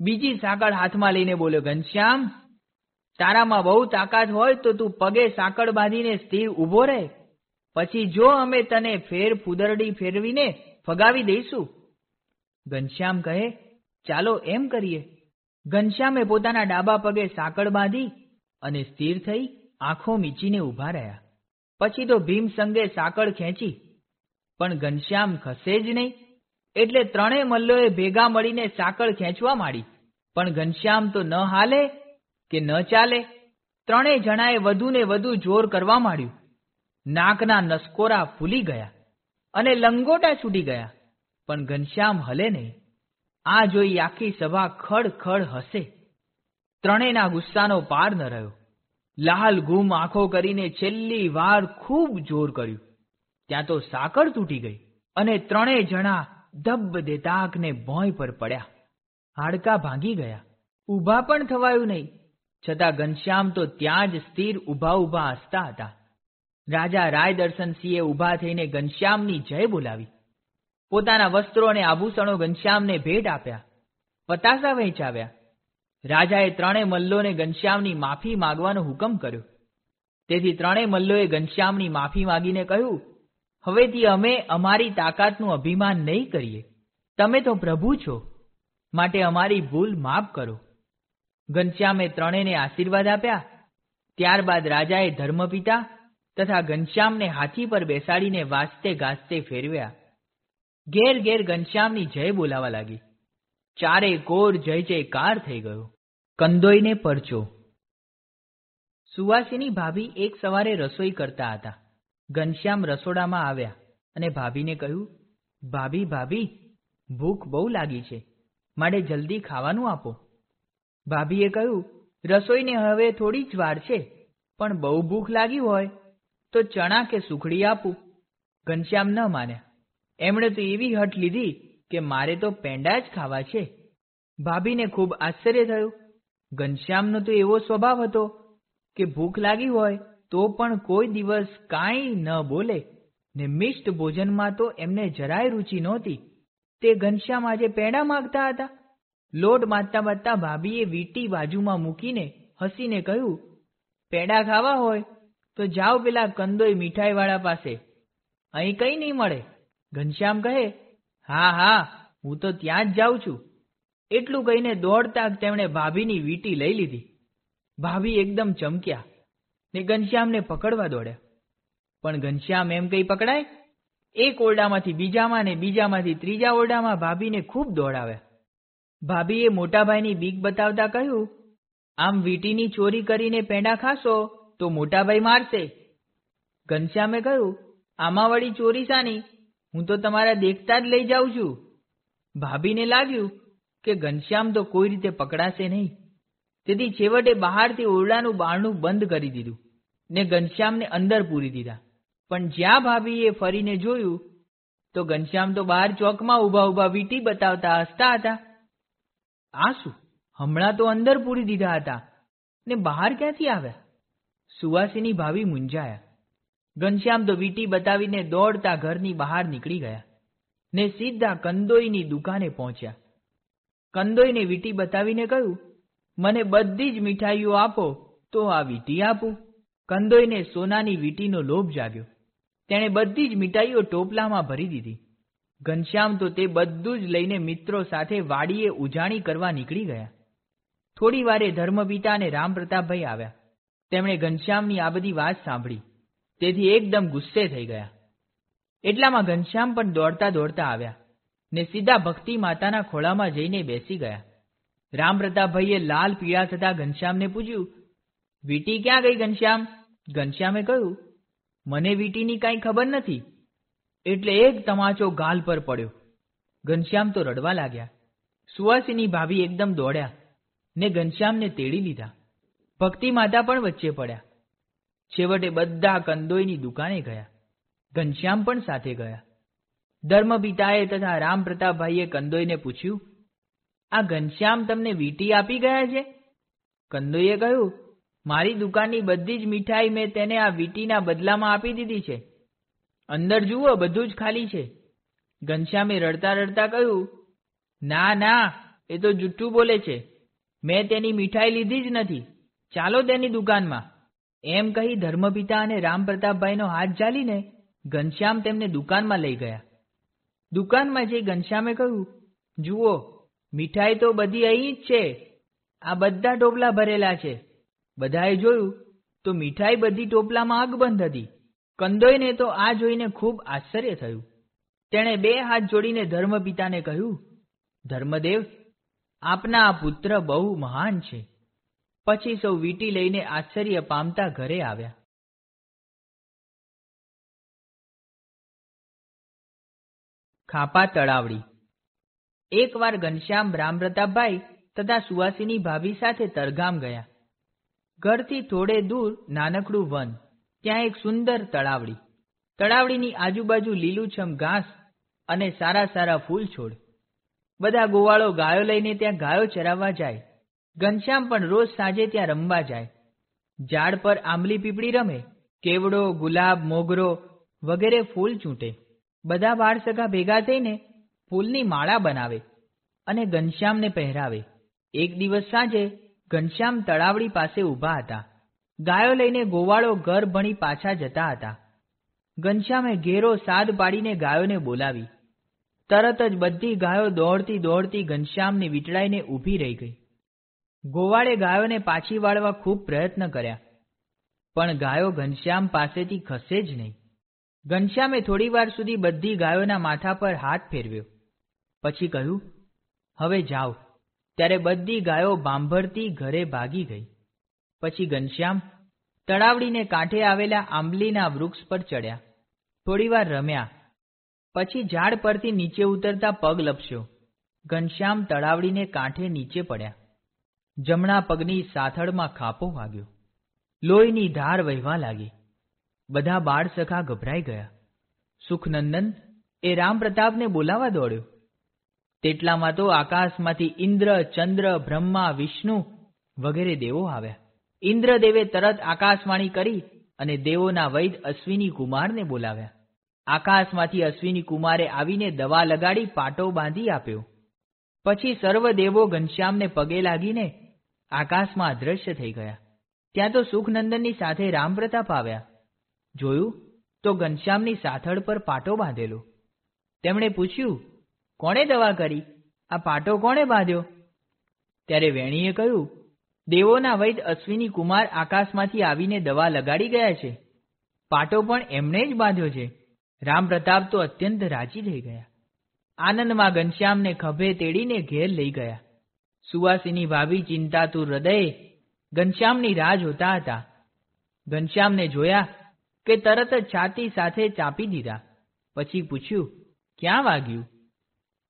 બીજી સાંકળ હાથમાં લઈને બોલ્યો, ઘનશ્યામ, તારામાં બહુ તાકાત હોય તો તું પગે સાંકળ બાંધીને સ્થિર ઊભો રહે. પછી જો અમે તને ફેર ફુદરડી ફેરવીને ફગાવી દઈશું. ઘનશ્યામ કહે, ચાલો એમ કરીએ. ઘનશ્યામે પોતાના ડાબા પગે સાંકળ બાંધી અને સ્થિર થઈ આંખો મીચીને ઊભા રહ્યા. પછી તો ભીમસંગે સાંકળ ખેંચી. પણ ઘનશ્યામ ખસે જ નહીં. એટલે ત્રણેય મલ્લોએ ભેગા મળીને સાંકળ ખેંચવા માંડી. પણ ઘનશ્યામ તો ન હાલે કે ન ચાલે, ત્રણેય જણાએ વધુ ને વધુ જોર કરવા માંડ્યું. નાકના નસકોરા ફૂલી ગયા અને લંગોટા છૂટી ગયા, પણ ઘનશ્યામ હલે નહીં. આ જોઈ આખી સભા ખડ ખડ હસે. ત્રણેયના ગુસ્સાનો પાર ન રહ્યો. લાલ ગુમ આંખો કરીને છેલ્લી વાર ખૂબ જોર કર્યું. ત્યાં તો સાકળ તૂટી ગઈ અને ત્રણેય જણા ધબ્બ આંખને ભોંય પર પડ્યા. હાડકા ભાંગી ગયા. ઊભા પણ થવાયું નહીં. છતાં ઘનશ્યામ તો ત્યાં જ સ્થિર ઊભા ઊભા હસતા હતા. રાજા રાયદર્શનસિંહે ઊભા થઈને ઘનશ્યામની જય બોલાવી. પોતાના વસ્ત્રો અને આભૂષણો ઘનશ્યામને ભેટ આપ્યા. પતાસા વહેંચાવ્યા. રાજાએ ત્રણેય મલ્લોને ઘનશ્યામની માફી માગવાનો હુકમ કર્યો. તેથી ત્રણેય મલ્લોએ ઘનશ્યામની માફી માગીને કહ્યું હવેથી અમે અમારી તાકાતનું અભિમાન નહીં કરીએ. તમે તો પ્રભુ છો. માટે અમારી ભૂલ માફ કરો. ઘનશ્યામે ત્રણેયને આશીર્વાદ આપ્યા. ત્યારબાદ રાજાએ ધર્મપિતા તથા ઘનશ્યામને હાથી પર બેસાડીને વાજતે ગાજતે ફેરવ્યા. ઘેર ઘેર ઘનશ્યામની જય બોલાવા લાગી. ચારે કોર જય જયકાર થઈ ગયો. કંદોઈને પરચો. સુવાસીની ભાભી એક સવારે રસોઈ કરતા હતા. ઘનશ્યામ રસોડામાં આવ્યા અને ભાભીને કહ્યું, ભાભી ભાભી, ભૂખ બહુ લાગી છે. માટે જલ્દી ખાવાનું આપો. ભાભીએ કહ્યું, રસોઈને હવે થોડી જ વાર છે, પણ બહુ ભૂખ લાગી હોય તો ચણા કે સુખડી આપું. ઘનશ્યામ ન માન્યા. એમણે તો એવી હટ લીધી કે મારે તો પેંડા જ ખાવા છે. ભાભીને ખૂબ આશ્ચર્ય થયું. ઘનશ્યામનો તો એવો સ્વભાવ હતો કે ભૂખ લાગી હોય તો પણ કોઈ દિવસ કાંઈ ન બોલે. ને મિષ્ટ ભોજનમાં તો એમને જરાય રુચિ નહોતી. તે ઘનશ્યામ આજે પેંડા માગતા હતા. લોટ બાંધતા બાંધતા ભાભીએ વીટી બાજુમાં મૂકીને હસીને કહ્યું, પેંડા ખાવા હોય તો જાઓ પેલા કંદોય મીઠાઈવાળા પાસે. અહીં કંઈ નહીં મળે. ઘનશ્યામ કહે, હા હા, હું તો ત્યાં જ જાઉં છું. એટલું કહીને દોડતા તેમણે ભાભીની વીટી લઈ લીધી. ભાભી એકદમ ચમક્યા. ને ઘનશ્યામને પકડવા દોડ્યા પણ ઘનશ્યામ એમ કઈ પકડાય? એક ઓરડામાંથી બીજામાં ને બીજામાંથી ત્રીજા ઓરડામાં ભાભીને ખૂબ દોડાવ્યા ભાભીએ મોટાભાઈની બીક બતાવતા કહ્યું, આમ વીટીની ચોરી કરીને પેંડા ખાશો તો મોટાભાઈ મારશે. ઘનશ્યામે કહ્યું આમાં વળી ચોરી સાની હું તો તમારા દેખતા જ લઈ જાઉં છું. ભાભીને લાગ્યું કે ઘનશ્યામ તો કોઈ રીતે પકડાશે નહીં. તેથી છેવટે બહારથી ઓરડાનું બારણું બંધ કરી દીધું. ને ઘનશ્યામને અંદર પૂરી દીધા. પણ જ્યાં ભાભીએ ફરીને જોયું, તો ઘનશ્યામ તો બહાર ચોકમાં ઊભા ઊભા વીટી બતાવતા હસતા હતા. આ શું? હમણાં તો અંદર પૂરી દીધા હતા. ને બહાર ક્યાંથી આવ્યા? સુવાસીની ભાભી મૂંઝાયા. ઘનશ્યામ તો વીટી બતાવીને દોડતા ઘરની બહાર નીકળી ગયા ને સીધા કંદોઈની દુકાને પહોંચ્યા. કંદોઈને વીટી બતાવીને કહ્યું, મને બધી જ મીઠાઈઓ આપો, તો આ વીટી આપું. કંદોઈને સોનાની વીટીનો લોભ જાગ્યો. તેણે બધી જ મીઠાઈઓ ટોપલામાં ભરી દીધી. ઘનશ્યામ તો તે બધું જ લઈને મિત્રો સાથે વાડીએ ઉજાણી કરવા નીકળી ગયા. થોડી વારે ધર્મપિતા અને રામપ્રતાપભાઈ આવ્યા. તેમણે ઘનશ્યામની આ બધી વાત સાંભળી. તેથી એકદમ ગુસ્સે થઈ ગયા. એટલામાં ઘનશ્યામ પણ દોડતા દોડતા આવ્યા ને સીધા ભક્તિ માતાના ખોળામાં જઈને બેસી ગયા. રામપ્રતાપભાઈએ લાલ પીળા થતા ઘનશ્યામને પૂછ્યું વીટી ક્યાં ગઈ ઘનશ્યામ? ઘનશ્યામે કહ્યું, મને વીટીની કાંઈ ખબર નથી. એટલે એક તમાચો ગાલ પર પડ્યો. ઘનશ્યામ તો રડવા લાગ્યા. સુવાસીની ભાભી એકદમ દોડ્યા ને ઘનશ્યામને તેડી લીધા. ભક્તિ માતા પણ વચ્ચે પડ્યા. છેવટે બધા કંદોઈની દુકાને ગયા. ઘનશ્યામ પણ સાથે ગયા. ધર્મપિતાએ તથા રામપ્રતાપભાઈએ કંદોઈને પૂછ્યું, આ ઘનશ્યામ તમને વીટી આપી ગયા છે? કંદોઈએ કહ્યું મારી દુકાનની બધી જ મીઠાઈ મેં તેને આ વીટીના બદલામાં આપી દીધી છે. અંદર જુઓ, બધું જ ખાલી છે. ઘનશ્યામે રડતા રડતા કહ્યું, ના ના, એ તો જુઠ્ઠું બોલે છે. મેં તેની મીઠાઈ લીધી જ નથી. ચાલો તેની દુકાનમાં. એમ કહી ધર્મપિતા અને રામપ્રતાપભાઈનો હાથ ચાલીને ઘનશ્યામ તેમને દુકાનમાં લઈ ગયા. દુકાનમાં જઈ ઘનશ્યામે કહ્યું, જુઓ, મીઠાઈ તો બધી અહીં જ છે. આ બધા ટોપલા ભરેલા છે. બધાએ જોયું તો મીઠાઈ બધી ટોપલામાં આગબંધ હતી. કંદોઈને તો આ જોઈને ખૂબ આશ્ચર્ય થયું. તેણે બે હાથ જોડીને ધર્મપિતાને કહ્યું, ધર્મદેવ, આપના આ પુત્ર બહુ મહાન છે. પછી સૌ વીટી લઈને આશ્ચર્ય પામતા ઘરે આવ્યા. ખાપા તળાવડી. એકવાર ઘનશ્યામ રામપ્રતાપભાઈ તથા સુવાસીની ભાભી સાથે તરગામ ગયા. ઘરથી થોડે દૂર નાનકડું વન, ત્યાં એક સુંદર તળાવડી. તળાવડીની આજુબાજુ લીલુંછમ ઘાસ અને સારા સારા ફૂલ છોડ. બધા ગોવાળો ગાયો લઈને ત્યાં ગાયો ચરાવવા જાય. ઘનશ્યામ પણ રોજ સાંજે ત્યાં રમવા જાય. ઝાડ પર આંબલી પીપળી રમે, કેવડો, ગુલાબ, મોગરો વગેરે ફૂલ ચૂંટે. બધા બાળ સગા ભેગા થઈને ફૂલની માળા બનાવે અને ઘનશ્યામને પહેરાવે. એક દિવસ સાંજે ઘનશ્યામ તળાવડી પાસે ઊભા હતા. ગાયો લઈને ગોવાળો ઘર ભણી પાછા જતા હતા. ઘનશ્યામે ઘેરો સાદ પાડીને ગાયોને બોલાવી. તરત જ બધી ગાયો દોડતી દોડતી ઘનશ્યામને વીટળાઈને ઊભી રહી ગઈ. ગોવાળે ગાયોને પાછી વાળવા ખૂબ પ્રયત્ન કર્યા. પણ ગાયો ઘનશ્યામ પાસેથી ખસે જ નહીં. ઘનશ્યામે થોડી વાર સુધી બધી ગાયોના માથા પર હાથ ફેરવ્યો. પછી કહ્યું, હવે જાઓ. ત્યારે બધી ગાયો બાંભરતી ઘરે ભાગી ગઈ. પછી ઘનશ્યામ તળાવડીને કાંઠે આવેલા આંબલીના વૃક્ષ પર ચડ્યા. થોડીવાર રમ્યા. પછી ઝાડ પરથી નીચે ઉતરતા પગ લપસ્યો. ઘનશ્યામ તળાવડીને કાંઠે નીચે પડ્યા. જમણા પગની સાથળમાં ખાપો વાગ્યો. લોહીની ધાર વહેવા લાગી. બધા બાળ સખા ગભરાઈ ગયા. સુખનંદન એ રામ પ્રતાપને બોલાવા દોડ્યો. તેટલામાં તો આકાશમાંથી ઇન્દ્ર, ચંદ્ર, બ્રહ્મા, વિષ્ણુ વગેરે દેવો આવ્યા. ઇન્દ્રદેવે તરત આકાશવાણી કરી અને દેવોના વૈદ અશ્વિની કુમારને બોલાવ્યા. આકાશમાંથી અશ્વિની કુમારે આવીને દવા લગાડી પાટો બાંધી આપ્યો. પછી સર્વ દેવો ઘનશ્યામને પગે લાગીને આકાશમાં અદ્રશ્ય થઈ ગયા. ત્યાં તો સુખનંદનની સાથે રામપ્રતાપ આવ્યા. જોયું તો ઘનશ્યામની સાથળ પર પાટો બાંધેલો. તેમણે પૂછ્યું કોણે દવા કરી? આ પાટો કોણે બાંધ્યો? ત્યારે વેણીએ કહ્યું, દેવોના વૈદ અશ્વિની કુમાર આકાશમાંથી આવીને દવા લગાડી ગયા છે. પાટો પણ એમણે જ બાંધ્યો છે. રામ પ્રતાપ તો અત્યંત રાજી થઈ ગયા. આનંદમાં ઘનશ્યામને ખભે તેડીને ઘેર લઈ ગયા. સુવાસીની ભાભી ચિંતાતુર હૃદયે ઘનશ્યામની રાહ જોતા હતા. ઘનશ્યામને જોયા કે તરત જ છાતી સાથે ચાપી દીધા. પછી પૂછ્યું, ક્યાં વાગ્યું?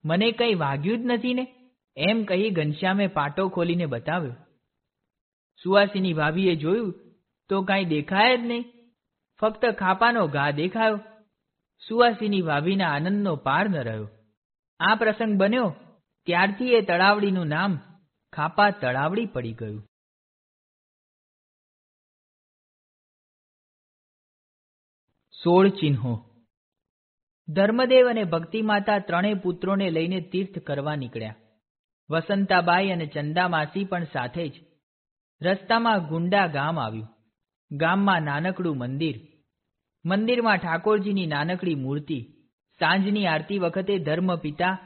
મને કંઈ વાગ્યું જ નથી ને? એમ કહી ઘનશ્યામે પાટો ખોલીને બતાવ્યો. સુવાસીની ભાભીએ જોયું તો કાંઈ દેખાય જ નહીં. ફક્ત ખાપાનો ઘા દેખાયો. સુવાસીની ભાભીના આનંદનો પાર ન રહ્યો. આ પ્રસંગ બન્યો ત્યારથી એ તળાવડીનું નામ ખાપા તળાવડી પડી ગયું. સોળ ચિહ્નો ધર્મદેવ અને ભક્તિમાતા ત્રણેય પુત્રોને લઈને તીર્થ કરવા નીકળ્યા. વસંતાબાઈ અને ચંદામાસી પણ સાથે જ રસ્તામાં ગુંડા ગામ આવ્યું. ગામમાં નાનકડું મંદિર. મંદિરમાં ઠાકોરજીની નાનકડી મૂર્તિ. સાંજની આરતી વખતે ધર્મપિતા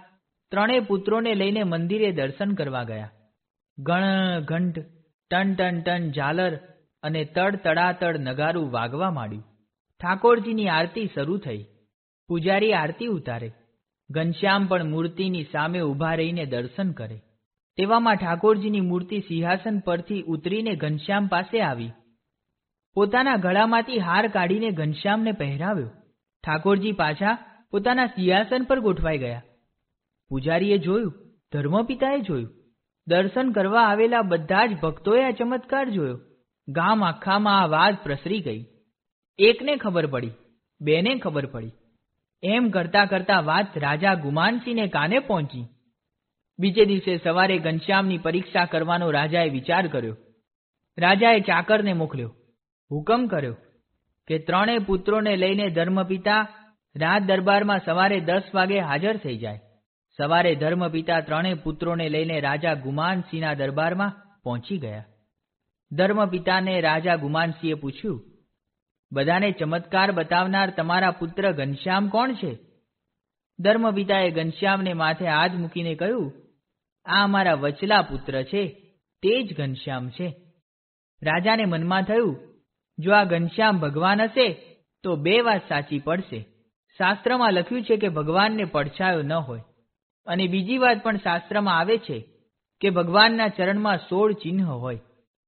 ત્રણેય પુત્રોને લઈને મંદિરે દર્શન કરવા ગયા. ગણ, ઘંટ, ટન ટન ટન, ઝાલર અને તડ, તડાતડ નગારું વાગવા માંડ્યું. ઠાકોરજીની આરતી શરૂ થઈ. પૂજારી આરતી ઉતારે. ઘનશ્યામ પણ મૂર્તિની સામે ઊભા રહીને દર્શન કરે. તેવામાં ઠાકોરજીની મૂર્તિ સિંહાસન પરથી ઉતરીને ઘનશ્યામ પાસે આવી. પોતાના ગળામાંથી હાર કાઢીને ઘનશ્યામને પહેરાવ્યો. ઠાકોરજી પાછા પોતાના સિંહાસન પર ગોઠવાઈ ગયા. પૂજારીએ જોયું, ધર્મપિતાએ જોયું. દર્શન કરવા આવેલા બધા જ ભક્તોએ આ ચમત્કાર જોયો. ગામ આખામાં આ વાત પ્રસરી ગઈ. એકને ખબર પડી, બેને ખબર પડી. એમ કરતા કરતા વાત રાજા ગુમાનસિંહને કાને પહોંચી? બીજે દિવસે સવારે ઘનશ્યામની પરીક્ષા કરવાનો રાજાએ વિચાર કર્યો. રાજાએ ચાકરને મોકલ્યો. હુકમ કર્યો કે ત્રણેય પુત્રોને લઈને ધર્મપિતા રાજ દરબારમાં સવારે દસ વાગે હાજર થઈ જાય. સવારે ધર્મપિતા ત્રણેય પુત્રોને લઈને રાજા ગુમાનસિંહના દરબારમાં પહોંચી ગયા. ધર્મપિતાને રાજા ગુમાનસિંહે પૂછ્યું બધાને ચમત્કાર બતાવનાર તમારા પુત્ર ઘનશ્યામ કોણ છે? ધર્મપિતાએ ઘનશ્યામને માથે હાથ મૂકીને કહ્યું, આ અમારા વચલા પુત્ર છે, તે જ ઘનશ્યામ છે. રાજાને મનમાં થયું, જો આ ઘનશ્યામ ભગવાન હશે, તો બે વાત સાચી પડશે. શાસ્ત્રમાં લખ્યું છે કે ભગવાનને પડછાયો ન હોય. અને બીજી વાત પણ શાસ્ત્રમાં આવે છે કે ભગવાનના ચરણમાં સોળ ચિહ્ન હોય.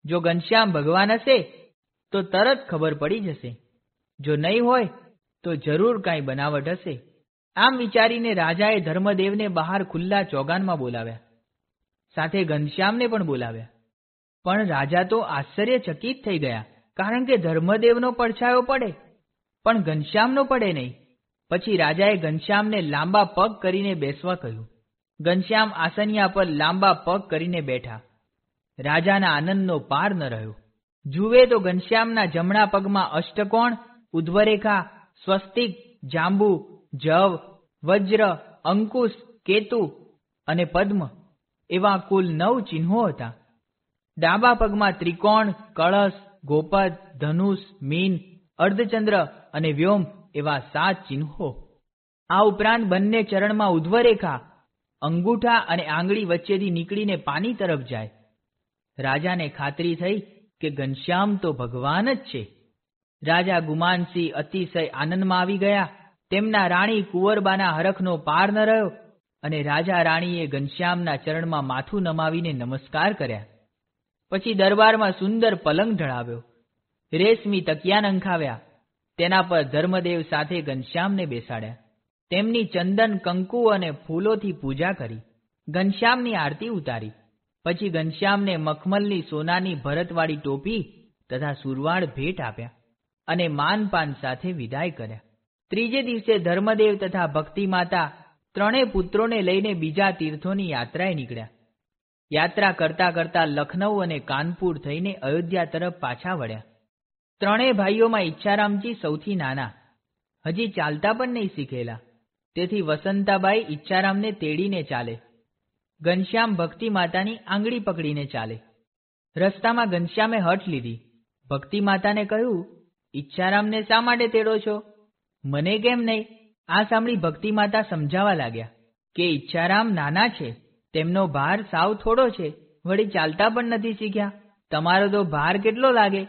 જો ઘનશ્યામ ભગવાન હશે તો તરત ખબર પડી જશે. જો નહીં હોય, તો જરૂર કાંઈ બનાવટ હશે. આમ વિચારીને રાજાએ ધર્મદેવને બહાર ખુલ્લા ચોગાનમાં બોલાવ્યા. સાથે ઘનશ્યામને પણ બોલાવ્યા. પણ રાજા તો આશ્ચર્યચકિત થઈ ગયા, કારણ કે ધર્મદેવનો પડછાયો પડે. પણ ઘનશ્યામનો પડે નહીં. પછી રાજાએ ઘનશ્યામને લાંબા પગ કરીને બેસવા કહ્યું. ઘનશ્યામ આસનિયા પર લાંબા પગ કરીને બેઠા. રાજાના આનંદનો પાર ન રહ્યો. જુએ તો ઘનશ્યામના જમણા પગમાં અષ્ટકોણ ઉધ્વરેખા સ્વસ્તિક, જાંબુ, જવ, વજ્ર, અંકુશ, કેતુ અને પદ્મ એવા કુલ નવ ચિહ્નો હતા. ડાબા પગમાં ત્રિકોણ, કળશ, ગોપદ, ધનુષ, મીન, અર્ધચંદ્ર અને વ્યોમ એવા સાત ચિહ્નો. આ ઉપરાંત બંને ચરણમાં ઉધ્વરેખા અંગૂઠા અને આંગળી વચ્ચેથી નીકળીને પાની તરફ જાય. રાજાને ખાતરી થઈ કે ઘનશ્યામ તો ભગવાન જ છે. રાજા ગુમાનસિંહ અતિશય આનંદમાં આવી ગયા. તેમના રાણી કુંવરબાના હરખનો પાર ન રહ્યો અને રાજા રાણીએ ઘનશ્યામના ચરણમાં માથું નમાવીને નમસ્કાર કર્યા. પછી દરબારમાં સુંદર પલંગ ઢળાવ્યો રેશમી તકિયા નંખાવ્યા તેના પર ધર્મદેવ સાથે ઘનશ્યામને બેસાડ્યા. તેમની ચંદન કંકુ અને ફૂલોથી પૂજા કરી. ઘનશ્યામની આરતી ઉતારી. પછી ઘનશ્યામને મખમલની સોનાની ભરતવાળી ટોપી તથા સુરવાળ ભેટ આપ્યા અને માનપાન સાથે વિદાય કર્યા. ત્રીજે દિવસે ધર્મદેવ તથા ભક્તિમાતા ત્રણેય પુત્રોને લઈને બીજા તીર્થોની યાત્રાએ નીકળ્યા. યાત્રા કરતા કરતા લખનૌ અને કાનપુર થઈને અયોધ્યા તરફ પાછા વળ્યા. ત્રણેય ભાઈઓમાં ઈચ્છારામજી સૌથી નાના. હજી ચાલતા પણ નહીં શીખેલા. તેથી વસંતાબાઈ ઈચ્છારામને તેડીને ચાલે. ઘનશ્યામ ભક્તિ માતાની આંગળી પકડીને ચાલે. રસ્તામાં ઘનશ્યામે હઠ લીધી. ભક્તિ માતાને કહ્યું, ઈચ્છારામને શા માટે તેડો છો? મને કેમ નહીં? આ સાંભળી ભક્તિ માતા સમજાવવા લાગ્યા, કે ઈચ્છારામ નાના છે, તેમનો ભાર સાવ થોડો છે, વળી ચાલતા પણ નથી શીખ્યા. તમારો તો ભાર કેટલો લાગે?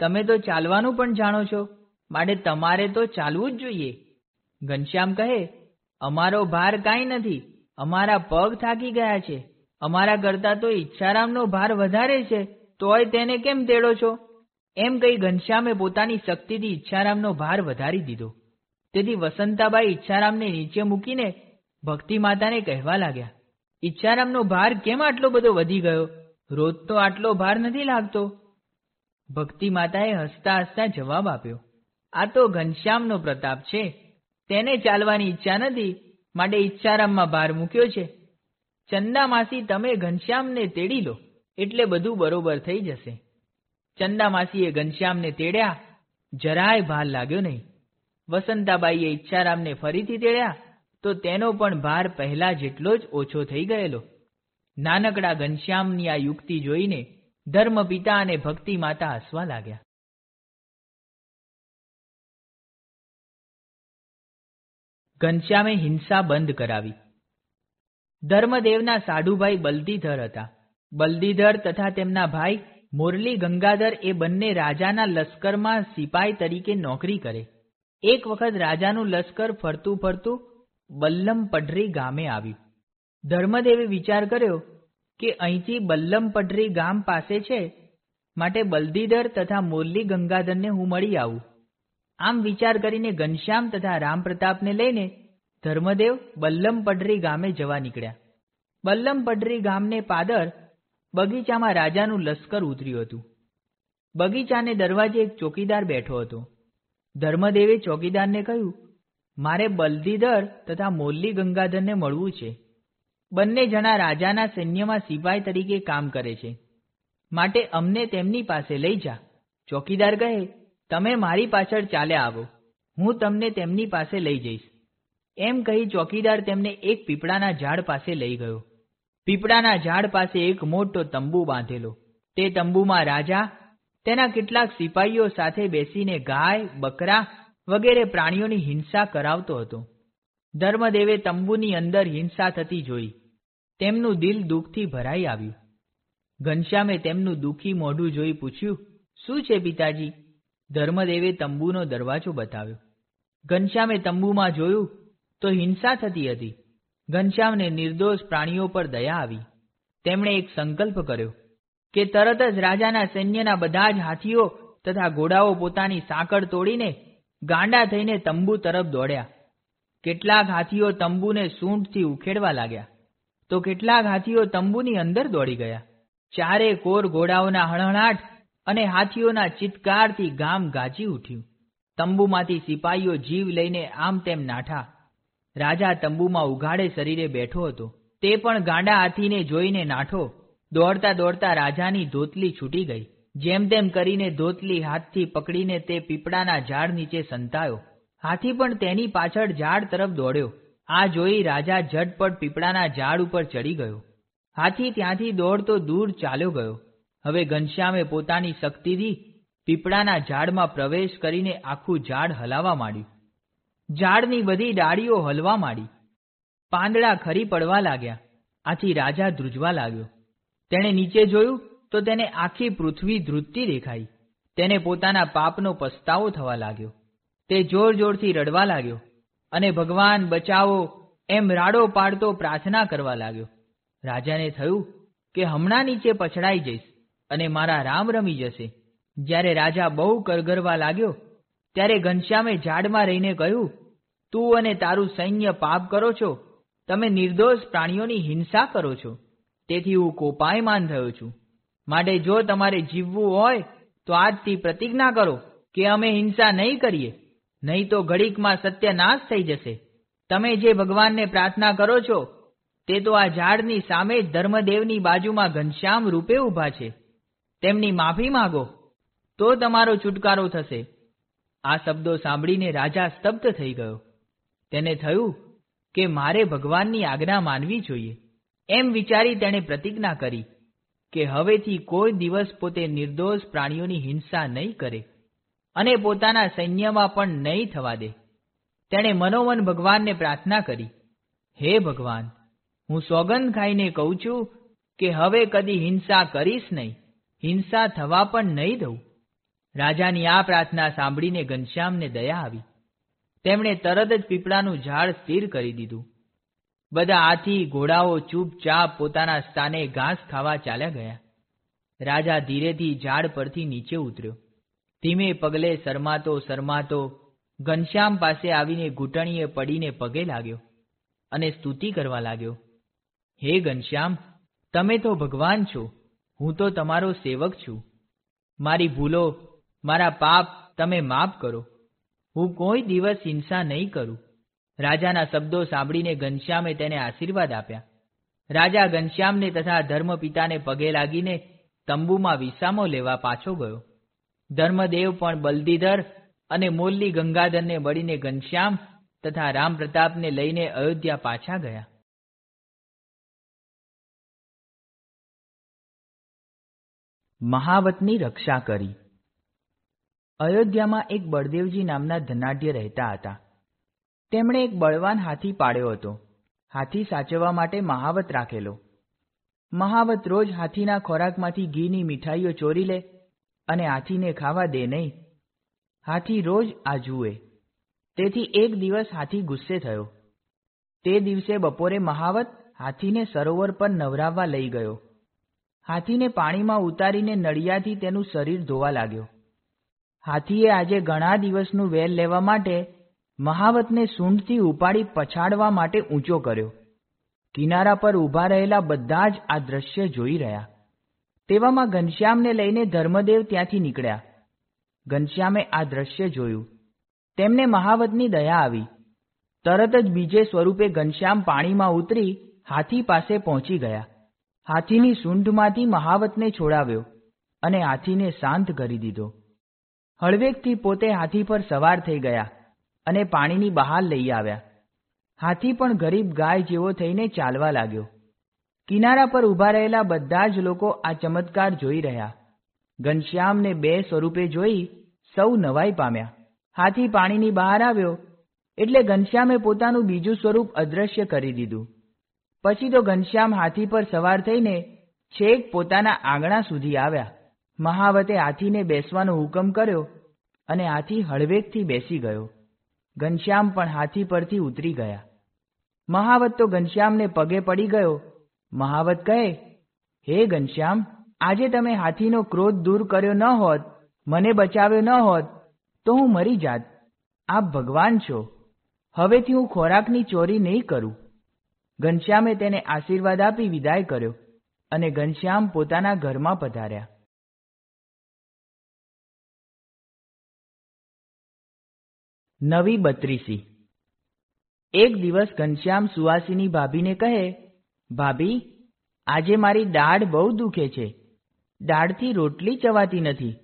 તમે તો ચાલવાનું પણ જાણો છો. માટે તમારે તો ચાલવું જ જોઈએ. ઘનશ્યામ કહે, અમારો ભાર કાંઈ નથી. અમારા પગ થાકી ગયા છે. અમારા કરતા તો ઈચ્છારામનો ભાર વધારે છે. તોય તેને કેમ તેડો છો? એમ કહી ઘનશ્યામે પોતાની શક્તિથી ઈચ્છારામનો ભાર વધારી દીધો. તેથી વસંતાબાઈ ઈચ્છારામને નીચે મૂકીને ભક્તિ માતાને કહેવા લાગ્યા, ઈચ્છારામનો ભાર કેમ આટલો બધો વધી ગયો? રોજ તો આટલો ભાર નથી લાગતો. ભક્તિ માતાએ હસતા હસતા જવાબ આપ્યો, આ તો ઘનશ્યામનો પ્રતાપ છે. તેને ચાલવાની ઈચ્છા નથી. માટે ઈચ્છારામમાં ભાર મૂક્યો છે. ચંદામાસી તમે ઘનશ્યામને તેડી લો, એટલે બધું બરોબર થઈ જશે. ચંદામાસીએ ઘનશ્યામને તેડ્યા, જરાય ભાર લાગ્યો નહીં. વસંતાબાઈએ ઈચ્છારામને ફરીથી તેડ્યા, તો તેનો પણ ભાર પહેલા જેટલો જ ઓછો થઈ ગયેલો. નાનકડા ઘનશ્યામની આ યુક્તિ જોઈને ધર્મપિતા અને ભક્તિ માતા હસવા લાગ્યા. ઘનશ્યામે હિંસા બંધ કરાવી. ધર્મદેવના સાઢુભાઈ બલદીધર હતા. બલદીધર તથા તેમના ભાઈ મોરલી ગંગાધર એ બંને રાજાના લશ્કરમાં સિપાઈ તરીકે નોકરી કરે. એક વખત રાજાનું લશ્કર ફરતું ફરતું બલ્લમ પઢરી ગામે આવ્યું. ધર્મદેવે વિચાર કર્યો કે અહીંથી બલ્લમ પઢરી ગામ પાસે છે, માટે બલદીધર તથા મોરલી ગંગાધરને હું મળી આવું. આમ વિચાર કરીને ઘનશ્યામ તથા રામપ્રતાપને લઈને ધર્મદેવ બલ્લમ પઢરી ગામે જવા નીકળ્યા. બલ્લમ પઢરી ગામને પાદર બગીચામાં રાજાનું લશ્કર ઉતર્યું હતું. બગીચાને દરવાજે એક ચોકીદાર બેઠો હતો. ધર્મદેવે ચોકીદારને કહ્યું, મારે બલદીધર તથા મોલ્લી ગંગાધરને મળવું છે. બંને જણા રાજાના સૈન્યમાં સિપાઈ તરીકે કામ કરે છે. માટે અમને તેમની પાસે લઈ જા. ચોકીદાર કહે તમે મારી પાછળ ચાલ્યા આવો. હું તમને તેમની પાસે લઈ જઈશ. એમ કહી ચોકીદાર તેમને એક પીપળાના ઝાડ પાસે લઈ ગયો. પીપળાના ઝાડ પાસે એક મોટો તંબુ બાંધેલો. તે તંબુમાં રાજા, તેના કેટલાક સિપાહીઓ સાથે બેસીને ગાય, બકરા વગેરે પ્રાણીઓની હિંસા કરાવતો હતો. ધર્મદેવે તંબુની અંદર હિંસા થતી જોઈ. તેમનું દિલ દુઃખથી ભરાઈ આવ્યું. ઘનશ્યામે તેમનું દુઃખી મોઢું જોઈ પૂછ્યું, શું છે પિતાજી? ધર્મદેવે તંબુનો દરવાજો બતાવ્યો. ઘનશ્યામે તંબુમાં જોયું તો હિંસા થતી હતી. ઘનશ્યામને નિર્દોષ પ્રાણીઓ પર દયા આવી. તેમણે એક સંકલ્પ કર્યો કે તરત જ રાજાના સૈન્યના બધા જ હાથીઓ તથા ઘોડાઓ પોતાની સાંકળ તોડીને ગાંડા થઈને તંબુ તરફ દોડ્યા. કેટલાક હાથીઓ તંબુને સૂંઢથી ઉખેડવા લાગ્યા. તો કેટલાક હાથીઓ તંબુની અંદર દોડી ગયા. ચારે કોર ઘોડાઓના હણહણાટ અને હાથીઓના ચિત્કારથી ગામ ગાજી ઉઠ્યું. તંબુમાંથી સિપાહીઓ જીવ લઈને આમ તેમ નાઠા. રાજા તંબુમાં ઉઘાડે શરીરે બેઠો હતો. તે પણ ગાંડા હાથીને જોઈને નાઠો. દોડતા દોડતા રાજાની ધોતલી છૂટી ગઈ. જેમ તેમ કરીને ધોતલી હાથથી પકડીને તે પીપળાના ઝાડ નીચે સંતાયો. હાથી પણ તેની પાછળ ઝાડ તરફ દોડ્યો. આ જોઈ રાજા ઝટપટ પીપળાના ઝાડ ઉપર ચડી ગયો. હાથી ત્યાંથી દોડતો દૂર ચાલ્યો ગયો. હવે ઘનશ્યામે પોતાની શક્તિથી પીપળાના ઝાડમાં પ્રવેશ કરીને આખું ઝાડ હલાવવા માંડ્યું. ઝાડની બધી ડાળીઓ હલવા માંડી. પાંદડા ખરી પડવા લાગ્યા. આથી રાજા ધ્રુજવા લાગ્યો. તેણે નીચે જોયું તો તેને આખી પૃથ્વી ધ્રુજતી દેખાઈ. તેને પોતાના પાપનો પસ્તાવો થવા લાગ્યો. તે જોર જોરથી રડવા લાગ્યો અને ભગવાન બચાવો એમ રાડો પાડતો પ્રાર્થના કરવા લાગ્યો. રાજાને થયું કે હમણાં નીચે પછડાઈ જઈશ. અને મારા રામ રમી જશે. જ્યારે રાજા બહુ કરગરવા લાગ્યો, ત્યારે ઘનશ્યામે ઝાડમાં રહીને કહ્યું, તું અને તારું સૈન્ય પાપ કરો છો. તમે નિર્દોષ પ્રાણીઓની હિંસા કરો છો. તેથી હું કોપાયમાન થયો છું. માટે જો તમારે જીવવું હોય, તો આજથી પ્રતિજ્ઞા કરો કે અમે હિંસા નહીં કરીએ. નહીં તો ઘડીકમાં સત્યનાશ થઈ જશે. તમે જે ભગવાનને પ્રાર્થના કરો છો, તે તો આ ઝાડની સામે જ ધર્મદેવની બાજુમાં ઘનશ્યામ રૂપે ઊભા છે. તેમની માફી માગો, તો તમારો છુટકારો થશે. આ શબ્દો સાંભળીને રાજા સ્તબ્ધ થઈ ગયો. તેને થયું કે મારે ભગવાનની આજ્ઞા માનવી જોઈએ. એમ વિચારી તેણે પ્રતિજ્ઞા કરી કે હવેથી કોઈ દિવસ પોતે નિર્દોષ પ્રાણીઓની હિંસા નહીં કરે અને પોતાના સૈન્યમાં પણ નહીં થવા દે. તેણે મનોમન ભગવાનને પ્રાર્થના કરી, હે ભગવાન, હું સોગંદ ખાઈને કહું છું કે હવે કદી હિંસા કરીશ નહીં. હિંસા થવા પણ નહીં દઉં. રાજાની આ પ્રાર્થના સાંભળીને ઘનશ્યામને દયા આવી. તેમણે તરત જ પીપળાનું ઝાડ સ્થિર કરી દીધું. બધા હાથી, ઘોડાઓ ચૂપચાપ પોતાના સ્થાને ઘાસ ખાવા ચાલ્યા ગયા. રાજા ધીરેથી ઝાડ પરથી નીચે ઉતર્યો. ધીમે પગલે શરમાતો શરમાતો ઘનશ્યામ પાસે આવીને ઘૂંટણીએ પડીને પગે લાગ્યો અને સ્તુતિ કરવા લાગ્યો. હે ઘનશ્યામ, તમે તો ભગવાન છો. હું તો તમારો સેવક છું. મારી ભૂલો, મારા પાપ તમે માફ કરો. હું કોઈ દિવસ હિંસા નહીં કરું. રાજાના શબ્દો સાંભળીને ઘનશ્યામે તેને આશીર્વાદ આપ્યા. રાજા ઘનશ્યામને તથા ધર્મપિતાને પગે લાગીને તંબુમાં વિસામો લેવા પાછો ગયો. ધર્મદેવ પણ બલદીધર અને મોલ્લી ગંગાધરને મળીને ઘનશ્યામ તથા રામપ્રતાપને લઈને અયોધ્યા પાછા ગયા. મહાવતની રક્ષા કરી. અયોધ્યામાં એક બળદેવજી નામના ધનાઢ્ય રહેતા હતા. તેમણે એક બળવાન હાથી પાડ્યો હતો. હાથી સાચવવા માટે મહાવત રાખેલો. મહાવત રોજ હાથીના ખોરાકમાંથી ઘીની મીઠાઈઓ ચોરી લે અને હાથીને ખાવા દે નહીં. હાથી રોજ આ જુએ. તેથી એક દિવસ હાથી ગુસ્સે થયો. તે દિવસે બપોરે મહાવત હાથીને સરોવર પર નવરાવવા લઈ ગયો. હાથીને પાણીમાં ઉતારીને નળિયાથી તેનું શરીર ધોવા લાગ્યો. હાથીએ આજે ઘણા દિવસનું વેલ લેવા માટે મહાવતને સૂંઢથી ઉપાડી પછાડવા માટે ઊંચો કર્યો. કિનારા પર ઊભા રહેલા બધા જ આ દ્રશ્ય જોઈ રહ્યા. તેવામાં ઘનશ્યામને લઈને ધર્મદેવ ત્યાંથી નીકળ્યા. ઘનશ્યામે આ દ્રશ્ય જોયું. તેમને મહાવતની દયા આવી. તરત જ બીજે સ્વરૂપે ઘનશ્યામ પાણીમાં ઉતરી હાથી પાસે પહોંચી ગયા. હાથીની સૂંઢમાંથી મહાવતને છોડાવ્યો અને હાથીને શાંત કરી દીધો. હળવેકથી પોતે હાથી પર સવાર થઈ ગયા અને પાણીની બહાર લઈ આવ્યા. હાથી પણ ગરીબ ગાય જેવો થઈને ચાલવા લાગ્યો. કિનારા પર ઊભા રહેલા બધા જ લોકો આ ચમત્કાર જોઈ રહ્યા. ઘનશ્યામને બે સ્વરૂપે જોઈ સૌ નવાઈ પામ્યા. હાથી પાણીની બહાર આવ્યો એટલે ઘનશ્યામે પોતાનું બીજું સ્વરૂપ અદ્રશ્ય કરી દીધું. પછી તો ઘનશ્યામ હાથી પર સવાર થઈને છેક પોતાના આંગણા સુધી આવ્યા. મહાવતે હાથીને બેસવાનો હુકમ કર્યો અને હાથી હળવેકથી બેસી ગયો. ઘનશ્યામ પણ હાથી પરથી ઉતરી ગયા. મહાવત તો ઘનશ્યામને પગે પડી ગયો. મહાવત કહે, હે ઘનશ્યામ, આજે તમે હાથીનો ક્રોધ દૂર કર્યો ન હોત, મને બચાવ્યો ન હોત, તો હું મરી જાત. આપ ભગવાન છો. હવેથી હું ખોરાકની ચોરી નહીં કરું. ઘનશ્યામે તેને આશીર્વાદ આપી વિદાય કર્યો અને ઘનશ્યામ પોતાના ઘરમાં પધાર્યા. નવી બત્રીસી. એક દિવસ ઘનશ્યામ સુવાસીની ભાભીને કહે, ભાભી, આજે મારી દાઢ બહુ દુખે છે. દાઢથી રોટલી ચવાતી નથી.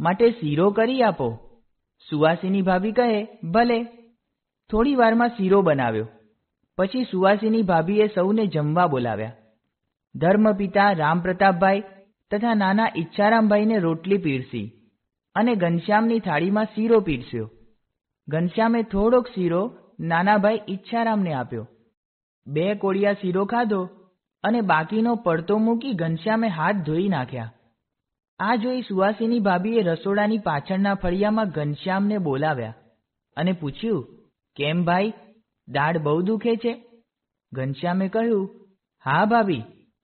માટે શીરો કરી આપો. સુવાસીની ભાભી કહે, ભલે. થોડી વારમાં શીરો બનાવ્યો. પછી સુવાસીની ભાભીએ સૌને જમવા બોલાવ્યા. ધર્મપિતા રામપ્રતાપભાઈ તથા નાના ઈચ્છારામભાઈને રોટલી પીરસી અને ઘનશ્યામની થાળીમાં શીરો પીરસ્યો. ઘનશ્યામે થોડોક શીરો નાનાભાઈ ઈચ્છારામને આપ્યો. બે કોળિયા શીરો ખાધો અને બાકીનો પડતો મૂકી ઘનશ્યામે હાથ ધોઈ નાખ્યા. આ જોઈ સુવાસીની ભાભીએ રસોડાની પાછળના ફળિયામાં ઘનશ્યામને બોલાવ્યા અને પૂછ્યું, કેમ ભાઈ? દાઢ બહુ દુખે છે? ઘનશ્યામે કહ્યું, હા ભાભી,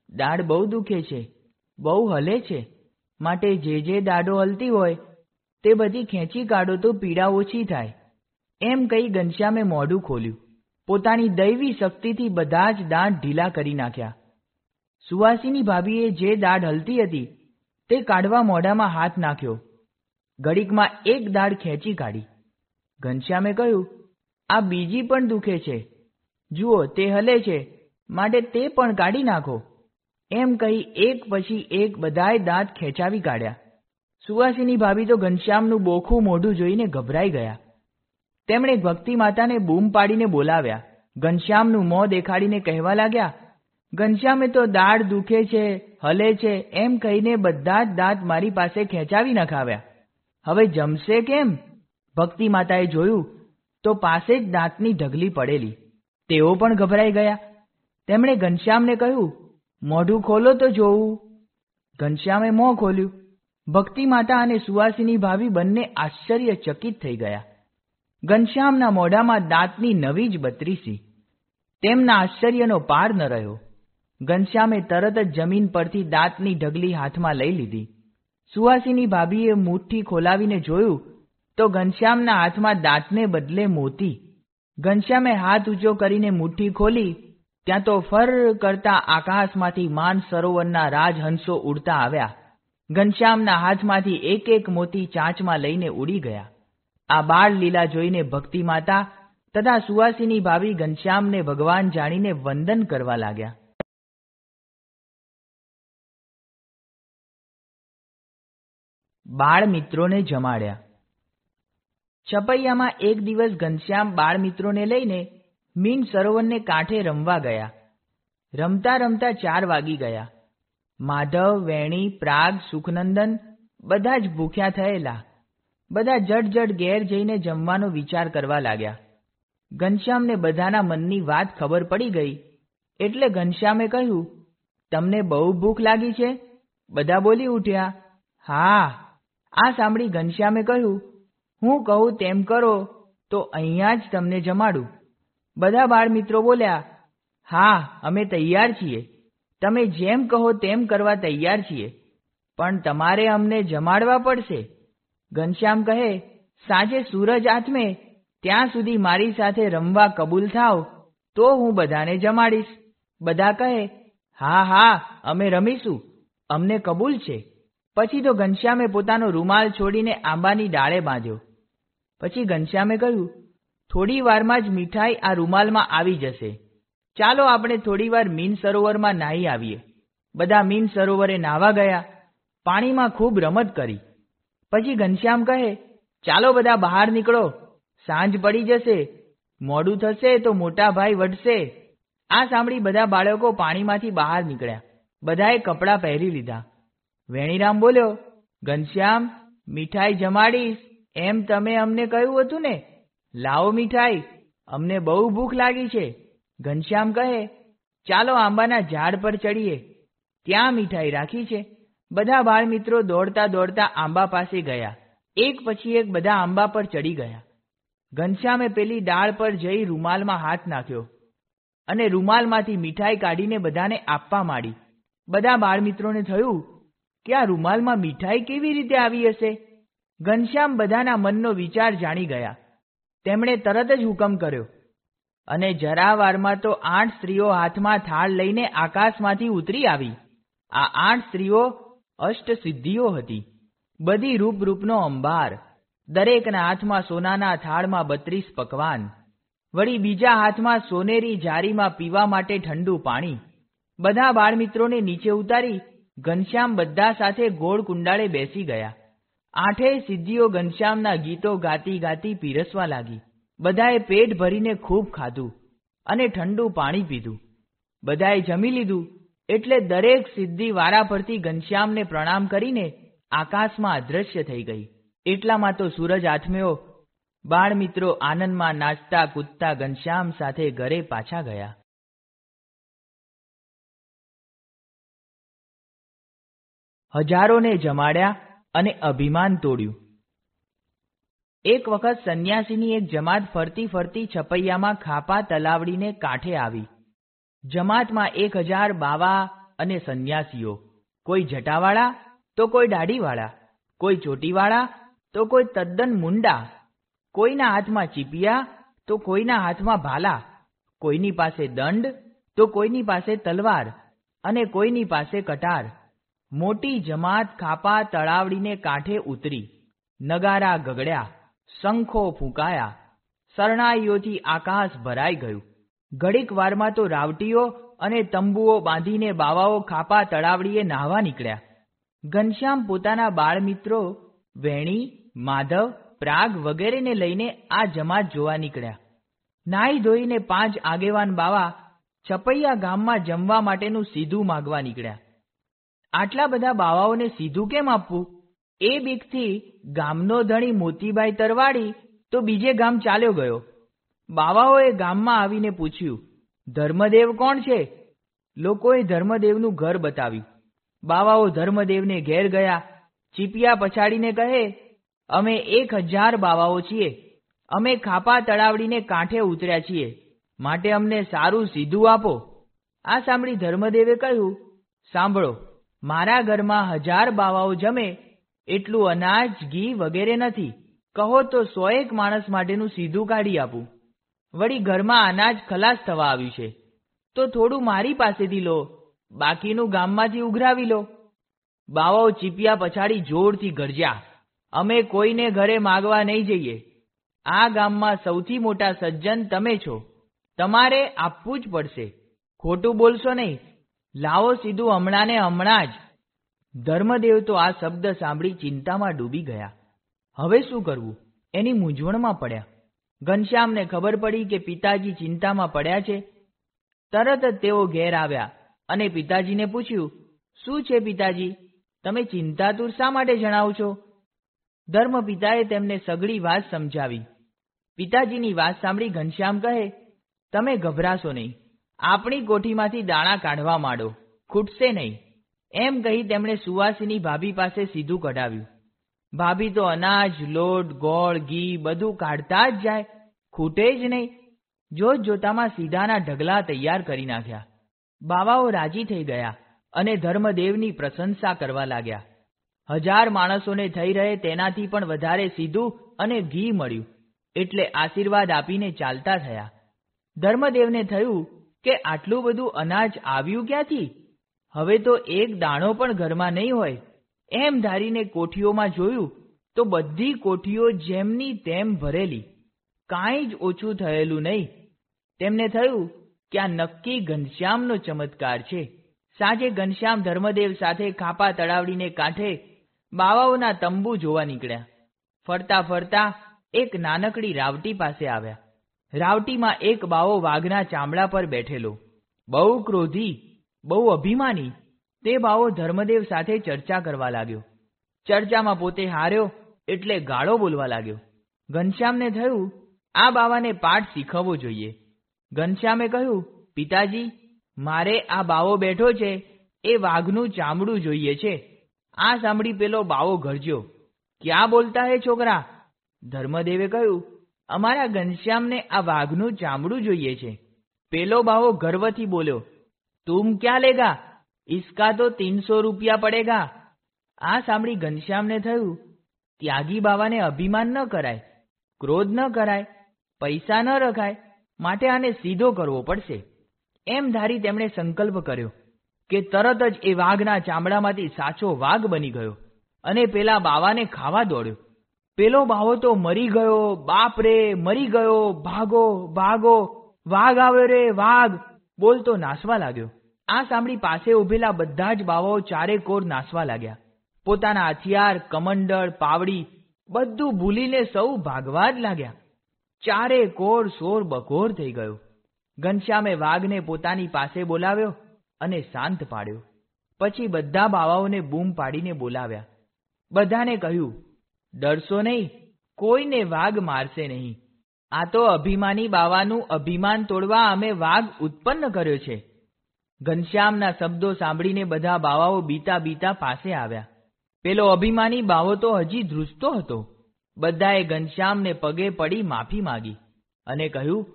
દાઢ બહુ દુખે છે, બહુ હલે છે. માટે જે જે દાઢો હલતી હોય, તે બધી ખેંચી કાઢો તો પીડા ઓછી થાય. એમ કહી ઘનશ્યામે મોઢું ખોલ્યું. પોતાની દૈવી શક્તિથી બધા જ દાંત ઢીલા કરી નાખ્યા. સુવાસીની ભાભીએ જે દાઢ હલતી હતી, તે કાઢવા મોઢામાં હાથ નાખ્યો. ઘડીકમાં એક દાઢ ખેંચી કાઢી. ઘનશ્યામે કહ્યું આ બીજી પણ દુખે છે. જુઓ, તે હલે છે. માટે તે પણ કાઢી નાખો. એમ કહી એક પછી એક બધાય દાંત ખેંચાવી કાઢ્યા. સુવાસીની ભાભી તો ઘનશ્યામનું બોખું મોઢું જોઈને ગભરાઈ ગયા. તેમણે ભક્તિ માતાને બૂમ પાડીને બોલાવ્યા. ઘનશ્યામનું મોં દેખાડીને કહેવા લાગ્યા, ઘનશ્યામે તો દાઢ દુખે છે, હલે છે. એમ કહીને બધા જ દાંત મારી પાસે ખેંચાવી નખાવ્યા. હવે જમશે કેમ? ભક્તિ માતાએ જોયું તો પાસે જ દાંતની ઢગલી પડેલી. તેઓ પણ ગભરાઈ ગયા. તેમણે ઘનશ્યામને કહ્યું, મોઢું ખોલો તો જોવું ઘનશ્યામે મોં ખોલ્યું. ભક્તિ માતા અને સુવાસીની ભાભી બંને આશ્ચર્યચકિત થઈ ગયા. ઘનશ્યામના મોઢામાં દાંતની નવી જ બત્રીસી. તેમના આશ્ચર્યનો પાર ન રહ્યો. ઘનશ્યામે તરત જ જમીન પરથી દાંતની ઢગલી હાથમાં લઈ લીધી. સુવાસિની ભાભીએ મુઠ્ઠી ખોલાવીને જોયું તો ઘનશ્યામના હાથમાં દાંતને બદલે મોતી. ઘનશ્યામે હાથ ઊંચો કરીને મુઠ્ઠી ખોલી, ત્યાં તો ફર કરતા આકાશમાંથી માન સરોવરના રાજહંસો ઉડતા આવ્યા. ઘનશ્યામના હાથમાંથી એક એક મોતી ચાંચમાં લઈને ઉડી ગયા. આ બાળ લીલા જોઈને ભક્તિ માતા તથા સુવાસીની ભાવી ઘનશ્યામને ભગવાન જાણીને વંદન કરવા લાગ્યા. બાળ મિત્રોને જમાડ્યા. છપૈયામાં એક દિવસ ઘનશ્યામ બાળ મિત્રોને લઈને મીન સરોવરને કાંઠે રમવા ગયા. રમતા રમતા ચાર વાગી ગયા. માધવ, વેણી, પ્રાગ, સુખનંદન બધા જ ભૂખ્યા થયેલા. બધા જડ જડ ઘેર જઈને જમવાનો વિચાર કરવા લાગ્યા. ઘનશ્યામને બધાના મનની વાત ખબર પડી ગઈ એટલે ઘનશ્યામે કહ્યું, તમને બહુ ભૂખ લાગી છે? બધા બોલી ઉઠ્યા, હા. આ સાંભળી ઘનશ્યામે કહ્યું હું કહું તેમ કરો, તો અહીંયા જ તમને જમાડું. બધા બાળ મિત્રો બોલ્યા, હા, અમે તૈયાર છીએ. તમે જેમ કહો તેમ કરવા તૈયાર છીએ. પણ તમારે અમને જમાડવા પડશે. ઘનશ્યામ કહે, સાંજે સૂરજ આથમે, ત્યાં સુધી મારી સાથે રમવા કબૂલ થાવ, તો હું બધાને જમાડીશ. બધા કહે, હા હા, અમે રમીશું. અમને કબૂલ છે. પછી તો ઘનશ્યામે પોતાનો રૂમાલ છોડીને આંબાની ડાળે બાંધ્યો. પછી ઘનશ્યામે કહ્યું, થોડી વારમાં જ મીઠાઈ આ રૂમાલમાં આવી જશે. ચાલો આપણે થોડીવાર મીન સરોવરમાં નાહી આવીએ. બધા મીન સરોવરે નાહવા ગયા. પાણીમાં ખૂબ રમત કરી. પછી ઘનશ્યામ કહે, ચાલો બધા બહાર નીકળો. સાંજ પડી જશે. મોડું થશે તો મોટા ભાઈ વઢશે. આ સાંભળી બધા બાળકો પાણીમાંથી બહાર નીકળ્યા. બધાએ કપડાં પહેરી લીધા. વેણીરામ બોલ્યો, ઘનશ્યામ, મીઠાઈ જમાડીશ. એમ તમે અમને કહ્યું હતું ને, લાવો મીઠાઈ, અમને બહુ ભૂખ લાગી છે. ઘનશ્યામ કહે, ચાલો આંબાના ઝાડ પર ચડીએ. ત્યાં મીઠાઈ રાખી છે. બધા બાળ મિત્રો દોડતા દોડતા આંબા પાસે ગયા. એક પછી એક બધા આંબા પર ચડી ગયા. ઘનશ્યામે પેલી ડાળ પર જઈ રૂમાલમાં હાથ નાખ્યો અને રૂમાલમાંથી મીઠાઈ કાઢીને બધાને આપવા માંડી. બધા બાળ મિત્રોને થયું, કે આ રૂમાલમાં મીઠાઈ કેવી રીતે આવી હશે? ઘનશ્યામ બધાના મનનો વિચાર જાણી ગયા. તેમણે તરત જ હુકમ કર્યો. અને જરા વારમાં તો આઠ સ્ત્રીઓ હાથમાં થાળ લઈને આકાશમાંથી ઉતરી આવી. આ આઠ સ્ત્રીઓ અષ્ટ સિદ્ધિઓ હતી. બધી રૂપ રૂપનો અંબાર, દરેકના હાથમાં સોનાના થાળમાં બત્રીસ પકવાન, વળી બીજા હાથમાં સોનેરી જારીમાં પીવા માટે ઠંડુ પાણી. બધા બાળમિત્રોને નીચે ઉતારી ઘનશ્યામ બધા સાથે ગોળ કુંડાળે બેસી ગયા. આઠેય સિદ્ધિઓ ઘનશ્યામના ગીતો ગાતી ગાતી પીરસવા લાગી. બધાએ પેટ ભરીને ખૂબ ખાધું અને ઠંડુ પાણી પીધું. બધાએ જમી લીધું એટલે દરેક સિદ્ધિ વારા પરથી ઘનશ્યામને પ્રણામ કરીને આકાશમાં અદ્રશ્ય થઈ ગઈ. એટલામાં તો સૂરજ આથમ્યો. બાળ મિત્રો આનંદમાં નાચતા કૂદતા ઘનશ્યામ સાથે ઘરે પાછા ગયા. હજારોને જમાડ્યા અને અભિમાન તોડ્યું. એક વખત સંન્યાસીની એક જમાત ફરતી ફરતી છપૈયામાં ખાપા તલાવડીને કાંઠે આવી. જમાતમાં એક હજાર બાવા અને સંન્યાસીઓ. કોઈ જટાવાળા તો કોઈ દાઢીવાળા. કોઈ ચોટીવાળા તો કોઈ તદ્દન મુંડા. કોઈના હાથમાં ચીપિયા તો કોઈના હાથમાં ભાલા. કોઈની પાસે દંડ તો કોઈની પાસે તલવાર અને કોઈની પાસે કટાર. મોટી જમાત ખાપા તળાવડીને કાંઠે ઉતરી. નગારા ગગડ્યા, શંખો ફૂંકાયા, શરણાઈઓથી આકાશ ભરાઈ ગયું. ઘડીક વારમાં તો રાવટીઓ અને તંબુઓ બાંધીને બાવાઓ ખાપા તળાવડીએ નાહવા નીકળ્યા. ઘનશ્યામ પોતાના બાળમિત્રો વેણી, માધવ, પ્રાગ વગેરેને લઈને આ જમાત જોવા નીકળ્યા. નાહી ધોઈને પાંચ આગેવાન બાવા છપૈયા ગામમાં જમવા માટેનું સીધું માગવા નીકળ્યા. આટલા બધા બાવાઓને સીધું કેમ આપવું? એ બીકથી ગામનો ધણી મોતીબાઈ તરવાડી તો બીજે ગામ ચાલ્યો ગયો. બાવાઓએ ગામમાં આવીને પૂછ્યું, ધર્મદેવ કોણ છે? લોકોએ ધર્મદેવનું ઘર બતાવ્યું. બાવાઓ ધર્મદેવને ઘેર ગયા, ચીપિયા પછાડીને કહે, અમે એક હજાર બાવાઓ છીએ. અમે ખાપા તળાવડીને કાંઠે ઉતર્યા છીએ. માટે અમને સારું સીધું આપો. આ સાંભળી ધર્મદેવે કહ્યું, સાંભળો મારા ઘરમાં હજાર બાવાઓ જમે, એટલું અનાજ, ઘી વગેરે નથી. કહો તો સો એક માણસ માટેનું સીધું કાઢી આપું. વળી ઘરમાં અનાજ ખલાસ થવા આવ્યું છે. તો થોડું મારી પાસેથી લો, બાકીનું ગામમાંથી ઉઘરાવી લો. બાવાઓ ચીપિયા પછાડી જોરથી ગરજ્યા. અમે કોઈને ઘરે માગવા નહીં જઈએ. આ ગામમાં સૌથી મોટા સજ્જન તમે છો. તમારે આપવું જ પડશે. ખોટું બોલશો નહીં. લાવો સીધું હમણાં ને હમણાં જ. ધર્મદેવ તો આ શબ્દ સાંભળી ચિંતામાં ડૂબી ગયા. હવે શું કરવું? એની મૂંઝવણમાં પડ્યા. ઘનશ્યામને ખબર પડી કે પિતાજી ચિંતામાં પડ્યા છે. તરત જ તેઓ ઘેર આવ્યા અને પિતાજીને પૂછ્યું, શું છે પિતાજી? તમે ચિંતાતુર શા માટે જણાવો છો? ધર્મ પિતાએ તેમને સગળી વાત સમજાવી. પિતાજીની વાત સાંભળી ઘનશ્યામ કહે, તમે ગભરાશો નહીં. આપણી કોઠીમાંથી દાણા કાઢવા માંડો. ખૂટશે નહીં. એમ કહી તેમણે સુવાસીની ભાભી પાસે સીધું કઢાવ્યું. ભાભી તો અનાજ, લોટ, ગોળ, ઘી બધું કાઢતા જ જાય. ખૂટે જ નહીં. જોત જોતામાં સીધાના ઢગલા તૈયાર કરી નાખ્યા. બાવાઓ રાજી થઈ ગયા અને ધર્મદેવની પ્રશંસા કરવા લાગ્યા. હજાર માણસોને થઈ રહે તેનાથી પણ વધારે સીધું અને ઘી મળ્યું. એટલે આશીર્વાદ આપીને ચાલતા થયા. ધર્મદેવને થયું કે આટલું બધું અનાજ આવ્યું ક્યાંથી? હવે તો એક દાણો પણ ઘરમાં નહીં હોય. એમ ધારીને કોઠીઓમાં જોયું તો બધી કોઠીઓ જેમની તેમ ભરેલી. કાંઈ જ ઓછું થયેલું નહીં. તેમને થયું કે આ નક્કી ઘનશ્યામનો ચમત્કાર છે. સાંજે ઘનશ્યામ ધર્મદેવ સાથે ખાપા તળાવડીને કાંઠે બાવાઓના તંબુ જોવા નીકળ્યા. ફરતા ફરતા એક નાનકડી રાવટી પાસે આવ્યા. રાવટીમાં એક બાવો વાઘના ચામડા પર બેઠેલો. બહુ ક્રોધી, બહુ અભિમાની, તે બાવો ધર્મદેવ સાથે ચર્ચા કરવા લાગ્યો. ચર્ચામાં પોતે હાર્યો એટલે ગાળો બોલવા લાગ્યો. ઘનશ્યામને થયું, આ બાવાને પાઠ શીખવવો જોઈએ. ઘનશ્યામે કહ્યું, પિતાજી, મારે આ બાવો બેઠો છે, એ વાઘનું ચામડું જોઈએ છે. આ સાંભળી પેલો બાવો ગરજ્યો. ક્યાં બોલતા હે છોકરા? ધર્મદેવે કહ્યું અમારા ઘનશ્યામને આ વાઘનું ચામડું જોઈએ છે. પેલો બાવો ગર્વથી બોલ્યો, તુમ ક્યાં લેગા? ઇસકા તો તીનસો રૂપિયા પડેગા. આ સાંભળી ઘનશ્યામને થયું, ત્યાગી બાવાને અભિમાન ન કરાય, ક્રોધ ન કરાય, પૈસા ન રખાય, માટે આને સીધો કરવો પડશે. એમ ધારી તેમણે સંકલ્પ કર્યો કે તરત જ એ વાઘના ચામડામાંથી સાચો વાઘ બની ગયો અને પેલા બાવાને ખાવા દોડ્યો. પેલો બાવો તો મરી ગયો બાપ રે મરી ગયો, ભાગો ભાગો, વાઘ આવ્યો રે, વાઘ, બોલતો નાસવા લાગ્યો. આ સાંભળી પાસે ઉભેલા બધા જ બાવાઓ ચારે કોર નાસવા લાગ્યા. પોતાના હથિયાર, કમંડળ, પાવડી બધું ભૂલીને સૌ ભાગવા જ લાગ્યા. ચારે કોર સોર બકોર થઈ ગયો. ઘનશ્યામે વાઘને પોતાની પાસે બોલાવ્યો અને શાંત પાડ્યો. પછી બધા બાવાઓને બૂમ પાડીને બોલાવ્યા. બધાને કહ્યું ડરશો નહીં. કોઈને વાઘ મારશે નહીં. આ તો અભિમાની બાવાનું અભિમાન તોડવા અમે વાઘ ઉત્પન્ન કર્યો છે. ઘનશ્યામના શબ્દો સાંભળીને બધા બાવાઓ બીતા બીતા પાસે આવ્યા. પેલો અભિમાની બાવો તો હજી ધ્રુજતો હતો. બધાએ ઘનશ્યામને પગે પડી માફી માગી અને કહ્યું,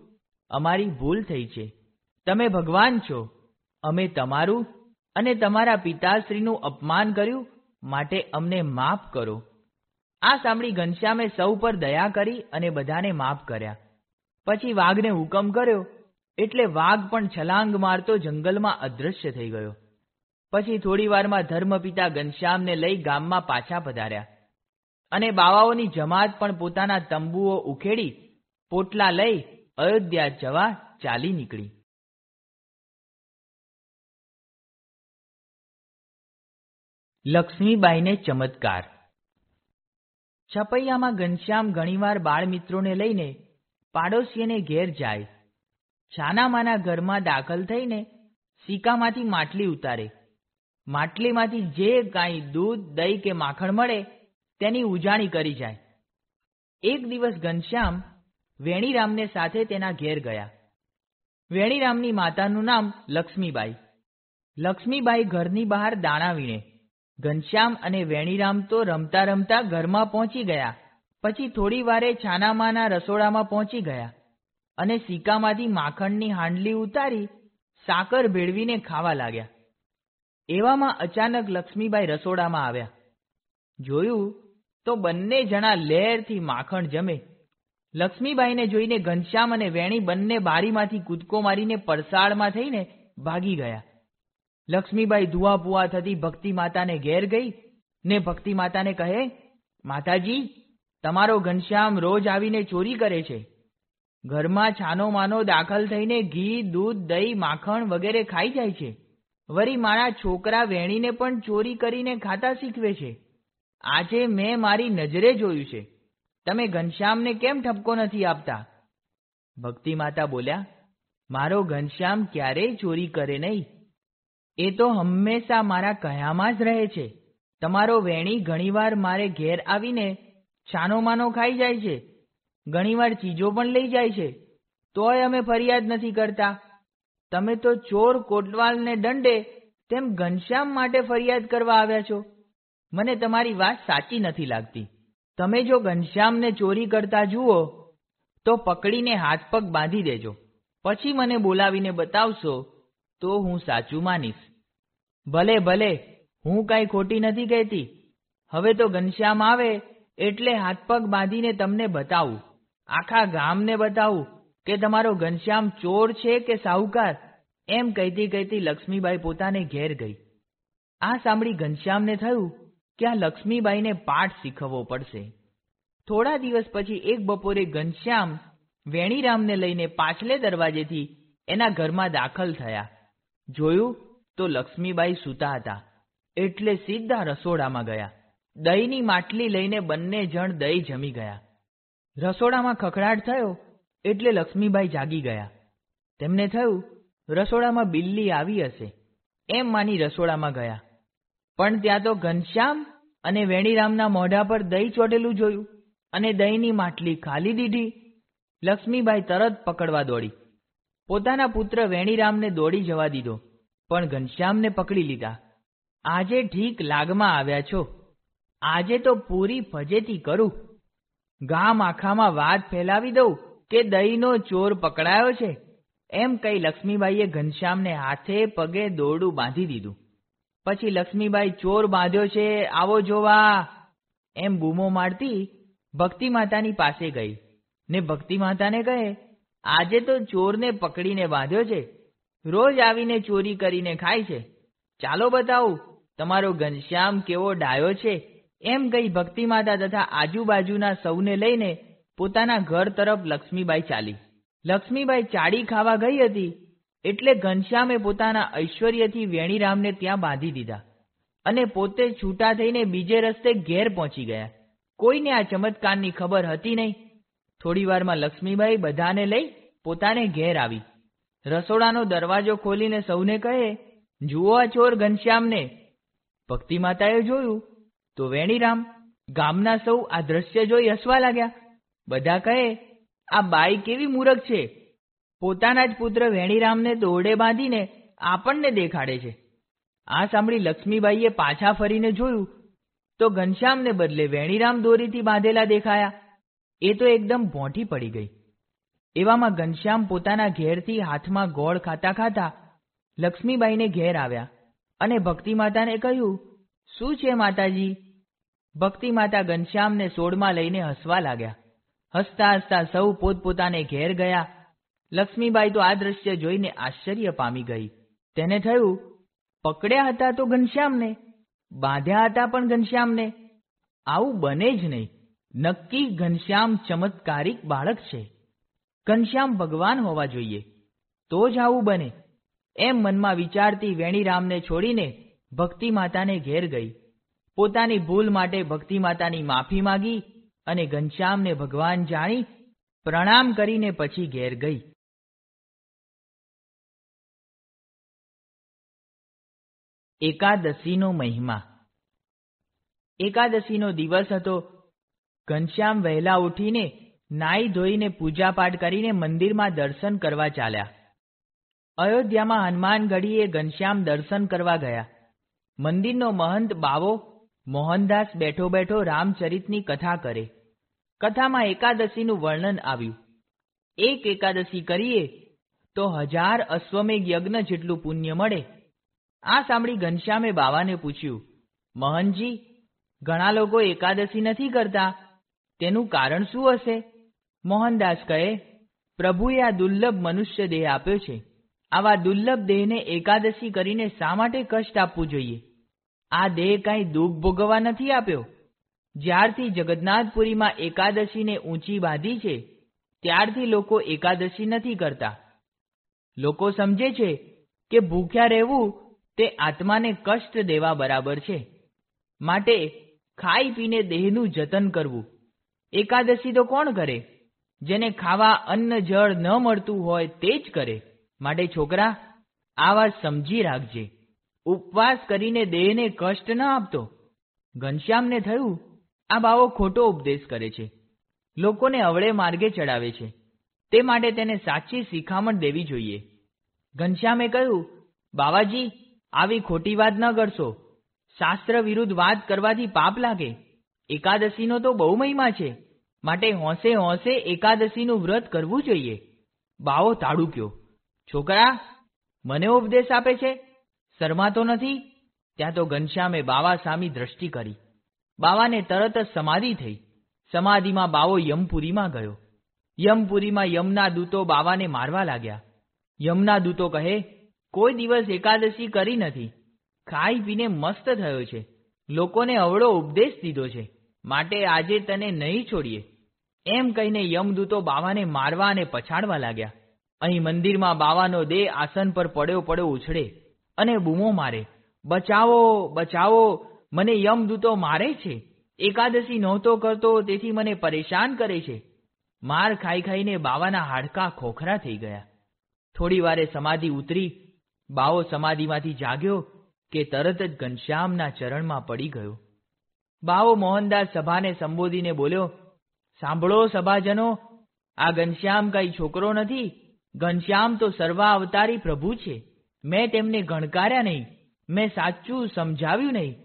અમારી ભૂલ થઈ છે. તમે ભગવાન છો. અમે તમારું અને તમારા પિતાશ્રીનું અપમાન કર્યું. માટે અમને માફ કરો. આ સાંભળી ઘનશ્યામે સૌ પર દયા કરી અને બધાને માફ કર્યા. પછી વાઘને હુકમ કર્યો, એટલે વાઘ પણ છલાંગ મારતો જંગલમાં અદૃશ્ય થઈ ગયો. પછી થોડી વારમાં ધર્મપિતા ઘનશ્યામને લઈ ગામમાં પાછા પધાર્યા. અને બાવાઓની જમાત પણ પોતાના તંબુઓ ઉખેડી, પોટલા લઈ અયોધ્યા જવા ચાલી નીકળી. લક્ષ્મીબાઈને ચમત્કાર. છપૈયામાં ઘનશ્યામ ઘણીવાર બાળમિત્રોને લઈને પાડોશીને ઘેર જાય. છાનામાના ઘરમાં દાખલ થઈને સિક્કામાંથી માટલી ઉતારે. માટલીમાંથી જે કાંઈ દૂધ, દહીં કે માખણ મળે તેની ઉજાણી કરી જાય. એક દિવસ ઘનશ્યામ વેણીરામને સાથે તેના ઘેર ગયા. વેણીરામની માતાનું નામ લક્ષ્મીબાઈ. લક્ષ્મીબાઈ ઘરની બહાર દાણા વીણે. ઘનશ્યામ અને વેણીરામ તો રમતા રમતા ઘરમાં પહોંચી ગયા. પછી થોડી વારે છાનામાના રસોડામાં પહોંચી ગયા અને સિક્કામાંથી માખણની હાંડલી ઉતારી સાકર ભેળવીને ખાવા લાગ્યા. એવામાં અચાનક લક્ષ્મીબાઈ રસોડામાં આવ્યા. જોયું તો બંને જણા લહેરથી માખણ જમે. લક્ષ્મીબાઈને જોઈને ઘનશ્યામ અને વેણી બંને બારીમાંથી કૂદકો મારીને પરસાળમાં થઈને ભાગી ગયા. લક્ષ્મીબાઈ ધુઆ પુઆ થતી ભક્તિ માતાને ઘેર ગઈ ને ભક્તિ માતાને કહે, માતાજી, તમારો ઘનશ્યામ રોજ આવીને ચોરી કરે છે. ઘરમાં છાનો માનો દાખલ થઈને ઘી, દૂધ, દહીં, માખણ વગેરે ખાઈ જાય છે. વરી મારા છોકરા વેણીને પણ ચોરી કરીને ખાતા શીખવે છે. આજે મેં મારી નજરે જોયું છે. તમે ઘનશ્યામને કેમ ઠપકો નથી આપતા? ભક્તિ માતા બોલ્યા, મારો ઘનશ્યામ ક્યારેય ચોરી કરે નહીં. એ તો હંમેશા મારા કયામાં જ રહે છે. તમારો વેણી ઘણીવાર મારે ઘેર આવીને છાનો માનો ખાઈ જાય છે. ઘણીવાર ચીજો પણ લઈ જાય છે. તોય અમે ફરિયાદ નથી કરતા. તમે તો ચોર કોટવાલને દંડે તેમ ઘનશ્યામ માટે ફરિયાદ કરવા આવ્યા છો. મને તમારી વાત સાચી નથી લાગતી. તમે જો ઘનશ્યામને ચોરી કરતા જુઓ, તો પકડીને હાથ પગ બાંધી દેજો. પછી મને બોલાવીને બતાવશો તો હું સાચું માનીશ. ભલે ભલે, હું કાંઈ ખોટી નથી કહેતી. હવે તો ઘનશ્યામ આવે એટલે હાથ પગ બાંધીને તમને બતાવું. આખા ગામને બતાવું કે તમારો ઘનશ્યામ ચોર છે કે સાહુકાર, એમ કહેતી કહેતી લક્ષ્મીબાઈ પોતાને ઘેર ગઈ. આ સાંભળી ઘનશ્યામને થયું કે આ લક્ષ્મીબાઈને પાઠ શીખવવો પડશે. થોડા દિવસ પછી એક બપોરે ઘનશ્યામ વેણીરામને લઈને પાછલે દરવાજેથી એના ઘરમાં દાખલ થયા. જોયું તો લક્ષ્મીબાઈ સૂતા હતા. એટલે સીધા રસોડામાં ગયા. દહીંની માટલી લઈને બંને જણ દહીં જમી ગયા. રસોડામાં ખખડાટ થયો એટલે લક્ષ્મીબાઈ જાગી ગયા. તેમને થયું, રસોડામાં બિલ્લી આવી હશે. એમ માની રસોડામાં ગયા. પણ ત્યાં તો ઘનશ્યામ અને વેણીરામના મોઢા પર દહીં ચોટેલું જોયું અને દહીંની માટલી ખાલી દીધી. લક્ષ્મીબાઈ તરત પકડવા દોડી. પોતાના પુત્ર વેણીરામને દોડી જવા દીધો, પણ ઘનશ્યામને પકડી લીધા. આજે ઠીક લાગમાં આવ્યા છો. આજે તો પૂરી ફજેતી કરું. ગામ આખામાં વાત ફેલાવી દઉં કે દહીંનો ચોર પકડાયો છે? એમ કહી લક્ષ્મીબાઈએ ઘનશ્યામને હાથે પગે દોરડું બાંધી દીધું. પછી લક્ષ્મીબાઈ ચોર બાંધ્યો છે, આવો જોવા. એમ બૂમો મારતી ભક્તિ માતાની પાસે ગઈ ને ભક્તિ માતાને કહે આજે તો ચોરને પકડીને બાંધ્યો છે. રોજ આવીને ચોરી કરીને ખાય છે. ચાલો બતાવું, તમારો ઘનશ્યામ કેવો ડાયો છે? એમ કહી ભક્તિ માતા તથા આજુબાજુના સૌને લઈને પોતાના ઘર તરફ લક્ષ્મીબાઈ ચાલી. લક્ષ્મીબાઈ ચાડી ખાવા ગઈ હતી, એટલે ઘનશ્યામે પોતાના ઐશ્વર્યથી વેણીરામને ત્યાં બાંધી દીધા અને પોતે છૂટા થઈને બીજે રસ્તે ઘેર પહોંચી ગયા. કોઈને આ ચમત્કારની ખબર હતી નહીં. થોડી વારમાં લક્ષ્મીબાઈ બધાને લઈ પોતાને ઘેર આવી. રસોડાનો દરવાજો ખોલીને સૌને કહે, જુઓ આ ચોર ઘનશ્યામને. ભક્તિ માતાએ જોયું તો વેણીરામ ગામના સૌ આ દ્રશ્ય જોઈ હસવા લાગ્યા. બધા કહે, આ બાઈ કેવી મૂરખ છે. પોતાના જ પુત્ર વેણીરામને દોરડે બાંધીને આપણને દેખાડે છે. આ સાંભળી લક્ષ્મીબાઈએ પાછા ફરીને જોયું તો ઘનશ્યામને બદલે વેણીરામ દોરીથી બાંધેલા દેખાયા. એ તો એકદમ ભોંઠી પડી ગઈ. એવામાં ઘનશ્યામ પોતાના ઘેરથી હાથમાં ગોળ ખાતા ખાતા લક્ષ્મીબાઈને ઘેર આવ્યા અને ભક્તિ માતાને કહ્યું, શું છે માતાજી? ભક્તિ માતા ઘનશ્યામને સોડમાં લઈને હસવા લાગ્યા. હસતા હસતા સૌ પોતપોતાને ઘેર ગયા. લક્ષ્મીબાઈ તો આ દ્રશ્ય જોઈને આશ્ચર્ય પામી ગઈ. તેને થયું, પકડ્યા હતા તો ઘનશ્યામને, બાંધ્યા હતા પણ ઘનશ્યામને. આવું બને જ નહીં. નક્કી ઘનશ્યામ ચમત્કારિક બાળક છે. ઘનશ્યામ ભગવાન હોવા જોઈએ. તો જ આવું બને. એમ મનમાં વિચારતી વેણીરામને છોડીને ભક્તિ માતાને ઘેર ગઈ. પોતાની ભૂલ માટે ભક્તિ માતાની માફી માગી અને ઘનશ્યામને ભગવાન જાણી પ્રણામ કરીને પછી ઘેર ગઈ. એકાદશીનો મહિમા. એકાદશીનો દિવસ હતો ઘનશ્યામ વહેલા ઉઠીને નાઈ ધોઈને પૂજાપાઠ કરીને મંદિરમાં દર્શન કરવા ચાલ્યા. અયોધ્યામાં હનુમાનગઢીએ ઘનશ્યામ દર્શન કરવા ગયા. મંદિરનો મહંત બાવો, મોહનદાસ બેઠો બેઠો રામચરિતની કથા કરે. કથામાં એકાદશીનું વર્ણન આવ્યું. એક એકાદશી કરીએ તો હજાર અશ્વમેઘ યજ્ઞ જેટલું પુણ્ય મળે. આ સાંભળી ઘનશ્યામે બાવાને પૂછ્યું, મહનજી, ઘણા લોકો એકાદશી નથી કરતા? તેનું કારણ શું હશે? મોહનદાસ કહે, પ્રભુએ આ દુર્લભ મનુષ્ય દેહ આપ્યો છે. આવા દુર્લભ દેહને એકાદશી કરીને શા માટે કષ્ટ આપવું જોઈએ? આ દેહ કાંઈ દુઃખ ભોગવવા નથી આપ્યો. જ્યારથી જગન્નાથપુરીમાં એકાદશીને ઊંચી બાંધી છે, ત્યારથી લોકો એકાદશી નથી કરતા. લોકો સમજે છે કે ભૂખ્યા રહેવું તે આત્માને કષ્ટ દેવા બરાબર છે. માટે ખાઈ પીને દેહનું જતન કરવું. એકાદશી તો કોણ કરે? જેને ખાવા અન્ન જળ ન મળતું હોય તે જ કરે. માટે છોકરા, આ વાત સમજી રાખજે. ઉપવાસ કરીને દેહને કષ્ટ ન આપતો. ઘનશ્યામને થયું, આ બાવો ખોટો ઉપદેશ કરે છે. લોકોને અવળે માર્ગે ચડાવે છે. તે માટે તેને સાચી શિખામણ દેવી જોઈએ. ઘનશ્યામે કહ્યું, બાવાજી, આવી ખોટી વાત ન કરશો. શાસ્ત્ર વિરુદ્ધ વાત કરવાથી પાપ લાગે. એકાદશીનો તો બહુ મહિમા છે. માટે હોંશે હોંશે એકાદશીનું વ્રત કરવું જોઈએ. બાવો તાડુક્યો છોકરા, મને ઉપદેશ આપે છે? શરમાતો નથી? ત્યાં તો ઘનશ્યામે બાવા સામી દ્રષ્ટિ કરી. બાવાને તરત જ સમાધિ થઈ. સમાધિમાં બાવો યમપુરીમાં ગયો. યમપુરીમાં યમના દૂતો બાવાને મારવા લાગ્યા. યમના દૂતો કહે, કોઈ દિવસ એકાદશી કરી નથી. ખાઈ પીને મસ્ત થયો છે. લોકોને અવળો ઉપદેશ દીધો છે. માટે આજે તને નહીં છોડીએ. એમ કહીને યમદૂતો બાવાને મારવા અને પછાડવા લાગ્યા. અહીં મંદિરમાં બાવાનો દેહ આસન પર પડ્યો પડ્યો ઉછળે અને બૂમો મારે. બચાવો બચાવો, મને યમદૂતો મારે છે. એકાદશી નહોતો કરતો, તેથી મને પરેશાન કરે છે. માર ખાઈ ખાઈને બાવાના હાડકા ખોખરા થઈ ગયા. થોડી વારે સમાધિ ઉતરી. બાવો સમાધિમાંથી જાગ્યો કે તરત જ ઘનશ્યામના ચરણમાં પડી ગયો. બાવો મોહનદાસ સભાને સંબોધીને બોલ્યો, સાંભળો સભાજનો, આ ઘનશ્યામ કઈ છોકરો નથી? ઘનશ્યામ તો સર્વા અવતારી પ્રભુ છે. મેં તેમને ગણકાર્યા નહીં. મેં સાચું સમજાવ્યું નહીં.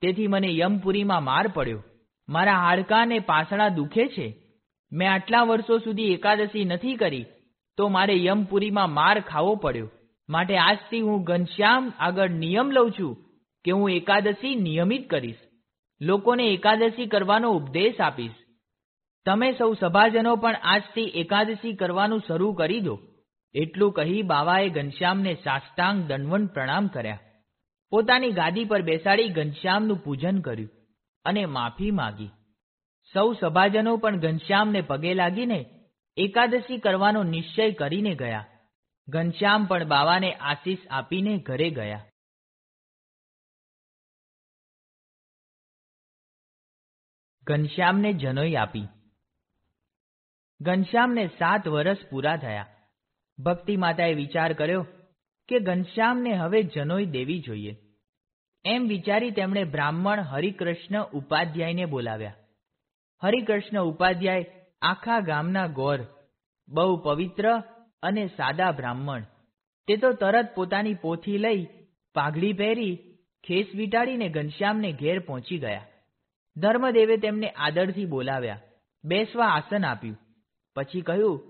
તેથી મને યમપુરીમાં માર પડ્યો. મારા હાડકાને પાસણા દુખે છે. મેં આટલા વર્ષો સુધી એકાદશી નથી કરી, તો મારે યમપુરીમાં માર ખાવો પડ્યો. માટે આજથી હું ઘનશ્યામ આગળ નિયમ લઉં છું કે હું એકાદશી નિયમિત કરીશ. લોકોને એકાદશી કરવાનો ઉપદેશ આપીશ. તમે સૌ સભાજનો પણ આજથી એકાદશી કરવાનું શરૂ કરી દો. એટલું કહી બાવાએ ઘનશ્યામને સાષ્ટાંગ દંડવન પ્રણામ કર્યા. પોતાની ગાદી પર બેસાડી ઘનશ્યામનું પૂજન કર્યું અને માફી માગી. સૌ સભાજનો પણ ઘનશ્યામને પગે લાગીને એકાદશી કરવાનો નિશ્ચય કરીને ગયા. ઘનશ્યામ પણ બાવાને આશીષ આપીને ઘરે ગયા. ઘનશ્યામને જનોઈ આપી. ઘનશ્યામને સાત વર્ષ પૂરા થયા. ભક્તિ માતાએ વિચાર કર્યો કે ઘનશ્યામને હવે જનોઈ દેવી જોઈએ. એમ વિચારી તેમણે બ્રાહ્મણ હરિકૃષ્ણ ઉપાધ્યાયને બોલાવ્યા. હરિકૃષ્ણ ઉપાધ્યાય આખા ગામના ગોર, બહુ પવિત્ર અને સાદા બ્રાહ્મણ. તે તો તરત પોતાની પોથી લઈ પાઘડી પહેરી ખેસ વીટાડીને ઘનશ્યામને ઘેર પહોંચી ગયા. ધર્મદેવે તેમને આદરથી બોલાવ્યા. બેસવા આસન આપ્યું. પછી કહ્યું,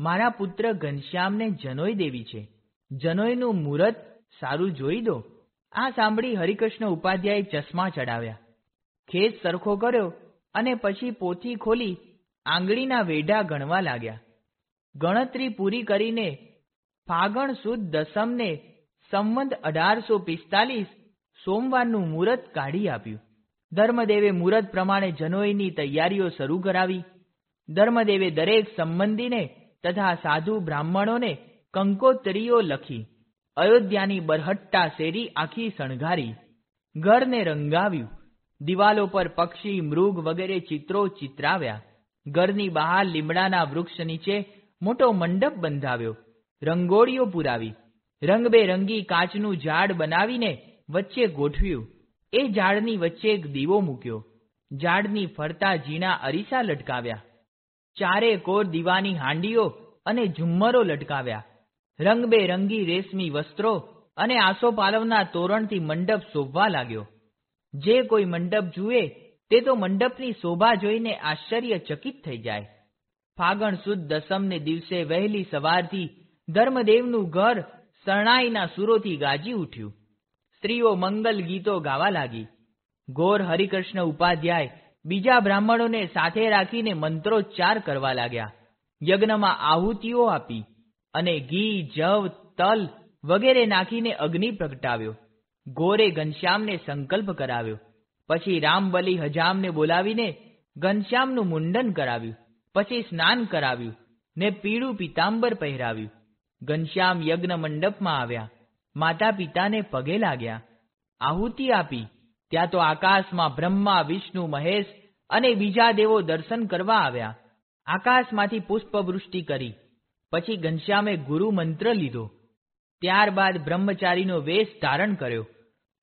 મારા પુત્ર ઘનશ્યામને જનોઈ દેવી છે. જનોઈનું મુહૂર્ત સારું જોઈ દો. આ સાંભળી હરિકૃષ્ણ ઉપાધ્યાય ચશ્મા ચડાવ્યા. ખેસ સરખો કર્યો અને પછી પોથી ખોલી આંગળીના વેઢા ગણવા લાગ્યા. ગણતરી પૂરી કરીને ફાગણ સુદ દસમને સંવંત અઢારસો પિસ્તાલીસ સોમવારનું મુહૂર્ત કાઢી આપ્યું. ધર્મદેવે મુહૂર્ત પ્રમાણે જનોઈની તૈયારીઓ શરૂ કરાવી. ધર્મદેવે દરેક સંબંધીને તથા સાધુ બ્રાહ્મણોને કંકોત્રીઓ લખી, અયોધ્યાની બરહટ્ટા શેરી આખી શણગારી, ઘરને રંગાવ્યું. દિવાલો પર પક્ષી, મૃગ વગેરે ચિત્રો ચિત્રાવ્યા. ઘરની બહાર લીમડાના વૃક્ષ નીચે મોટો મંડપ બંધાવ્યો. રંગોળીઓ પુરાવી. રંગબેરંગી કાચનું ઝાડ બનાવીને વચ્ચે ગોઠવ્યું. એ ઝાડની વચ્ચે એક દીવો મૂક્યો. ઝાડની ફરતા ઝીણા અરીસા લટકાવ્યા. ચારે કોર દીવાની હાંડીઓ અને ઝુમ્મરો લટકાવ્યા. રંગબેરંગી રેશમી વસ્ત્રો અને આસોપાલવના તોરણથી મંડપ શોભવા લાગ્યો. જે કોઈ મંડપ જુએ તે તો મંડપની શોભા જોઈને આશ્ચર્યચકિત થઈ જાય. ફાગણ સુદ દસમને દિવસે વહેલી સવારથી ધર્મદેવનું ઘર શરણાઈના સુરોથી ગાજી ઉઠ્યું. સ્ત્રીઓ મંગલ ગીતો ગાવા લાગી. ગોર હરિકૃષ્ણ ઉપાધ્યાય બીજા બ્રાહ્મણોને સાથે રાખીને મંત્રોચ્ચાર કરવા લાગ્યા. યજ્ઞમાં આહુતિઓ આપી અને ઘી, જવ, તલ વગેરે નાખીને અગ્નિ પ્રગટાવ્યો. ગોરે ઘનશ્યામને સંકલ્પ કરાવ્યો. પછી રામબલી હજામને બોલાવીને ઘનશ્યામનું મુંડન કરાવ્યું. પછી સ્નાન કરાવ્યું ને પીળું પિતાંબર પહેરાવ્યું. ઘનશ્યામ યજ્ઞ મંડપમાં આવ્યા. માતા પિતાને પગે લાગ્યા. આહુતિ આપી. ત્યાં તો આકાશમાં બ્રહ્મા, વિષ્ણુ, મહેશ અને બીજા દેવો દર્શન કરવા આવ્યા. આકાશમાંથી પુષ્પવૃષ્ટિ કરી. પછી ઘનશ્યામે ગુરુ મંત્ર લીધો. ત્યારબાદ બ્રહ્મચારીનો વેશ ધારણ કર્યો.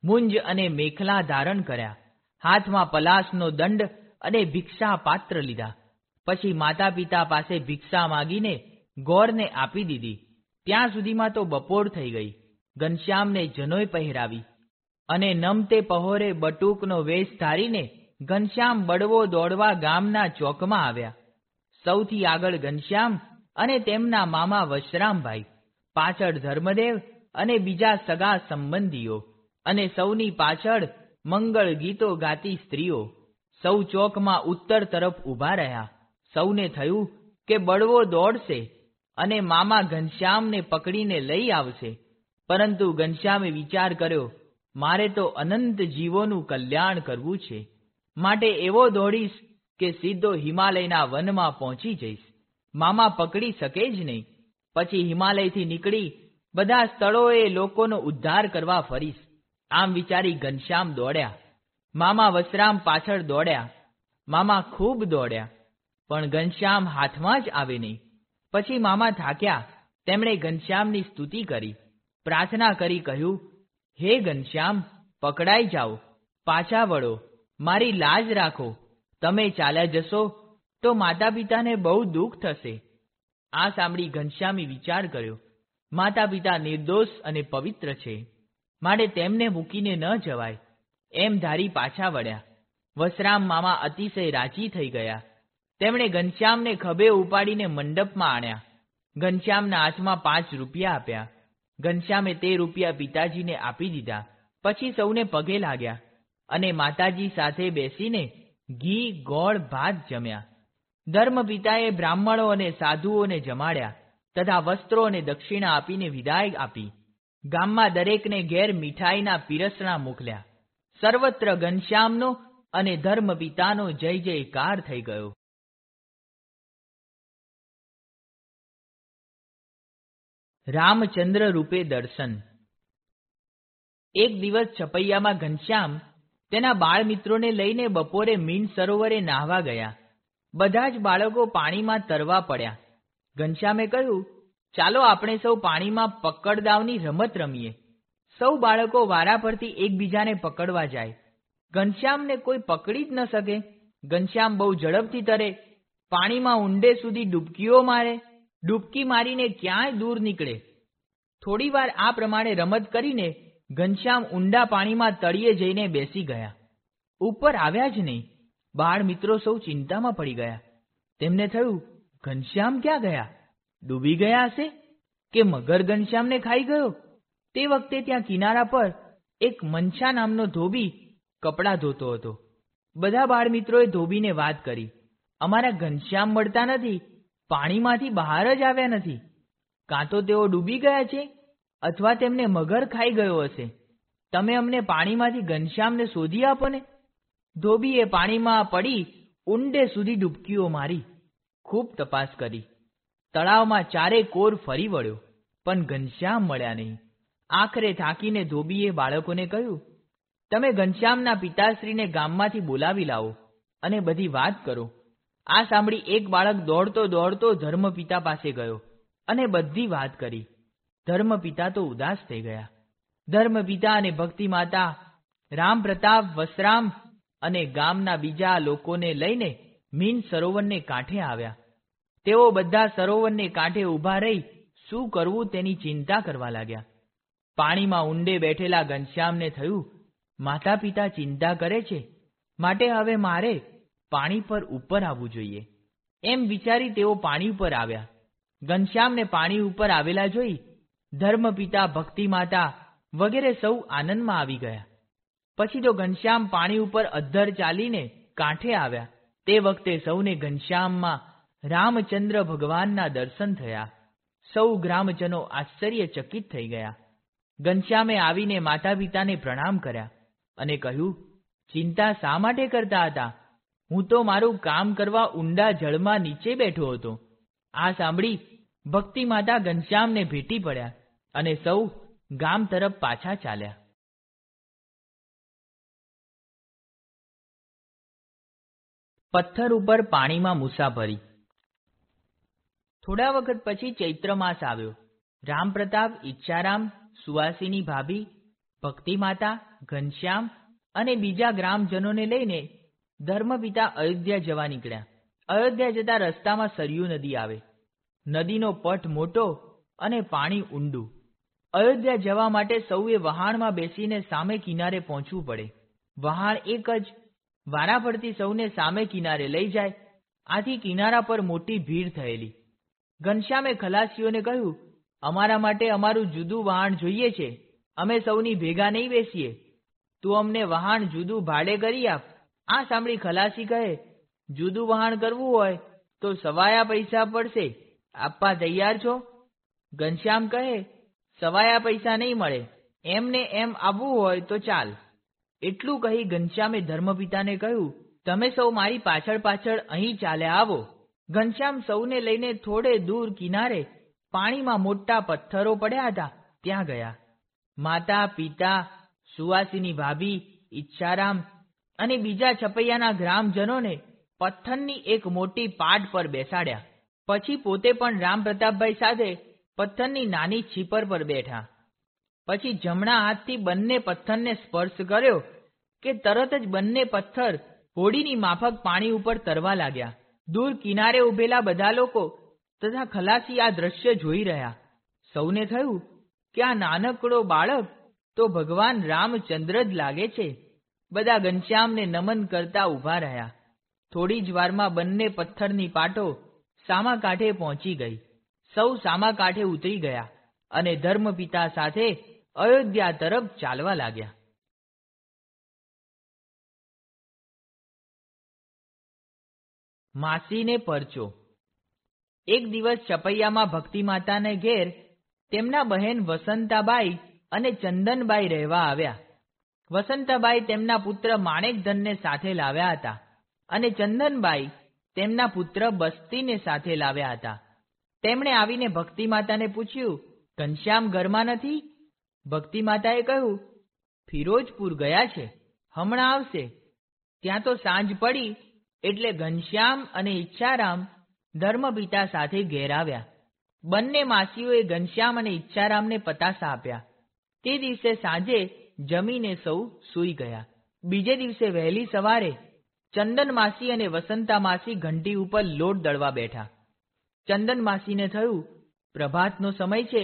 મુંજ અને મેખલા ધારણ કર્યા. હાથમાં પલાશનો દંડ અને ભિક્ષા પાત્ર લીધા. પછી માતા પિતા પાસે ભિક્ષા માગીને ગોરને આપી દીધી. ત્યાં સુધીમાં તો બપોર થઈ ગઈ. ઘનશ્યામને જનોય પહેરાવી અને નમતે પહોરે બટુકનો વેશ ધારીને ઘનશ્યામ બળવો દોડવા ગામના ચોકમાં આવ્યા. સૌથી આગળ ઘનશ્યામ અને તેમના મામા વશરામભાઈ, પાછળ ધર્મદેવ અને બીજા સગા સંબંધીઓ અને સૌની પાછળ મંગળ ગીતો ગાતી સ્ત્રીઓ સૌ ચોકમાં ઉત્તર તરફ ઊભા રહ્યા. સૌને થયું કે બળવો દોડશે અને મામા ઘનશ્યામને પકડીને લઈ આવશે. પરંતુ ઘનશ્યામે વિચાર કર્યો, મારે તો અનંત જીવોનું કલ્યાણ કરવું છે. માટે એવો દોડીશ કે સીધો હિમાલયના વનમાં પહોંચી જઈશ. મામા પકડી શકે જ નહીં. પછી હિમાલયથી નીકળી બધા સ્થળોએ લોકોનો ઉદ્ધાર કરવા ફરીશ. આમ વિચારી ઘનશ્યામ દોડ્યા. મામા વસરામ પાછળ દોડ્યા. મામા ખૂબ દોડ્યા. પણ ઘનશ્યામ હાથમાં જ આવે નહીં. પછી મામા થાક્યા. તેમણે ઘનશ્યામની સ્તુતિ કરી. પ્રાર્થના કરી કહ્યું, હે ઘનશ્યામ, પકડાઈ જાઓ, પાછા વળો, મારી લાજ રાખો, તમે ચાલ્યા જશો તો માતા પિતાને બહુ દુઃખ થશે. આ સાંભળી ઘનશ્યામે વિચાર કર્યો માતા પિતા નિર્દોષ અને પવિત્ર છે માટે તેમને મૂકીને ન જવાય. એમ ધારી પાછા વળ્યા. વસરામ મામા અતિશય રાજી થઈ ગયા. તેમણે ઘનશ્યામને ખભે ઉપાડીને મંડપમાં આણ્યા. ઘનશ્યામના હાથમાં પાંચ રૂપિયા આપ્યા. ઘનશ્યામે તે રૂપિયા પિતાજીને આપી દીધા. પછી સૌને પગે લાગ્યા અને માતાજી સાથે બેસીને ઘી, ગોળ, ભાત જમ્યા. ધર્મપિતાએ બ્રાહ્મણો અને સાધુઓને જમાડ્યા તથા વસ્ત્રો અને દક્ષિણા આપીને વિદાય આપી. ગામમાં દરેકને ઘેર મીઠાઈના પીરસણા મોકલ્યા. સર્વત્ર ઘનશ્યામનો અને ધર્મપિતાનો જય જયકાર થઈ ગયો. રામચંદ્ર રૂપે દર્શન. એક દિવસ છપૈયામાં ઘનશ્યામ તેના બાળ મિત્રોને લઈને બપોરે મીન સરોવરે નાહવા ગયા. બધા જ બાળકો પાણીમાં તરવા પડ્યા. ઘનશ્યામે કહ્યું, ચાલો આપણે સૌ પાણીમાં પકડદાવની રમત રમીએ. સૌ બાળકો વારા પરથી એકબીજાને પકડવા જાય. ઘનશ્યામને કોઈ પકડી જ ન શકે. ઘનશ્યામ બહુ ઝડપથી તરે. પાણીમાં ઊંડે સુધી ડૂબકીઓ મારે. ડૂબકી મારીને ક્યાંય દૂર નીકળે. થોડીવાર આ પ્રમાણે રમત કરીને ઘનશ્યામ ઊંડા પાણીમાં તળિયે જઈને બેસી ગયા. ઉપર આવ્યા જ નહીં. બાળ મિત્રો સૌ ચિંતામાં પડી ગયા. તેમને થયું, ઘનશ્યામ ક્યાં ગયા? ડૂબી ગયા હશે? કે મગર ઘનશ્યામને ખાઈ ગયો? તે વખતે ત્યાં કિનારા પર એક મનશા નામનો ધોબી કપડાં ધોતો હતો. બધા બાળમિત્રોએ ધોબીને વાત કરી. અમારા ઘનશ્યામ મળતા નથી. પાણીમાંથી બહાર જ આવ્યા નથી. કાં તો તેઓ ડૂબી ગયા છે અથવા તેમને મગર ખાઈ ગયો હશે. તમે અમને પાણીમાંથી ઘનશ્યામને શોધી આપો ને. ધોબીએ પાણીમાં પડી ઊંડે સુધી ડૂબકીઓ મારી. ખૂબ તપાસ કરી. તળાવમાં ચારે કોર ફરી વળ્યો, પણ ઘનશ્યામ મળ્યા નહીં. આખરે થાકીને ધોબીએ બાળકોને કહ્યું, તમે ઘનશ્યામના પિતાશ્રીને ગામમાંથી બોલાવી લાવો અને બધી વાત કરો. આ સાંભળી એક બાળક દોડતો દોડતો ધર્મપિતા પાસે ગયો અને બધી વાત કરી. ધર્મપિતા તો ઉદાસ થઈ ગયા. ધર્મપિતા અને ભક્તિ માતા રામ પ્રતાપ વસરામ અને ગામના બીજા લોકોને લઈને મીન સરોવરને કાંઠે આવ્યા. તેઓ બધા સરોવરને કાંઠે ઊભા રહી શું કરવું તેની ચિંતા કરવા લાગ્યા. પાણીમાં ઊંડે બેઠેલા ઘનશ્યામને થયું માતા પિતા ચિંતા કરે છે? માટે હવે મારે પાણી પર ઉપર આવવું જોઈએ. એમ વિચારી તેઓ પાણી ઉપર આવ્યા. ઘનશ્યામને પાણી ઉપર આવેલા જોઈ ધર્મપિતા, ભક્તિમાતા વગેરે સૌ આનંદમાં આવી ગયા. પછી તો ઘનશ્યામ પાણી ઉપર અદ્ધર ચાલીને કાંઠે આવ્યા. તે વખતે સૌને ઘનશ્યામમાં રામચંદ્ર ભગવાનના દર્શન થયા. સૌ ગ્રામજનો આશ્ચર્યચકિત થઈ ગયા. ઘનશ્યામે આવીને માતા પિતાને પ્રણામ કર્યા અને કહ્યું, ચિંતા શા માટે કરતા હતા? હું તો મારું કામ કરવા ઊંડા જળમાં નીચે બેઠો હતો. આ સાંભળી ભક્તિ માતા ઘનશ્યામને ભેટી પડ્યા અને સૌ ગામ તરફ પાછા ચાલ્યા. પથ્થર ઉપર પાણીમાં મુસાફરી થોડા વખત પછી ચૈત્ર માસ આવ્યો. રામપ્રતાપ, ઈચ્છારામ, સુવાસીની ભાભી, ભક્તિ માતા, ઘનશ્યામ અને બીજા ગ્રામજનોને લઈને ધર્મપિતા અયોધ્યા જવા નીકળ્યા. અયોધ્યા જતા રસ્તામાં સરયુ નદી આવે. નદીનો પટ મોટો અને પાણી ઊંડું. અયોધ્યા જવા માટે સૌએ વહાણમાં બેસીને સામે કિનારે પહોંચવું પડે. વહાણ એક જ વારા ફરતી સૌને સામે કિનારે લઈ જાય. આથી કિનારા પર મોટી ભીડ થયેલી. ઘનશ્યામે ખલાસીઓને કહ્યું, અમારા માટે અમારું જુદું વહાણ જોઈએ છે. અમે સૌની ભેગા નહીં બેસીએ. તું અમને વહાણ જુદું ભાડે કરી આપ. આ સાંભળી ખલાસી કહે, જુદું વહાણ કરવું હોય તો સવાયા પૈસા પડશે. આપવા તૈયાર છો? ઘનશ્યામ કહે, સવાયા પૈસા નહીં મળે. એમને એમ આવવું હોય તો ચાલ. એટલું કહી ઘનશ્યામે ધર્મપિતાને કહ્યું, તમે સૌ મારી પાછળ પાછળ અહીં ચાલ્યા આવો. ઘનશ્યામ સૌને લઈને થોડે દૂર કિનારે પાણીમાં મોટા પથ્થરો પડ્યા હતા. ત્યાં ગયા. માતા, પિતા, સુવાસીની ભાભી, ઈચ્છારામ અને બીજા છપૈયાના ગ્રામજનોને પથ્થરની એક મોટી પાટ પર બેસાડ્યા. પછી પોતે પણ રામ પ્રતાપભાઈ સાથે પથ્થરની નાની છીપર પર બેઠા. પછી જમણા હાથથી બંને પથ્થરને સ્પર્શ કર્યો કે તરત જ બંને પથ્થર હોડીની માફક પાણી ઉપર તરવા લાગ્યા. દૂર કિનારે ઉભેલા બધા લોકો તથા ખલાસી આ દ્રશ્ય જોઈ રહ્યા. સૌને થયું કે આ નાનકડો બાળક તો ભગવાન રામચંદ્ર જ લાગે છે. બધા ઘનશ્યામને નમન કરતા ઊભા રહ્યા. થોડી જ વારમાં બંને પથ્થરની પાટો સામા કાંઠે પહોંચી ગઈ. સૌ સામા કાંઠે ઉતરી ગયા અને ધર્મપિતા સાથે અયોધ્યા તરફ ચાલવા લાગ્યા. માસીને પરચો. એક દિવસ ચપૈયામાં ભક્તિ માતાને ઘેર તેમના બહેન વસંતાબાઈ અને ચંદનબાઈ રહેવા આવ્યા. વસંતાબાઈ તેમના પુત્ર માણેકધનને સાથે લાવ્યા હતા અને ચંદનબાઈ તેમના પુત્ર બસ્તીને સાથે લાવ્યા હતા. તેમણે આવીને ભક્તિ માતાને પૂછ્યું, ઘનશ્યામ ઘરમાં નથી? ભક્તિ માતાએ કહ્યું, ફિરોજપુર ગયા છે, હમણાં આવશે. ત્યાં તો સાંજ પડી એટલે ઘનશ્યામ અને ઈચ્છારામ ધર્મપિતા સાથે ઘેર આવ્યા બંને માસીઓએ ઘનશ્યામ અને ઈચ્છારામને પતાસા આપ્યા. તે દિવસે સાંજે જમીને સૌ સૂઈ ગયા. બીજે દિવસે વહેલી સવારે ચંદન માસી અને વસંતા માસી ઘંટી ઉપર લોટ દળવા બેઠા. ચંદન માસીને થયું, પ્રભાતનો સમય છે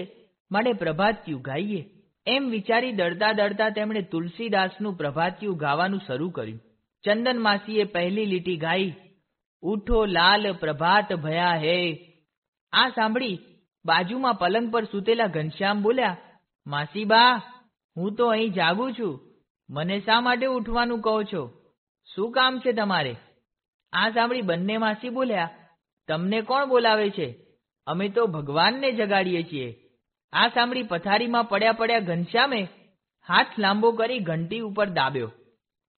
માટે પ્રભાત્યુ ગાઈએ. એમ વિચારી દળતા દળતા તેમણે તુલસીદાસનું પ્રભાતિયું ગાવાનું શરૂ કર્યું. ચંદન માસીએ પહેલી લીટી ગાઈ, ઉઠો લાલ પ્રભાત ભયા હે. આ સાંભળી બાજુમાં પલંગ પર સૂતેલા ઘનશ્યામ બોલ્યા, માસીબા હું તો અહીં જાગું છું. મને શા માટે ઉઠવાનું કહો છો? શું કામ છે તમારે? આ સાંભળી બંને માસી બોલ્યા, તમને કોણ બોલાવે છે? અમે તો ભગવાનને જગાડીએ છીએ. આ સાંભળી પથારીમાં પડ્યા પડ્યા ઘનશ્યામે હાથ લાંબો કરી ઘંટી ઉપર દાબ્યો.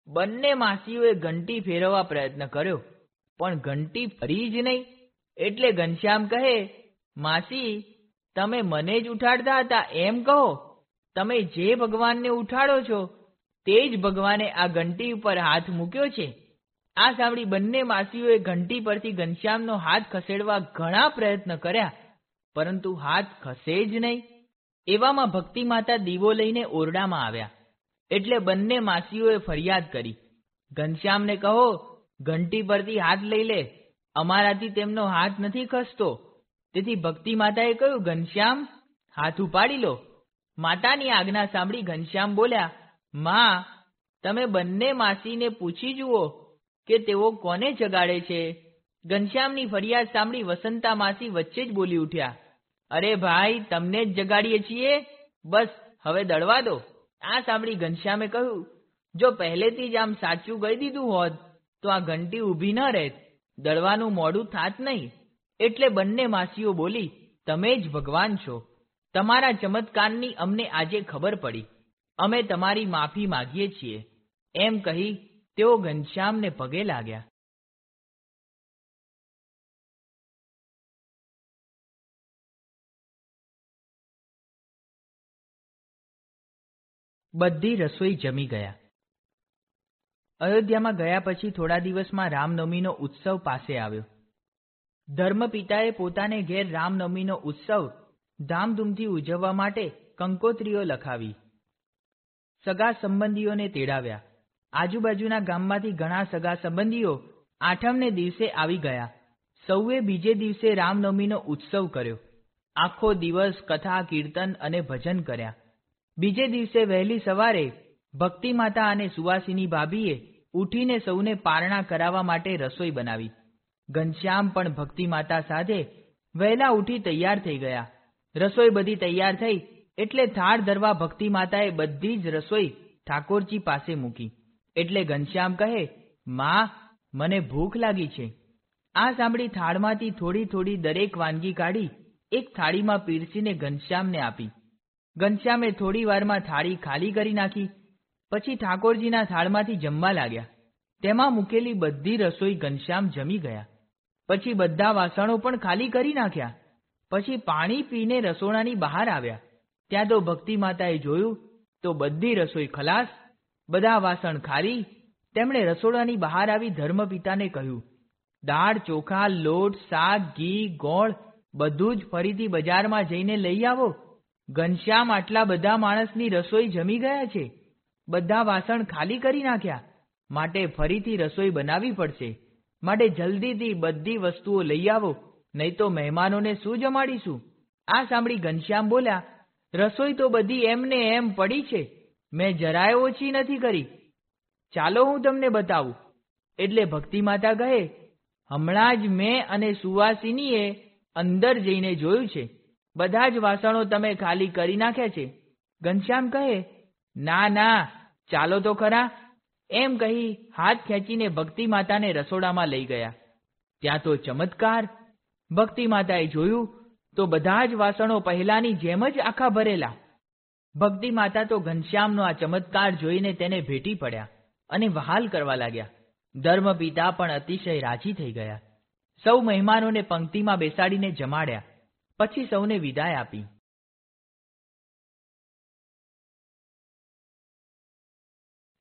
બંને માસીઓએ ઘંટી ફેરવવા પ્રયત્ન કર્યો, પણ ઘંટી ફરી જ નહીં. એટલે ઘનશ્યામ કહે, માસી, તમે મને જ ઉઠાડતા હતા એમ કહો. તમે જે ભગવાનને ઉઠાડો છો, તે જ ભગવાને આ ઘંટી ઉપર હાથ મૂક્યો છે. આ સાંભળી બંને માસીઓએ ઘંટી પરથી ઘનશ્યામનો હાથ ખસેડવા ઘણા પ્રયત્ન કર્યા, પરંતુ હાથ ખસે જ નહીં. એવામાં ભક્તિ માતા દીવો લઈને ઓરડામાં આવ્યા. એટલે બંને માસીઓએ ફરિયાદ કરી. ઘનશ્યામને કહો, ઘંટી પરથી હાથ લઈ લે. અમારાથી તેમનો હાથ નથી ખસતો. તેથી ભક્તિ માતાએ કહ્યું, ઘનશ્યામ, હાથ ઉપાડી લો. માતાની આજ્ઞા સાંભળી ઘનશ્યામ બોલ્યા, માં, તમે બંને માસીને પૂછી જુઓ કે તેઓ કોને જગાડે છે. ઘનશ્યામની ફરિયાદ સાંભળી વસંતા માસી વચ્ચે જ બોલી ઉઠ્યા, અરે ભાઈ, તમને જ જગાડીએ છીએ. બસ, હવે દળવા દો. આ સાંભળી ઘનશ્યામે કહ્યું, જો પહેલેથી જ આમ સાચું કહી દીધું હોત, તો આ ઘંટી ઊભી ન રહેત. દળવાનું મોડું થાત નહીં. એટલે બંને માસીઓ બોલી, તમે જ ભગવાન છો. તમારા ચમત્કારની અમને આજે ખબર પડી. અમે તમારી માફી માગીએ છીએ. એમ કહી તેઓ ઘનશ્યામને પગે લાગ્યા. બધી રસોઈ જમી ગયા. અયોધ્યામાં ગયા પછી થોડા દિવસમાં રામનવમીનો ઉત્સવ પાસે આવ્યો. ધર્મપિતાએ પોતાને ઘેર રામનવમીનો ઉત્સવ ધામધૂમથી ઉજવવા માટે કંકોત્રીઓ લખાવી. સગા સંબંધીઓને તેડાવ્યા. આજુબાજુના ગામમાંથી ઘણા સગા સંબંધીઓ આઠમને દિવસે આવી ગયા. સૌએ બીજે દિવસે રામનવમીનો ઉત્સવ કર્યો. આખો દિવસ કથા, કીર્તન અને ભજન કર્યા. બીજે દિવસે વહેલી સવારે ભક્તિ માતા અને સુવાસીની ભાભીએ ઉઠીને સૌને પારણા કરાવવા માટે રસોઈ બનાવી. ઘનશ્યામ પણ ભક્તિ માતા સાથે વહેલા ઉઠી તૈયાર થઈ ગયા. રસોઈ બધી તૈયાર થઈ એટલે થાળ ધરવા ભક્તિ માતાએ બધી જ રસોઈ ઠાકોરજી પાસે મૂકી. એટલે ઘનશ્યામ કહે, માં, મને ભૂખ લાગી છે. આ સાંભળી થાળમાંથી થોડી થોડી દરેક વાનગી કાઢી એક થાળીમાં પીરસીને ઘનશ્યામને આપી. ઘનશ્યામે થોડી વારમાં થાળી ખાલી કરી નાખી. પછી ઠાકોરજીના થાળમાંથી જમવા લાગ્યા. તેમાં મૂકેલી બધી રસોઈ ઘનશ્યામ જમી ગયા. પછી બધા વાસણો પણ ખાલી કરી નાખ્યા. પછી પાણી પીને રસોડાની બહાર આવ્યા. ત્યાં તો ભક્તિ માતાએ જોયું, તો બધી રસોઈ ખલાસ, બધા વાસણ ખાલી તેમણે રસોડાની બહાર આવી ધર્મપિતાને કહ્યું, દાળ, ચોખા, લોટ, શાક, ઘી, ગોળ, બધું જ ફરીથી બજારમાં જઈને લઈ આવો. ઘનશ્યામ આટલા બધા માણસની રસોઈ જમી ગયા છે. બધા વાસણ ખાલી કરી નાખ્યા. માટે ફરીથી રસોઈ બનાવવી પડશે. માટે જલ્દીથી બધી વસ્તુઓ લઈ આવો. નહીં તો મહેમાનોને શું જમાડીશું? આ સાંભળી ઘનશ્યામ બોલ્યા, રસોઈ તો બધી એમને એમ પડી છે. મેં જરાય ઓછી નથી કરી. ચાલો હું તમને બતાવું. એટલે ભક્તિ માતા કહે, હમણાં જ મેં અને સુવાસિનીએ અંદર જઈને જોયું છે. બધા જ વાસણો તમે ખાલી કરી નાખ્યા છે. ઘનશ્યામ કહે, ના ના, ચાલો તો ખરા. એમ કહી હાથ ખેંચીને ભક્તિ માતાને રસોડામાં લઈ ગયા. ત્યાં તો ચમત્કાર ભક્તિ માતાએ જોયું તો બધા જ વાસણો પહેલાની જેમ જ આખા ભરેલા. ભક્તિ માતા તો ઘનશ્યામનો આ ચમત્કાર જોઈને તેને ભેટી પડ્યા અને વહાલ કરવા લાગ્યા. ધર્મપિતા પણ અતિશય રાજી થઈ ગયા. સૌ મહેમાનોને પંક્તિમાં બેસાડીને જમાડ્યા. પછી સૌને વિદાય આપી.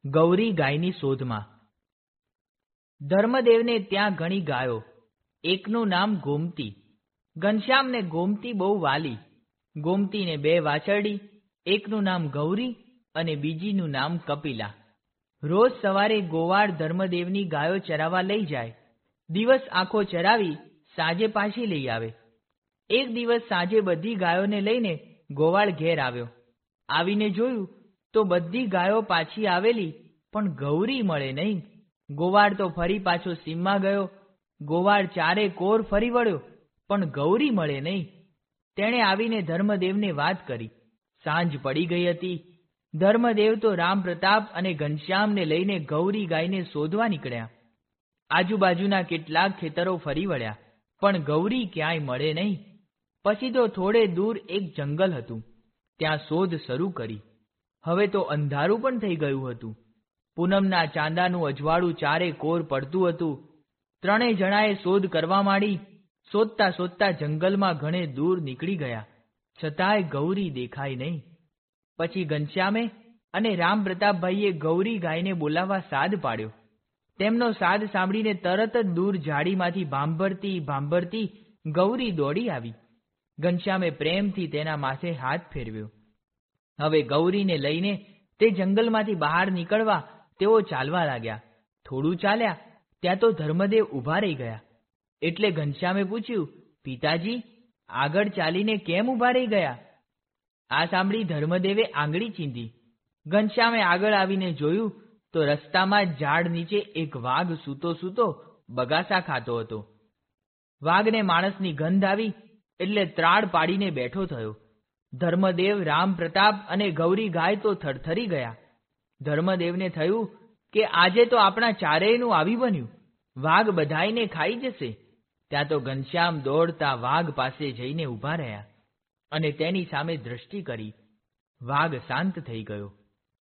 ગૌરી ગાયની શોધમાં. ધર્મદેવને ત્યાં ઘણી ગાયો એકનું નામ ગોમતી. ઘનશ્યામને ગોમતી બહુ વાલી. ગોમતીને બે વાછરડી, એકનું નામ ગૌરી અને બીજીનું નામ કપિલા. રોજ સવારે ગોવાળ ધર્મદેવની ગાયો ચરાવવા લઈ જાય. દિવસ આખો ચરાવી સાંજે પાછી લઈ આવે. એક દિવસ સાંજે બધી ગાયોને લઈને ગોવાળ ઘેર આવ્યો. આવીને જોયું તો બધી ગાયો પાછી આવેલી, પણ ગૌરી મળે નહીં. ગોવાળ તો ફરી પાછો સીમમાં ગયો ગોવાળ ચારે કોર ફરી વળ્યો, પણ ગૌરી મળે નહીં. તેણે આવીને ધર્મદેવને વાત કરી. સાંજ પડી ગઈ હતી. ધર્મદેવ તો રામ પ્રતાપ અને ઘનશ્યામને લઈને ગૌરી ગાયને શોધવા નીકળ્યા. આજુબાજુના કેટલાક ખેતરો ફરી વળ્યા, પણ ગૌરી ક્યાંય મળે નહીં. પછી તો થોડે દૂર એક જંગલ હતું. ત્યાં શોધ શરૂ કરી. હવે તો અંધારું પણ થઈ ગયું હતું. પૂનમના ચાંદાનું અજવાળું ચારે કોર પડતું હતું. ત્રણેય જણાએ શોધ કરવા માંડી. શોધતા શોધતા જંગલમાં ઘણે દૂર નીકળી ગયા. છતાંય ગૌરી દેખાય નહીં. પછી ઘનશ્યામે અને રામ પ્રતાપભાઈએ ગૌરી ગાયને બોલાવવા સાદ પાડ્યો. તેમનો સાદ સાંભળીને તરત જ દૂર ઝાડીમાંથી ભાંભરતી ભાંભરતી ગૌરી દોડી આવી. ઘનશ્યામે પ્રેમથી તેના માથે હાથ ફેરવ્યો. હવે ગૌરીને લઈને તે જંગલમાંથી બહાર નીકળવા તેઓ ચાલવા લાગ્યા. થોડું ચાલ્યા ત્યાં તો ધર્મદેવ ઊભા રહી ગયા. એટલે ઘનશ્યામે પૂછ્યું, પિતાજી, આગળ ચાલીને કેમ ઊભા રહી ગયા? આ સાંભળી ધર્મદેવે આંગળી ચીંધી. ઘનશ્યામે આગળ આવીને જોયું તો રસ્તામાં ઝાડ નીચે એક વાઘ સૂતો સૂતો બગાસા ખાતો હતો. વાઘને માણસની ગંધ આવી એટલે ત્રાડ પાડીને બેઠો થયો. ધર્મદેવ રામ પ્રતાપ અને ગૌરી ગાય તો થરથરી ગયા. ધર્મદેવને થયું કે આજે તો આપણા ચારેયનું આવી બન્યું. વાઘ બધાઈને ખાઈ જશે. ત્યાં તો ઘનશ્યામ દોડતા વાઘ પાસે જઈને ઊભા રહ્યા અને તેની સામે દ્રષ્ટિ કરી. વાઘ શાંત થઈ ગયો.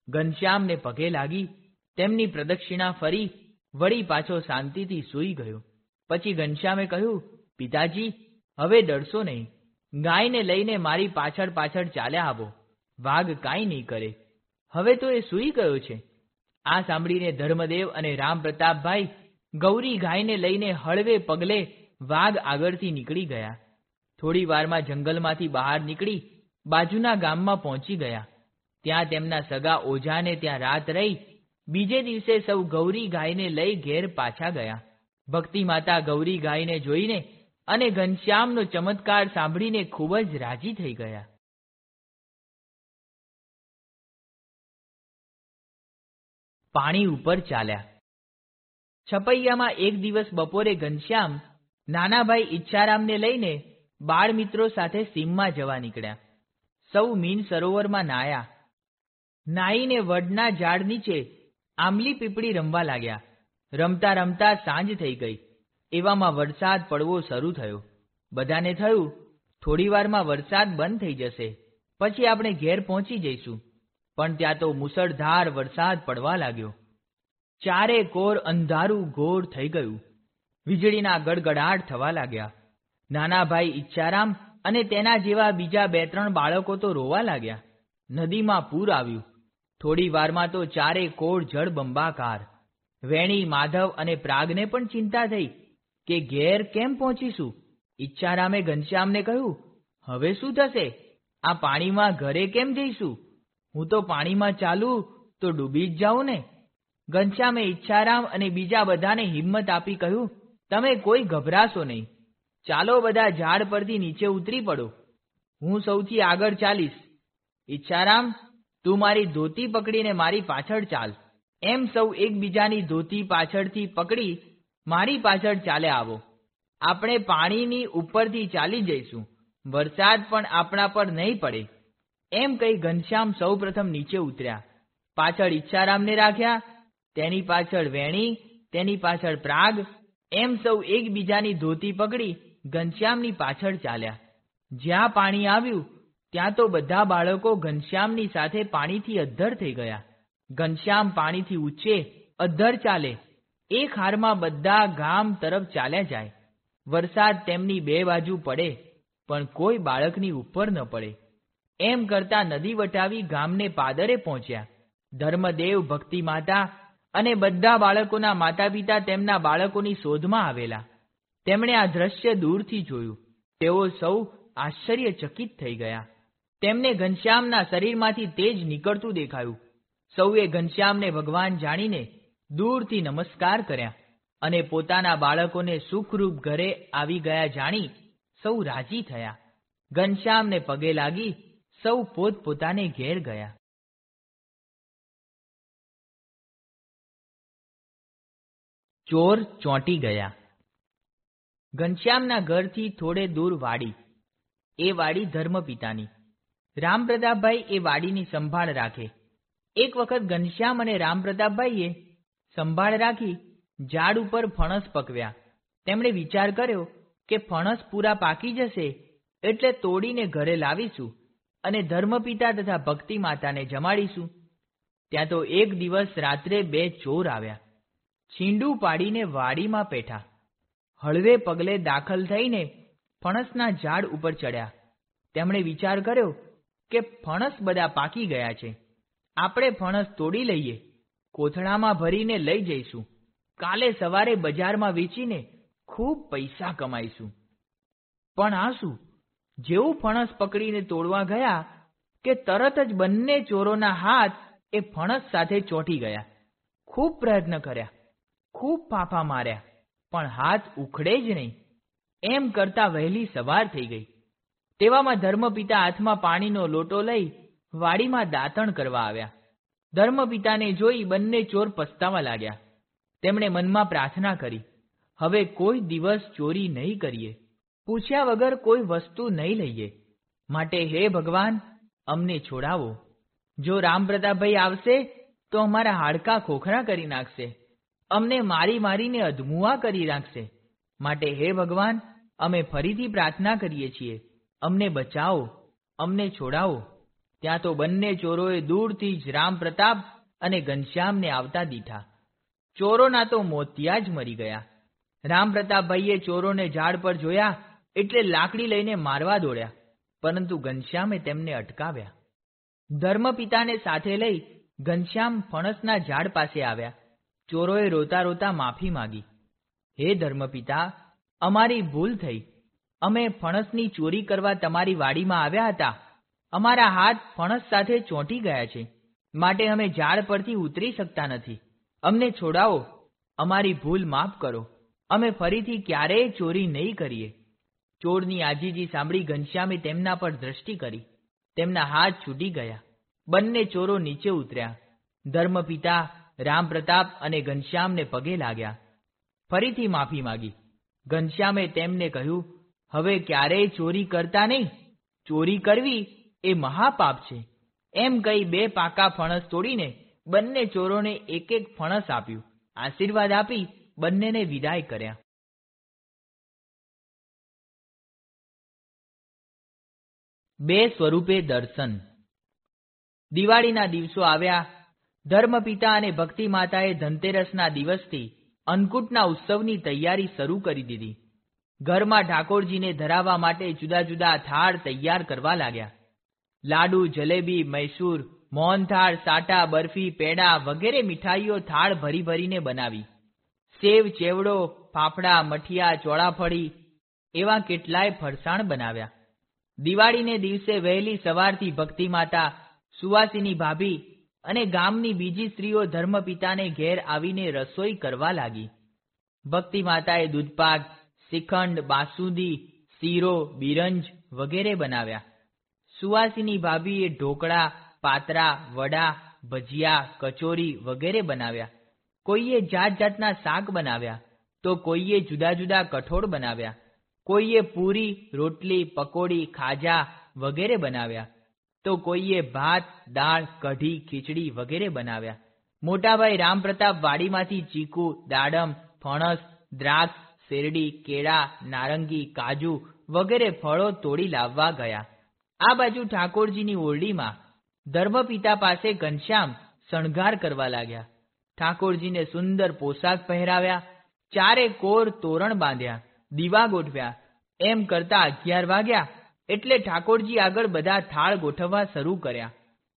ઘનશ્યામને પગે લાગી. તેમની પ્રદક્ષિણા ફરી. વળી પાછો શાંતિથી સૂઈ ગયો. પછી ઘનશ્યામે કહ્યું, પિતાજી, હવે ડરશો નહીં. ગાયને લઈને મારી પાછળ પાછળ ચાલ્યા આવો. વાઘ કાંઈ નહીં કરે. હવે તો એ સૂઈ ગયો છે. આ સાંભળીને ધર્મદેવ અને રામ પ્રતાપભાઈ ગૌરી ગાયને લઈને હળવે પગલે વાઘ આગળથી નીકળી ગયા. થોડી વારમાં જંગલમાંથી બહાર નીકળી બાજુના ગામમાં પહોંચી ગયા. ત્યાં તેમના સગા ઓઝાને ત્યાં રાત રહી બીજે દિવસે સૌ ગૌરી ગાયને લઈ ઘેર પાછા ગયા. ભક્તિ માતા ગૌરી ગાયને જોઈને અને ઘનશ્યામનો ચમત્કાર સાંભળીને ખૂબ જ રાજી થઈ ગયા. પાણી ઉપર ચાલ્યા. છપૈયામાં એક દિવસ બપોરે ઘનશ્યામ નાનાભાઈ ઈચ્છારામને લઈને બાળ મિત્રો સાથે સીમમાં જવા નીકળ્યા. સૌ મીન સરોવરમાં નાયા નાઈને વડના ઝાડ નીચે આંબલી પીપળી રમવા લાગ્યા. રમતા રમતા સાંજ થઈ ગઈ. એવામાં વરસાદ પડવો શરૂ થયો. બધાને થયું થોડી વારમાં વરસાદ બંધ થઈ જશે. પછી આપણે ઘેર પહોંચી જઈશું. પણ ત્યાં તો મુસળધાર વરસાદ પડવા લાગ્યો. ચારે કોર અંધારું ઘોર થઈ ગયું. વીજળીના ગડગડાટ થવા લાગ્યા. નાના ભાઈ ઈચ્છારામ અને તેના જેવા બીજા બે ત્રણ બાળકો તો રોવા લાગ્યા. નદીમાં પૂર આવ્યું. થોડી વારમાં તો ચારે કોર જળ બંબાકાર. વેણી, માધવ અને પ્રાગને પણ ચિંતા થઈ કે ઘેર કેમ પહોંચીશું? ઈચ્છારામે ઘનશ્યામને કહ્યું, હવે શું થશે? આ પાણીમાં ઘરે કેમ જઈશું? હું તો પાણીમાં ચાલું, તો ડૂબી જ જાઉં ને. ઘનશ્યામે ઈચ્છારામ અને બીજા બધાને હિંમત આપી કહ્યું, તમે કોઈ ગભરાશો નહીં. ચાલો બધા ઝાડ પરથી નીચે ઉતરી પડો. હું સૌથી આગળ ચાલીશ. ઈચ્છારામ, તું મારી ધોતી પકડીને મારી પાછળ ચાલ. એમ સૌ એકબીજાની ધોતી પાછળથી પકડી મારી પાછળ ચાલે આવો. આપણે પાણીની ઉપરથી ચાલી જઈશું. વરસાદ પણ આપણા પર નહીં પડે. એમ કહી ઘનશ્યામ સૌ નીચે ઉતર્યા. પાછળ ઈચ્છારામને રાખ્યા, તેની પાછળ વેણી, તેની પાછળ પ્રાગ, એમ સૌ એકબીજાની ધોતી પકડી ઘનશ્યામની પાછળ ચાલ્યા. જ્યાં પાણી આવ્યું, ત્યાં તો બધા બાળકો ઘનશ્યામની સાથે પાણીથી અદ્ધર થઈ ગયા. ઘનશ્યામ પાણીથી ઊંચે, અદ્ધર ચાલે. એક હારમાં બધા ગામ તરફ ચાલ્યા જાય. વરસાદ તેમની બે બાજુ પડે, પણ કોઈ બાળકની ઉપર ન પડે. એમ કરતા નદી વટાવી ગામને પાદરે પહોંચ્યા. ધર્મદેવ, ભક્તિ માતા અને બધા બાળકોના માતા પિતા તેમના બાળકોની શોધમાં આવેલા. તેમણે આ દ્રશ્ય દૂરથી જોયું. તેઓ સૌ આશ્ચર્યચકિત થઈ ગયા. તેમને ઘનશ્યામના શરીરમાંથી તેજ નીકળતું દેખાયું. સૌએ ઘનશ્યામને ભગવાન જાણીને દૂરથી નમસ્કાર કર્યા અને પોતાના બાળકોને સુખરૂપ ઘરે આવી ગયા જાણી સૌ રાજી થયા. ઘનશ્યામને પગે લાગી સૌ પોતપોતાને ઘેર ગયા. ચોર ચોંટી ગયા. ઘનશ્યામના ઘરથી થોડે દૂર વાડી. એ વાડી ધર્મપિતાની. રામપ્રતાપભાઈ એ વાડીની સંભાળ રાખે. એક વખત ઘનશ્યામ અને રામપ્રતાપભાઈએ સંભાળ રાખી ઝાડ ઉપર ફણસ પકવ્યા. તેમણે વિચાર કર્યો કે ફણસ પૂરા પાકી જશે એટલે તોડીને ઘરે લાવીશું. અને ધર્મપિતા તથા ભક્તિ માતાને જમાડીશું. ત્યાં તો એક દિવસ રાત્રે બે ચોર આવ્યા. છીંડું પાડીને વાડીમાં પેઠા હળવે પગલે દાખલ થઈને ફણસના ઝાડ ઉપર ચડ્યા. તેમણે વિચાર કર્યો કે ફણસ બધા પાકી ગયા છે. આપણે ફણસ તોડી લઈએ. કોથળામાં ભરીને લઈ જઈશું. કાલે સવારે બજારમાં વેચીને ખૂબ પૈસા કમાઈશું. પણ આ શું? જેવું ફણસ પકડીને તોડવા ગયા કે તરત જ બંને ચોરોના હાથ એ ફણસ સાથે ચોંટી ગયા. ખૂબ પ્રયત્ન કર્યા. ખૂબ ફાંફા માર્યા. પણ હાથ ઉખડે જ નહીં. એમ કરતા વહેલી સવાર થઈ ગઈ. તેવામાં ધર્મપિતા હાથમાં પાણીનો લોટો લઈ વાડીમાં દાંતણ કરવા આવ્યા. ધર્મપિતાને જોઈ બંને ચોર પસ્તાવા લાગ્યા. તેમણે મનમાં પ્રાર્થના કરી, હવે કોઈ દિવસ ચોરી નહીં કરીએ. પૂછ્યા વગર કોઈ વસ્તુ નહીં લઈએ. માટે હે ભગવાન, અમને છોડાવો. જો રામપ્રતાપભાઈ આવશે, તો અમારા હાડકા ખોખરા કરી નાખશે. અમને મારી મારીને અધમુઆ કરી નાખશે. માટે હે ભગવાન, અમે ફરીથી પ્રાર્થના કરીએ છીએ. અમને બચાવો, અમને છોડાવો. ત્યાં તો બંને ચોરોએ દૂરથી જ રામપ્રતાપ અને ઘનશ્યામને આવતા દીઠા ચોરોના તો મોતિયા જ મરી ગયા. રામપ્રતાપભાઈએ ચોરોને ઝાડ પર જોયા એટલે લાકડી લઈને મારવા દોડ્યા, પરંતુ ઘનશ્યામે તેમને અટકાવ્યા. ધર્મપિતાને સાથે લઈ ઘનશ્યામ ફણસના ઝાડ પાસે આવ્યા. ચોરોએ રોતા રોતા માફી માગી. હે ધર્મપિતા, અમારી ભૂલ થઈ. અમે ફણસની ચોરી કરવા તમારી વાડીમાં આવ્યા હતા. અમારા હાથ ફણસ સાથે ચોંટી ગયા છે. માટે અમે ઝાડ પરથી ઉતરી શકતા નથી. અમને છોડાવો. અમારી ભૂલ માફ કરો. અમે ફરીથી ક્યારેય ચોરી નહીં કરીએ. ચોરની આજીજી સાંભળી ઘનશ્યામે તેમના પર દ્રષ્ટિ કરી. તેમના હાથ છૂટી ગયા. બંને ચોરો નીચે ઉતર્યા. ધર્મપિતા રામપ્રતાપ અને ઘનશ્યામને પગે લાગ્યા. ફરીથી માફી માગી. ઘનશ્યામે તેમને કહ્યું, હવે ક્યારેય ચોરી કરતા નહીં. ચોરી કરવી એ મહાપાપ છે. એમ કહી બે પાકા ફણસ તોડીને બંને ચોરોને એક એક ફણસ આપ્યું. આશીર્વાદ આપી બંનેને વિદાય કર્યા. બે સ્વરૂપે દર્શન. દિવાળીના દિવસો આવ્યા. ધર્મપિતા અને ભક્તિ માતાએ ધનતેરસના દિવસથી અન્નકૂટના ઉત્સવની તૈયારી શરૂ કરી દીધી. ઘરમાં ઠાકોરજીને ધરાવવા માટે જુદા જુદા થાળ તૈયાર કરવા લાગ્યા. લાડુ, જલેબી, મૈસૂર, મોહનથાળ, સાટા, બરફી, પેડા વગેરે મીઠાઈઓ થાળ ભરી ભરીને બનાવી. સેવ, ચેવડો, ફાફડા, મઠિયા, ચોળાફળી એવા કેટલાય ફરસાણ બનાવ્યા. દિવાળીને દિવસે વહેલી સવારથી ભક્તિ માતા, સુવાસીની ભાભી અને ગામની બીજી સ્ત્રીઓ ધર્મપિતાને ઘેર આવીને રસોઈ કરવા લાગી. ભક્તિ માતાએ દૂધપાક, શ્રીખંડ, બાસુંદી, શીરો, બિરંજ વગેરે બનાવ્યા. સુવાસીની ભાભીએ ઢોકળા, પાતરા, વડા, ભજીયા, કચોરી વગેરે બનાવ્યા. કોઈએ જાત જાતના શાક બનાવ્યા તો કોઈએ જુદા જુદા કઠોળ બનાવ્યા. કોઈએ પૂરી, રોટલી, પકોડી, ખાજા વગેરે બનાવ્યા. તો કોઈએ ભાત, દાળ, કઢી, ખીચડી વગેરે બનાવ્યા. મોટાભાઈ રામપ્રતાપ વાડીમાંથી ચીકુ, દાડમ, ફણસ, દ્રાક્ષ, શેરડી, કેળા, નારંગી, કાજુ વગેરે ફળો તોડી લાવવા ગયા. આ બાજુ ઠાકોરજીની ઓરડીમાં ધર્મપિતા પાસે ઘનશ્યામ શણગાર કરવા લાગ્યા. ઠાકોરજીને સુંદર પોશાક પહેરાવ્યા, ચારે કોર તોરણ બાંધ્યા. દીવા ગોઠવ્યા. એમ કરતા અગિયાર વાગ્યા એટલે ઠાકોરજી આગળ બધા થાળ ગોઠવવા શરૂ કર્યા.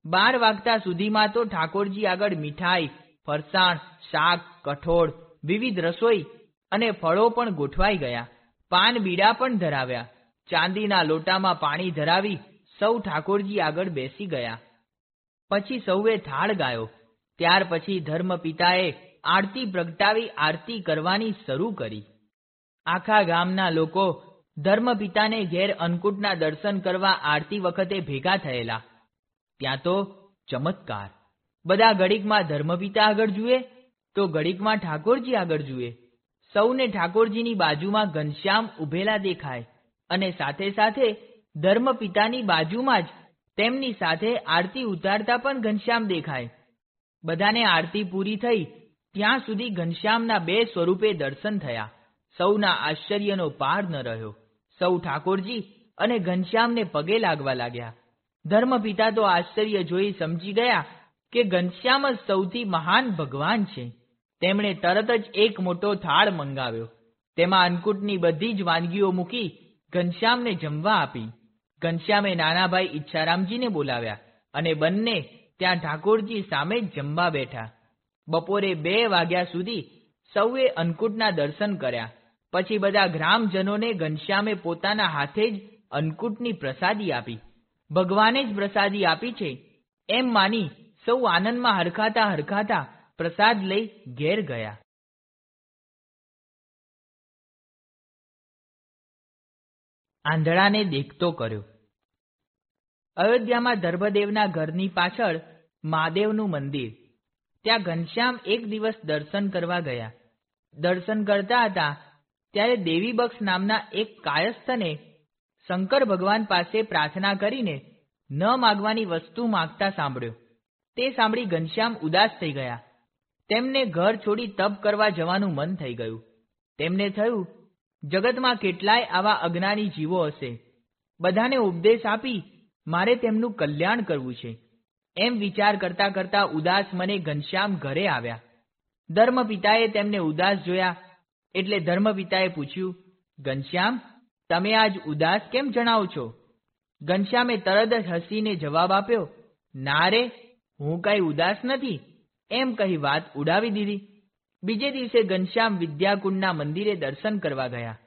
બાર વાગતા સુધીમાં તો ઠાકોરજી આગળ મીઠાઈ, ફરસાણ, શાક, કઠોળ, વિવિધ રસોઈ અને ફળો પણ ગોઠવાઈ ગયા. પાન બીડા પણ ધરાવ્યા. ચાંદીના લોટામાં પાણી ધરાવી સૌ ઠાકોરજી આગળ બેસી ગયા. પછી સૌએ થાળ ગાયો. ત્યાર પછી ધર્મપિતાએ આરતી પ્રગટાવી આરતી કરવાની શરૂ કરી. આખા ગામના લોકો ધર્મપિતાને ઘેર અન્નકૂટના દર્શન કરવા આરતી વખતે ભેગા થયેલા. ત્યાં તો ચમત્કાર. બધા ઘડીકમાં ધર્મપિતા આગળ જુએ, તો ઘડીકમાં ઠાકોરજી આગળ જુએ. સૌને ઠાકોરજીની બાજુમાં ઘનશ્યામ ઉભેલા દેખાય અને સાથે સાથે ધર્મપિતાની બાજુમાં જ તેમની સાથે આરતી ઉતારતા પણ ઘનશ્યામ દેખાય. બધાને આરતી પૂરી થઈ, ત્યાં સુધી ઘનશ્યામના બે સ્વરૂપે દર્શન થયા. સૌના આશ્ચર્યનો પાર ન રહ્યો. સૌ ઠાકોરજી અને ઘનશ્યામને પગે લાગવા લાગ્યા. ધર્મપિતા તો આશ્ચર્ય જોઈ સમજી ગયા કે ઘનશ્યામ જ સૌથી મહાન ભગવાન છે. તેમણે તરત જ એક મોટો થાળ મંગાવ્યો. તેમાં અન્નકૂટની બધી જ વાનગીઓ મૂકી ઘનશ્યામને જમવા આપી. ઘનશ્યામે નાનાભાઈ ઈચ્છારામજીને બોલાવ્યા અને બંને ત્યાં ઠાકોરજી સામે જમવા બેઠા. બપોરે બે વાગ્યા સુધી સૌએ અન્નકૂટના દર્શન કર્યા. પછી બધા ગ્રામજનોને ઘનશ્યામે પોતાના હાથે જ અન્નકૂટની પ્રસાદી આપી. ભગવાને જ પ્રસાદી આપી છે. એમ માની સૌ આનંદમાં હરખાતા હરખાતા પ્રસાદ લઈ ઘેર ગયા. આંધળાને દેખતો કર્યો. અયોધ્યામાં ધર્મદેવના ઘરની પાછળ મહાદેવનું મંદિર. ત્યાં ઘનશ્યામ એક દિવસ દર્શન કરવા ગયા. દર્શન કરતા હતા ત્યારે દેવીબક્ષ નામના એક કાયસ્થને શંકર ભગવાન પાસે પ્રાર્થના કરીને ન માગવાની વસ્તુ માગતા સાંભળ્યો. તે સાંભળી ઘનશ્યામ ઉદાસ થઈ ગયા. તેમને ઘર છોડી તપ કરવા જવાનું મન થઈ ગયું. તેમને થયું, જગતમાં કેટલાય આવા અજ્ઞાની જીવો હશે. બધાને ઉપદેશ આપી મારે તેમનું કલ્યાણ કરવું છે. એમ વિચાર કરતા કરતા ઉદાસ મને ઘનશ્યામ ઘરે આવ્યા. ધર્મપિતાએ તેમને ઉદાસ જોયા એટલે ધર્મપિતાએ પૂછ્યું, ઘનશ્યામ, તમે આજ ઉદાસ કેમ જણાવો છો? ઘનશ્યામે તરત જ હસીને જવાબ આપ્યો ના રે હું કઈ ઉદાસ નથી. એમ કહી વાત ઉડાવી દીધી. બીજે દિવસે ઘનશ્યામ વિદ્યાકુંડના મંદિરે દર્શન કરવા ગયા.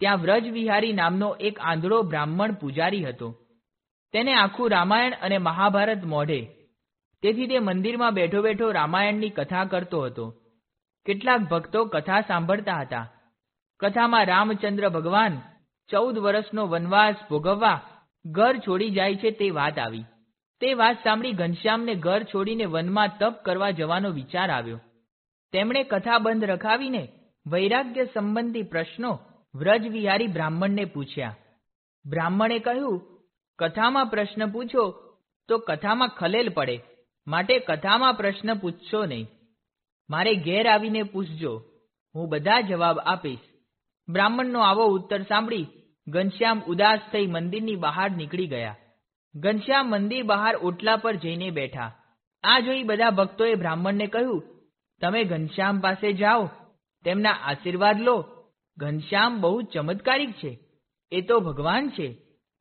ત્યાં વ્રજવિહારી નામનો એક આંધળો બ્રાહ્મણ પૂજારી હતો. તેને આખું રામાયણ અને મહાભારત મોઢે. તેથી તે મંદિરમાં બેઠો બેઠો રામાયણની કથા કરતો હતો. કેટલાક ભક્તો કથા સાંભળતા હતા. કથામાં રામચંદ્ર ભગવાન ચૌદ વર્ષનો વનવાસ ભોગવવા ઘર છોડી જાય છે તે વાત આવી. તે વાત સાંભળી ઘનશ્યામને ઘર છોડીને વનમાં તપ કરવા જવાનો વિચાર આવ્યો. તેમણે કથા બંધ રખાવીને વૈરાગ્ય સંબંધી પ્રશ્નો વ્રજવિહારી બ્રાહ્મણને પૂછ્યા. બ્રાહ્મણે કહ્યું, કથામાં પ્રશ્ન પૂછો તો કથામાં ખલેલ પડે. માટે કથામાં પ્રશ્ન પૂછશો નહીં. મારે ઘેર આવીને પૂછજો. હું બધા જવાબ આપીશ. બ્રાહ્મણનો આવો ઉત્તર સાંભળી ઘનશ્યામ ઉદાસ થઈ મંદિરની બહાર નીકળી ગયા. ઘનશ્યામ મંદિર બહાર ઓટલા પર જઈને બેઠા. આ જોઈ બધા ભક્તોએ બ્રાહ્મણને કહ્યું, તમે ઘનશ્યામ પાસે જાઓ, તેમના આશીર્વાદ લો. ઘનશ્યામ બહુ ચમત્કારિક છે. એ તો ભગવાન છે.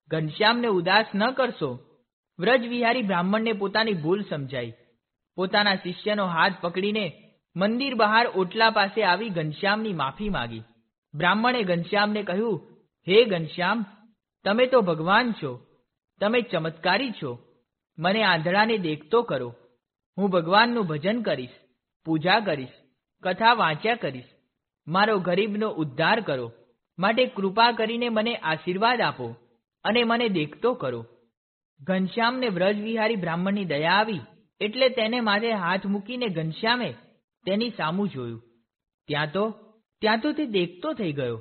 ઘનશ્યામને ઉદાસ ન કરશો. વ્રજવિહારી બ્રાહ્મણને પોતાની ભૂલ સમજાઈ. પોતાના શિષ્યનો હાથ પકડીને મંદિર બહાર ઓટલા પાસે આવી ઘનશ્યામની માફી માગી. બ્રાહ્મણે ઘનશ્યામને કહ્યું, હે ઘનશ્યામ, તમે તો ભગવાન છો. તમે ચમત્કારી છો. મને આંધળાને દેખતો કરો. હું ભગવાનનું ભજન કરીશ, પૂજા કરીશ, કથા વાંચ્યા કરીશ. મારો ગરીબનો ઉદ્ધાર કરો. માટે કૃપા કરીને મને આશીર્વાદ આપો અને મને દેખતો કરો. ઘનશ્યામને વ્રજવિહારી બ્રાહ્મણની દયા આવી એટલે તેને માથે હાથ મૂકીને ઘનશ્યામે તેની સામું જોયું. ત્યાં તો ત્યાં તો તે દેખતો થઈ ગયો.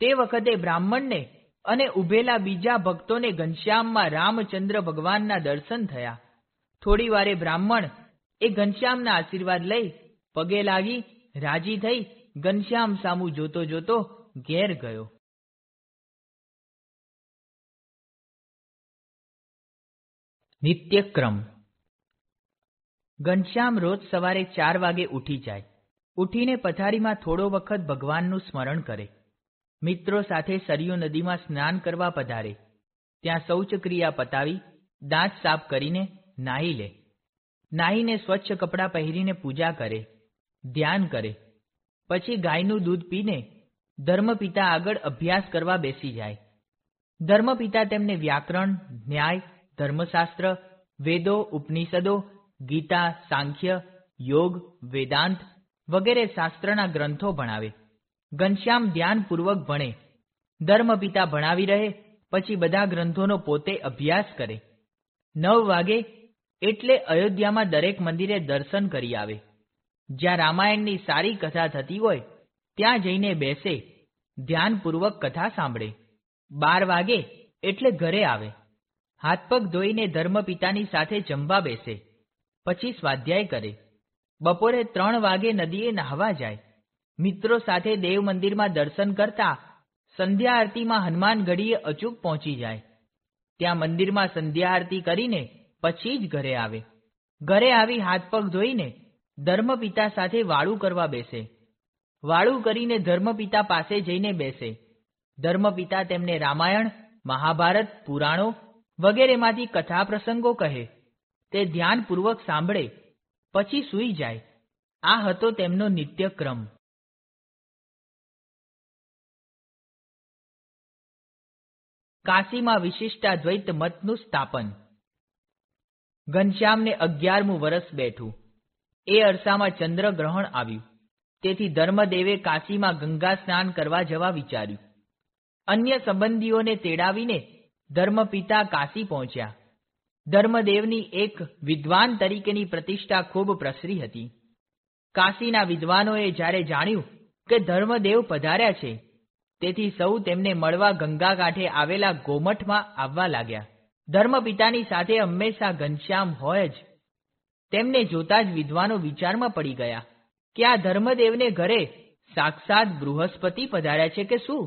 તે વખતે બ્રાહ્મણને અને ઉભેલા બીજા ભક્તોને ઘનશ્યામમાં રામચંદ્ર ભગવાનના દર્શન થયા. થોડી વારે બ્રાહ્મણ એ ઘનશ્યામના આશીર્વાદ લઈ પગે લાગી, રાજી થઈ ઘનશ્યામ સામું જોતો જોતો ઘેર ગયો. નિત્યક્રમ ઘનશ્યામ રોજ સવારે ચાર વાગે ઉઠી જાય. ઉઠીને પથારીમાં થોડો વખત ભગવાનનું સ્મરણ કરે. મિત્રો સાથે સરયુ નદીમાં સ્નાન કરવા પધારે. ત્યાં શૌચક્રિયા પતાવી, દાંત સાફ કરીને નાહી લે. નાહીને સ્વચ્છ કપડાં પહેરીને પૂજા કરે. ધ્યાન કરે. પછી ગાયનું દૂધ પીને ધર્મપિતા આગળ અભ્યાસ કરવા બેસી જાય. ધર્મપિતા તેમને વ્યાકરણ, ન્યાય, ધર્મશાસ્ત્ર, વેદો, ઉપનિષદો ગીતા, સાંખ્ય, યોગ, વેદાંત વગેરે શાસ્ત્રના ગ્રંથો ભણાવે. ઘનશ્યામ ધ્યાનપૂર્વક ભણે. ધર્મપિતા ભણાવી રહે, પછી બધા ગ્રંથોનો પોતે અભ્યાસ કરે. નવ વાગે એટલે અયોધ્યામાં દરેક મંદિરે દર્શન કરી આવે. જ્યાં રામાયણની સારી કથા થતી હોય, ત્યાં જઈને બેસે, ધ્યાનપૂર્વક કથા સાંભળે. બાર વાગે એટલે ઘરે આવે. હાથપગ ધોઈને ધર્મપિતાની સાથે જમવા બેસે. પછી સ્વાધ્યાય કરે. બપોરે ત્રણ વાગે નદીએ નહાવા જાય. મિત્રો સાથે દેવ મંદિરમાં દર્શન કરતા સંધ્યા આરતીમાં હનુમાન ઘડીએ અચૂક પહોંચી જાય. ત્યાં મંદિરમાં સંધ્યા આરતી કરીને પછી જ ઘરે આવે. ઘરે આવી હાથ પગ ધોઈને ધર્મપિતા સાથે વાળું કરવા બેસે. વાળું કરીને ધર્મપિતા પાસે જઈને બેસે. ધર્મપિતા તેમને રામાયણ, મહાભારત, પુરાણો વગેરેમાંથી કથા પ્રસંગો કહે. તે ધ્યાનપૂર્વક સાંભળે, પછી સૂઈ જાય. આ હતો તેમનો નિત્યક્રમ. કાશીમાં વિશિષ્ટાદ્વૈત મતનું સ્થાપન. ઘનશ્યામને અગિયારમું વર્ષ બેઠું. એ અરસામાં ચંદ્રગ્રહણ આવ્યું. તેથી ધર્મદેવે કાશીમાં ગંગા સ્નાન કરવા જવા વિચાર્યું. અન્ય સંબંધીઓને તેડાવીને ધર્મપિતા કાશી પહોંચ્યા. ધર્મદેવની એક વિદ્વાન તરીકેની પ્રતિષ્ઠા ખૂબ પ્રસરી હતી. કાશીના વિદ્વાનોએ જ્યારે જાણ્યું કે ધર્મદેવ પધાર્યા છે, તેથી સૌ તેમને મળવા ગંગા કાંઠે આવેલા ગોમઠમાં આવવા લાગ્યા. ધર્મપિતાની સાથે હંમેશા ઘનશ્યામ હોય જ. તેમને જોતા જ વિદ્વાનો વિચારમાં પડી ગયા કે આ ધર્મદેવને ઘરે સાક્ષાત બૃહસ્પતિ પધાર્યા છે કે શું?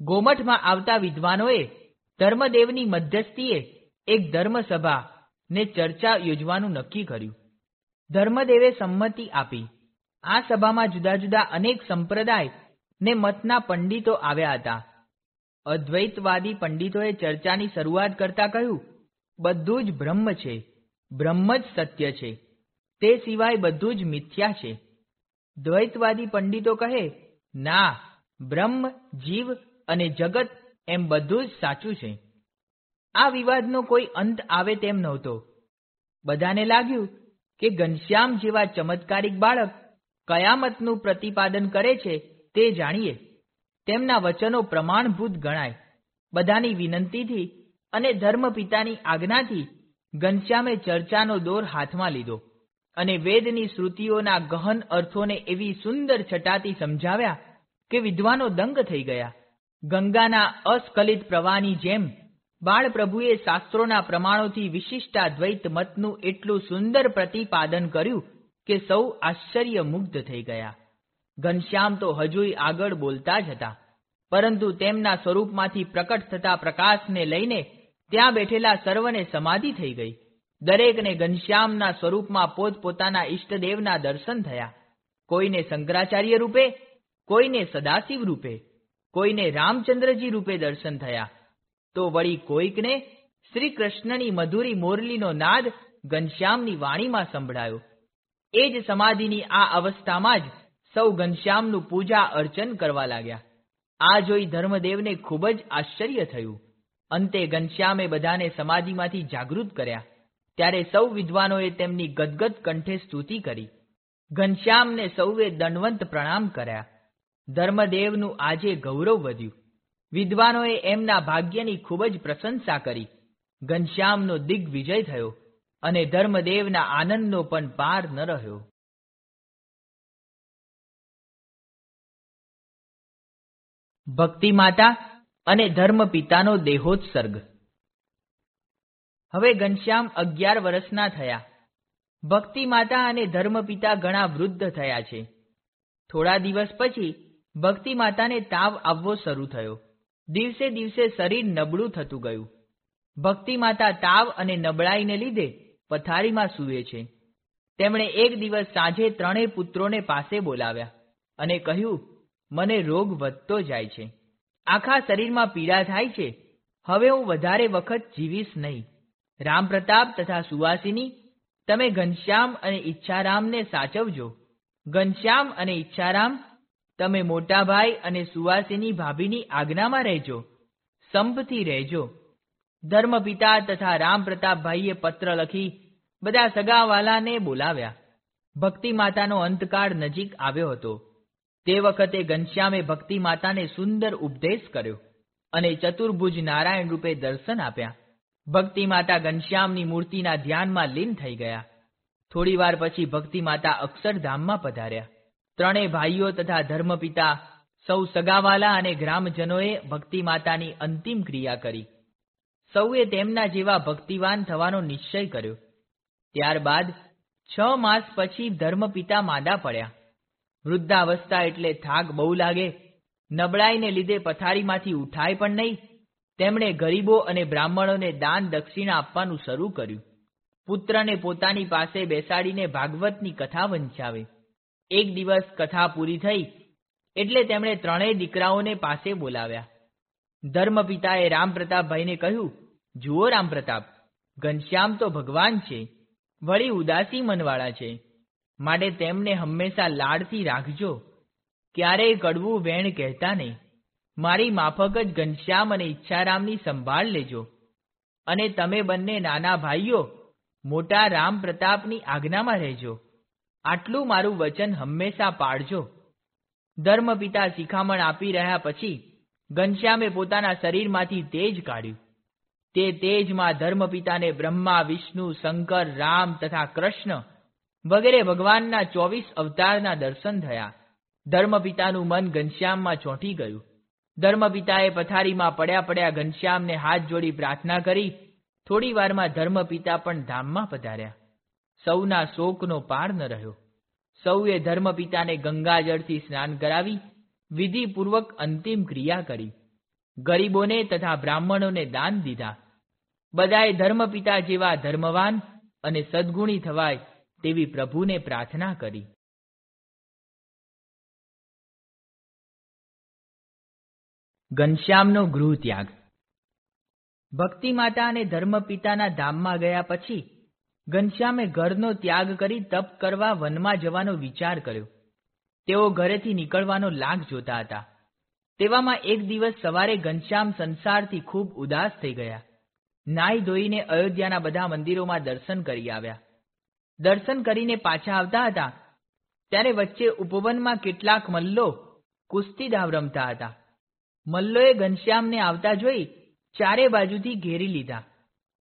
ગોમઠમાં આવતા વિદ્વાનોએ ધર્મદેવની મધ્યસ્થીએ એક ધર્મસભા ને ચર્ચા યોજવાનું નક્કી કર્યું. ધર્મદેવે સંમતિ આપી. આ સભામાં જુદા જુદા અનેક સંપ્રદાય ને મતના પંડિતો આવ્યા હતા. અદ્વૈતવાદી પંડિતોએ ચર્ચાની શરૂઆત કરતા કહ્યું, બધું જ બ્રહ્મ છે. બ્રહ્મ જ સત્ય છે. તે સિવાય બધું જ મિથ્યા છે. દ્વૈતવાદી પંડિતો કહે, ના, બ્રહ્મ, જીવ અને જગત એમ બધું જ સાચું છે. આ વિવાદનો કોઈ અંત આવે તેમ નહોતો. બધાને લાગ્યું કે ઘનશ્યામ જેવા ચમત્કારિક બાળક કયામતનું પ્રતિપાદન કરે છે તે જાણીએ. તેમના વચનો પ્રમાણભૂત ગણાય. બધાની વિનંતીથી અને ધર્મપિતાની આજ્ઞાથી ઘનશ્યામે ચર્ચાનો દોર હાથમાં લીધો અને વેદની શ્રુતિઓના ગહન અર્થોને એવી સુંદર છટાથી સમજાવ્યા કે વિદ્વાનો દંગ થઈ ગયા. ગંગાના અસ્ખલિત પ્રવાહની જેમ બાળપ્રભુએ શાસ્ત્રોના પ્રમાણોથી વિશિષ્ટાદ્વૈત મતનું એટલું સુંદર પ્રતિપાદન કર્યું કે સૌ આશ્ચર્યમુગ્ધ થઈ ગયા. ઘનશ્યામ તો હજુય આગળ બોલતા જ હતા. પરંતુ તેમના સ્વરૂપમાંથી પ્રકટ થતા પ્રકાશને લઈને ત્યાં બેઠેલા સર્વને સમાધિ થઈ ગઈ. દરેકને ઘનશ્યામના સ્વરૂપમાં પોતપોતાના ઈષ્ટદેવના દર્શન થયા. કોઈને શંકરાચાર્ય રૂપે, કોઈને સદાશિવ રૂપે, કોઈને રામચંદ્રજી રૂપે દર્શન થયા. તો વળી કોઈકને શ્રી કૃષ્ણની મધુરી મોરલીનો નાદ ઘનશ્યામની વાણીમાં સંભળાયો. એ જ સમાધિની આ અવસ્થામાં જ સૌ ઘનશ્યામનું પૂજા અર્ચન કરવા લાગ્યા. આ જોઈ ધર્મદેવને ખૂબ જ આશ્ચર્ય થયું. અંતે ઘનશ્યામે બધાને સમાધિમાંથી જાગૃત કર્યા. ત્યારે સૌ વિદ્વાનોએ તેમની ગદગદ કંઠે સ્તુતિ કરી. ઘનશ્યામને સૌએ દંડવંત પ્રણામ કર્યા. ધર્મદેવનું આજે ગૌરવ વધ્યું. વિદ્વાનોએ એમના ભાગ્યની ખૂબ જ પ્રશંસા કરી. ઘનશ્યામનો દિગ્વિજય થયો અને ધર્મદેવના આનંદનો પણ પાર ન રહ્યો. ભક્તિ માતા અને ધર્મપિતાનો દેહોત્સર્ગ. હવે ઘનશ્યામ અગિયાર વર્ષના થયા. ભક્તિ માતા અને ધર્મપિતા ઘણા વૃદ્ધ થયા છે. થોડા દિવસ પછી ભક્તિ માતાને તાવ આવવો શરૂ થયો. દિવસે દિવસે શરીર નબળું થતું ગયું. ભક્તિ માતા તાવ અને નબળાઈને લીધે પથારીમાં સૂવે છે. તેમણે એક દિવસ સાંજે ત્રણેય પુત્રોને પાસે બોલાવ્યા અને કહ્યું, મને રોગ વધતો જાય છે. આખા શરીરમાં પીડા થાય છે. હવે હું વધારે વખત જીવીશ નહીં. રામપ્રતાપ તથા સુવાસિની, તમે ઘનશ્યામ અને ઈચ્છારામને સાચવજો. ઘનશ્યામ અને ઈચ્છારામ તમે મોટા ભાઈ અને સુવાસિની ભાભીની આજ્ઞામાં રહેજો. સંપથી રહેજો. ધર્મપિતા તથા રામ પ્રતાપભાઈએ પત્ર લખી બધા સગાવાલાને બોલાવ્યા. ભક્તિ માતાનો અંતકાળ નજીક આવ્યો હતો. તે વખતે ઘનશ્યામે ભક્તિ માતાને સુંદર ઉપદેશ કર્યો અને ચતુર્ભુજ નારાયણ રૂપે દર્શન આપ્યા. ભક્તિ માતા ઘનશ્યામની મૂર્તિના ધ્યાનમાં લીન થઈ ગયા. થોડી વાર પછી ભક્તિ માતા અક્ષરધામમાં પધાર્યા. ત્રણેય ભાઈઓ તથા ધર્મપિતા સૌ સગાવાલા અને ગ્રામજનોએ ભક્તિ માતાની અંતિમ ક્રિયા કરી. સૌએ તેમના જેવા ભક્તિવાન થવાનો નિશ્ચય કર્યો. ત્યારબાદ છ માસ પછી ધર્મપિતા માદા પડ્યા. વૃદ્ધાવસ્થા એટલે થાક બહુ લાગે, નબળાઈને લીધે પથારીમાંથી ઉઠાય પણ નહીં, તેમણે ગરીબો અને બ્રાહ્મણોને દાન દક્ષિણા આપવાનું શરૂ કર્યું. પુત્રને પોતાની પાસે બેસાડીને ભાગવતની કથા વંચાવે. એક દિવસ કથા પૂરી થઈ એટલે તેમણે ત્રણેય દીકરાઓને પાસે બોલાવ્યા. ધર્મપિતાએ રામપ્રતાપભાઈને કહ્યું, જુઓ રામપ્રતાપ, ઘનશ્યામ તો ભગવાન છે, વળી ઉદાસી મનવાળા છે, માટે તેમને હંમેશા લાડથી રાખજો, ક્યારેય કડવું વેણ કહેતા નહીં. મારી માફક જ ઘનશ્યામ અને ઈચ્છારામની સંભાળ લેજો, અને તમે બંને નાના ભાઈઓ, મોટા રામપ્રતાપની આજ્ઞામાં રહેજો. આટલું મારું વચન હંમેશા પાળજો. ધર્મપિતા શિખામણ આપી રહ્યા પછી ઘનશ્યામે પોતાના શરીરમાંથી તેજ કાઢ્યું. તે તેજમાં ધર્મપિતાને બ્રહ્મા, વિષ્ણુ, શંકર, રામ તથા કૃષ્ણ વગેરે ભગવાનના ચોવીસ અવતારના દર્શન થયા. ધર્મપિતાનું મન ઘનશ્યામમાં ચોંટી ગયું. ધર્મપિતાએ પથારીમાં પડ્યા પડ્યા ઘનશ્યામને હાથ જોડી પ્રાર્થના કરી. થોડી વારમાં ધર્મપિતા પણ ધામમાં પધાર્યા. સૌના શોકનો પાર ન રહ્યો. સૌએ ધર્મપિતાને ગંગાજળથી સ્નાન કરાવી, વિધિપૂર્વક અંતિમ ક્રિયા કરી. ગરીબોને તથા બ્રાહ્મણોને દાન દીધા. બધાએ ધર્મપિતા જેવા ધર્મવાન અને સદગુણી થવાય તેવી પ્રભુને પ્રાર્થના કરી. ઘનશ્યામનો ગૃહ ત્યાગ ભક્તિ અને ધર્મપિતાના ધામમાં ગયા પછી ઘનશ્યામે ઘરનો ત્યાગ કરી તપ કરવા વનમાં જવાનો વિચાર કર્યો. તેઓ ઘરેથી નીકળવાનો લાગ જોતા હતા. તેવામાં એક દિવસ સવારે ઘનશ્યામ સંસારથી ખૂબ ઉદાસ થઈ ગયા. નાઈ ધોઈને અયોધ્યાના બધા મંદિરોમાં દર્શન કરી આવ્યા. દર્શન કરીને પાછા આવતા હતા. ત્યારે વચ્ચે ઉપવનમાં કેટલાક મલ્લો કુસ્તી ધાવ રમતા હતા. મલ્લોએ ઘનશ્યામને આવતા જોઈ ચારે બાજુથી ઘેરી લીધા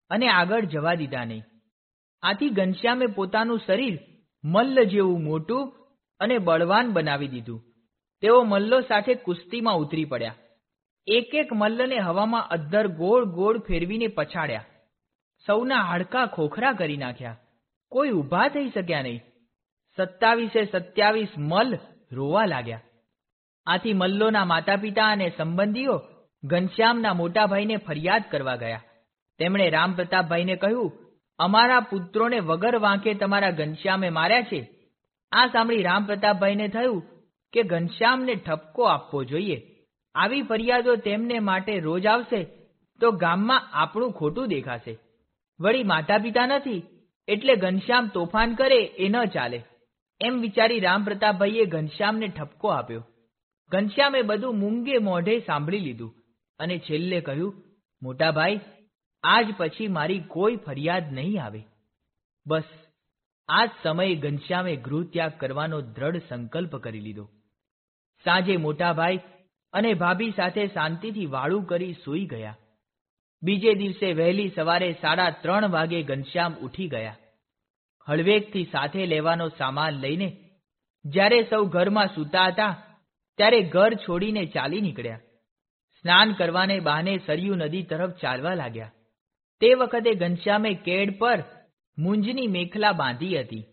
અને આગળ જવા દીધા નહીં. આથી ઘનશ્યામે પોતાનું શરીર મલ્લ જેવું મોટું અને બળવાન બનાવી દીધું. તેઓ મલ્લો સાથે કુસ્તીમાં ઉતરી પડ્યા. એક એક મલ્લને હવામાં અદ્ધર ગોળ ગોળ ફેરવીને પછાડ્યા. સૌના હાડકા ખોખરા કરી નાખ્યા. કોઈ ઊભા થઈ શક્યા નહીં. સત્તાવીસે સત્યાવીસ મલ્લ રોવા લાગ્યા. આથી મલ્લોના માતા પિતા અને સંબંધીઓ ઘનશ્યામના મોટા ભાઈને ફરિયાદ કરવા ગયા. તેમણે રામ પ્રતાપભાઈને કહ્યું અમારા પુત્રોને વગર વાંકે તમારા ઘનશ્યામે માર્યા છે? આ સાંભળી રામ પ્રતાપભાઈને થયું કે ઘનશ્યામને ઠપકો આપવો જોઈએ. આવી ફરિયાદો તેમને માટે રોજ આવશે તો ગામમાં આપણું ખોટું દેખાશે. વળી માતા પિતા નથી, એટલે ઘનશ્યામ તોફાન કરે એ ન ચાલે. એમ વિચારી રામ પ્રતાપભાઈએ ઘનશ્યામને ઠપકો આપ્યો. ઘનશ્યામે બધું મૂંગે મોઢે સાંભળી લીધું અને છેલ્લે કહ્યું, મોટા ભાઈ આજ પછી મારી કોઈ ફરિયાદ નહીં આવે. બસ આ જ સમયે ઘનશ્યામે ગૃહત્યાગ કરવાનો દ્રઢ સંકલ્પ કરી લીધો. સાંજે મોટાભાઈ અને ભાભી સાથે શાંતિથી વાળું કરી સૂઈ ગયા. બીજે દિવસે વહેલી સવારે સાડા ત્રણ વાગે ઘનશ્યામ ઉઠી ગયા. હળવેકથી સાથે લેવાનો સામાન લઈને જ્યારે સૌ ઘરમાં સૂતા હતા ત્યારે ઘર છોડીને ચાલી નીકળ્યા. સ્નાન કરવાને બહાને સરયુ નદી તરફ ચાલવા લાગ્યા. તે વખતે ઘનશ્યામે કેડ પર મુંજની મેખલા બાંધી હતી.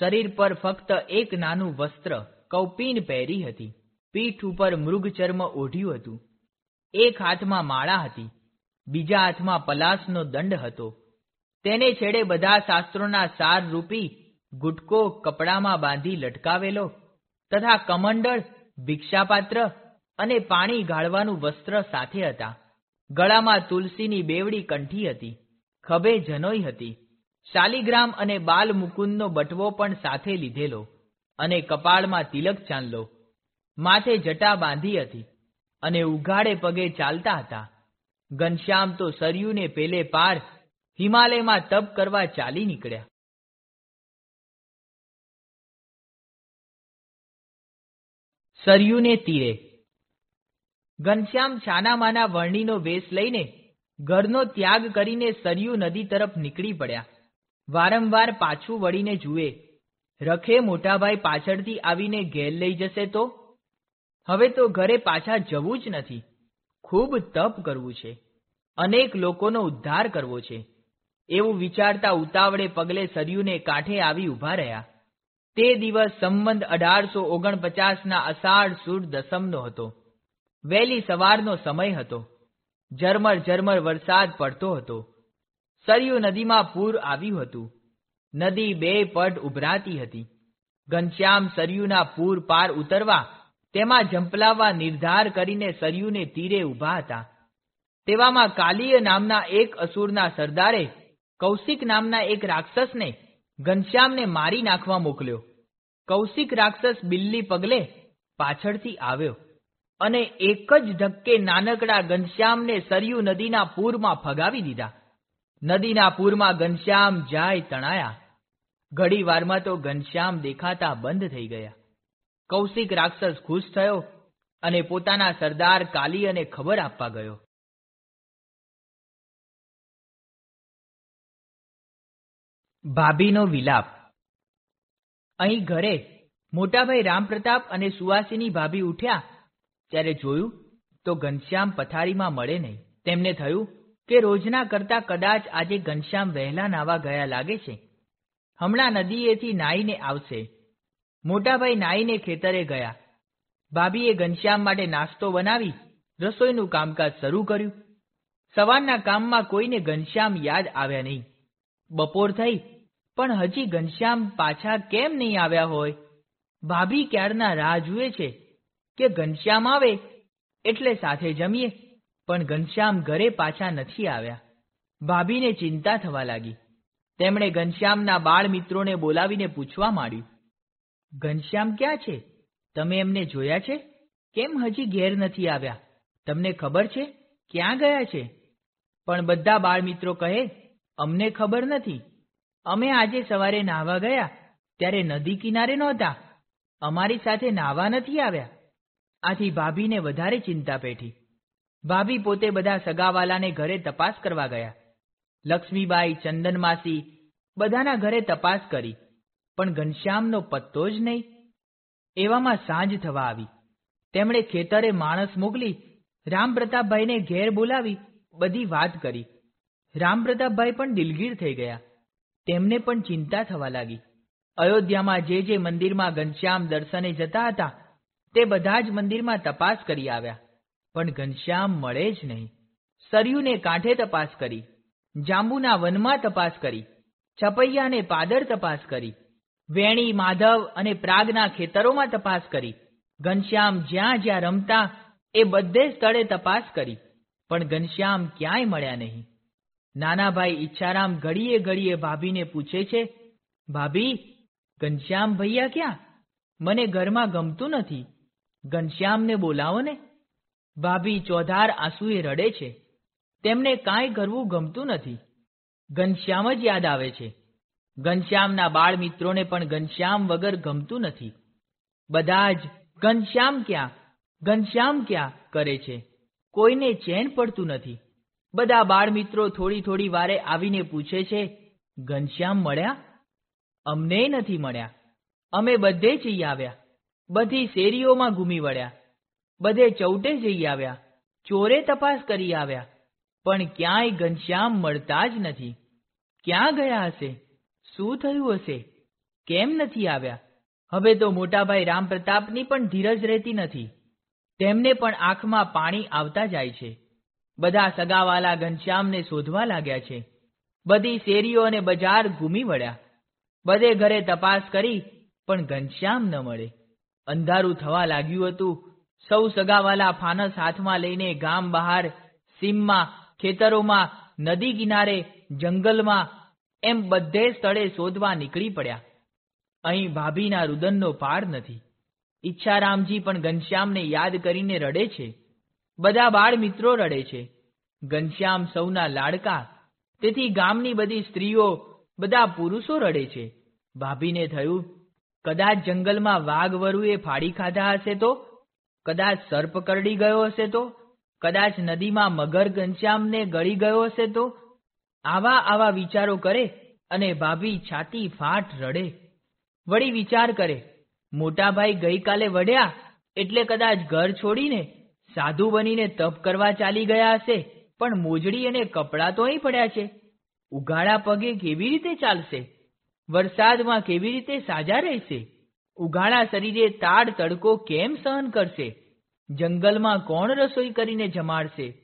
શરીર પર ફક્ત એક નાનું વસ્ત્ર, કૌપીન પહેરી હતી. પીઠ ઉપર મૃગચર્મ ઓઢ્યું હતું. એક હાથમાં માળા હતી, બીજા હાથમાં પલાસનો દંડ હતો. તેને છેડે બધા શાસ્ત્રોના સાર રૂપી ગુટકો કપડામાં બાંધી લટકાવેલો તથા કમંડળ, ભિક્ષાપાત્ર અને પાણી ગાળવાનું વસ્ત્ર સાથે હતા. ગળામાં તુલસીની બેવડી કંઠી હતી, ખભે જનોઈ હતી. શાલિગ્રામ અને બાલ મુકુંદનો બટવો પણ સાથે લીધેલો અને કપાળમાં તિલક ચાંદલો. માથે જટા બાંધી હતી અને ઉઘાડે પગે ચાલતા હતા. ઘનશ્યામ તો સરયુને પેલે પાર હિમાલયમાં તપ કરવા ચાલી નીકળ્યા. સરયુને તીરે ઘનશ્યામ છાનામાના વર્ણીનો વેશ લઈને ઘરનો ત્યાગ કરીને સરયુ નદી તરફ નીકળી પડ્યા. વારંવાર પાછું વળીને જુએ, રખે મોટાભાઈ પાછળથી આવીને ઘેર લઈ જશે તો? હવે તો ઘરે પાછા જવું જ નથી. ખૂબ તપ કરવું છે. અનેક લોકોનો ઉદ્ધાર કરવો છે. એવું વિચારતા ઉતાવળે પગલે સરયુને કાંઠે આવી ઊભા રહ્યા. તે દિવસ સંબંધ અઢારસો ઓગણપચાસના અષાઢ સુદ દસમનો હતો. વહેલી સવારનો સમય હતો. ઝરમર ઝરમર વરસાદ પડતો હતો. સરયુ નદીમાં પૂર આવ્યું હતું. નદી બે પટ ઉભરાતી હતી. ઘનશ્યામ સરયુના પૂર પાર ઉતરવા, તેમાં ઝંપલાવવા નિર્ધાર કરીને સરયુને તીરે ઊભા હતા. તેવામાં કાલીય નામના એક અસુરના સરદારે, કૌશિક નામના એક રાક્ષસને ઘનશ્યામને મારી નાખવા મોકલ્યો. કૌશિક રાક્ષસ બિલ્લી પગલે પાછળથી આવ્યો. અને એક જ ધક્કે નાનકડા ઘનશ્યામને સરયુ નદીના પૂરમાં ફગાવી દીધા. નદીના પૂરમાં ઘનશ્યામ જાય તણાયા. ઘડી વારમાં તો ઘનશ્યામ દેખાતા બંધ થઈ ગયા. કૌશિક રાક્ષસ ખુશ થયો અને પોતાના સરદાર કાલી અને ખબર આપવા ગયો. ભાભીનો વિલાપ. અહીં ઘરે મોટાભાઈ રામપ્રતાપ અને સુવાસીની ભાભી ઉઠ્યા ત્યારે જોયું તો ઘનશ્યામ પથારીમાં મળે નહીં. તેમને થયું કે રોજના કરતા કદાચ આજે ઘનશ્યામ વહેલા નાવા ગયા લાગે છે. હમણાં નદીએથી નાઈને આવશે. મોટાભાઈ નાઈને ખેતરે ગયા. ભાભીએ ઘનશ્યામ માટે નાસ્તો બનાવી, રસોઈનું કામકાજ શરૂ કર્યું. સવારના કામમાં કોઈને ઘનશ્યામ યાદ આવ્યા નહીં. બપોર થઈ, પણ હજી ઘનશ્યામ પાછા કેમ નહીં આવ્યા હોય? ભાભી ક્યારના રાહ જુએ છે? કે ઘનશ્યામ આવે એટલે સાથે જમીએ. પણ ઘનશ્યામ ઘરે પાછા નથી આવ્યા. ભાભીને ચિંતા થવા લાગી. તેમણે ઘનશ્યામના બાળ મિત્રોને બોલાવીને પૂછવા માંડ્યું, ઘનશ્યામ ક્યાં છે? તમે એમને જોયા છે? કેમ હજી ઘેર નથી આવ્યા? તમને ખબર છે? ક્યાં ગયા છે? પણ બધા બાળ મિત્રો કહે, અમને ખબર નથી. અમે આજે સવારે નાહવા ગયા, ત્યારે નદી કિનારે નહોતા. અમારી સાથે નાહવા નથી આવ્યા. આથી ભાભીને વધારે ચિંતા પેઠી. ભાભી પોતે બધા સગાવાલાને ઘરે તપાસ કરવા ગયા. લક્ષ્મીબાઈ ચંદનમાસી બધાના ઘરે તપાસ કરી, પણ ઘનશ્યામનો પત્તો જ નહીં. એવામાં સાંજ થવા આવી. તેમણે ખેતરે માણસ મોકલી રામપ્રતાપભાઈને ઘેર બોલાવી બધી વાત કરી. રામપ્રતાપભાઈ પણ દિલગીર થઈ ગયા. તેમને પણ ચિંતા થવા લાગી. અયોધ્યામાં જે જે મંદિરમાં ઘનશ્યામ દર્શને જતા હતા તે બધા જ મંદિરમાં તપાસ કરી આવ્યા. પણ ઘનશ્યામ મળે જ નહીં. સરયુને કાંઠે તપાસ કરી. જાંબુના વનમાં તપાસ કરી. છપૈયાને પાદર તપાસ કરી. વેણી, માધવ અને પ્રાગના ખેતરોમાં તપાસ કરી. ઘનશ્યામ જ્યાં જ્યાં રમતા એ બધે સ્થળે તપાસ કરી. પણ ઘનશ્યામ ક્યાંય મળ્યા નહીં. નાનાભાઈ ઈચ્છારામ ઘડીએ ઘડીએ ભાભીને પૂછે છે, ભાભી, ઘનશ્યામ ભૈયા ક્યાં? મને ઘરમાં ગમતું નથી. ઘનશ્યામને બોલાવો ને. ભાભી ચોધાર આંસુએ રડે છે. તેમને કાંઈ કરવું ગમતું નથી. ઘનશ્યામ જ યાદ આવે છે. ઘનશ્યામના બાળ મિત્રોને પણ ઘનશ્યામ વગર ગમતું નથી. બધા જ, ઘનશ્યામ ક્યાં? ઘનશ્યામ ક્યાં? કરે છે. કોઈને ચેન પડતું નથી. બધા બાળ મિત્રો થોડી થોડી વારે આવીને પૂછે છે, ઘનશ્યામ મળ્યા? અમને નથી મળ્યા. અમે બધે જઈ આવ્યા. બધી શેરીઓમાં ઘૂમી વળ્યા. બધે ચૌટે જઈ આવ્યા. ચોરે તપાસ કરી આવ્યા. પણ ક્યાંય ઘનશ્યામ મળતા જ નથી. ક્યાં ગયા હશે? શું થયું હશે? કેમ નથી આવ્યા? હવે તો મોટાભાઈ રામપ્રતાપની પણ ધીરજ રહેતી નથી. તેમને પણ આંખમાં પાણી આવતા જાય છે. બધા સગાવાલા ઘનશ્યામને શોધવા લાગ્યા છે. બધી શેરીઓ અને બજાર ઘૂમી વળ્યા. બધે ઘરે તપાસ કરી, પણ ઘનશ્યામ ન મળે. અંધારું થવા લાગ્યું હતું. સૌ સગાવાલા ફાનસ હાથમાં લઈને ગામ બહાર, સીમમાં, ખેતરોમાં, નદી કિનારે, જંગલમાં, એમ બધે સ્થળે શોધવા નીકળી પડ્યા. અહીં ભાભીના રુદનનો પાર નથી. ઈચ્છારામજી પણ ઘનશ્યામને યાદ કરીને રડે છે. બધા બાળ મિત્રો રડે છે. ઘનશ્યામ સૌના લાડકા, તેથી ગામની બધી સ્ત્રીઓ, બધા પુરુષો રડે છે. ભાભીને થયું કદાચ જંગલમાં વાઘ વરુએ ફાડી ખાધા હશે તો? કદાચ સર્પ કરડી ગયો હશે તો? કદાચ નદીમાં મગર ઘનશ્યામને ગળી ગયો હશે તો? આવા આવા વિચારો કરે અને ભાભી છાતી ફાટ રડે. વળી વિચાર કરે મોટાભાઈ ગઈકાલે વઢ્યા એટલે કદાચ ઘર છોડીને સાધુ બનીને તપ કરવા ચાલી ગયા હશે, પણ મોજડી અને કપડાં તો અહીં પડ્યા છે. ઉઘાડા પગે કેવી રીતે ચાલશે? વરસાદમાં કેવી રીતે સાજા રહેશે? ઉઘાડા શરીરે તાડ તડકો કેમ સહન કરશે? જંગલમાં કોણ રસોઈ કરીને જમાડશે?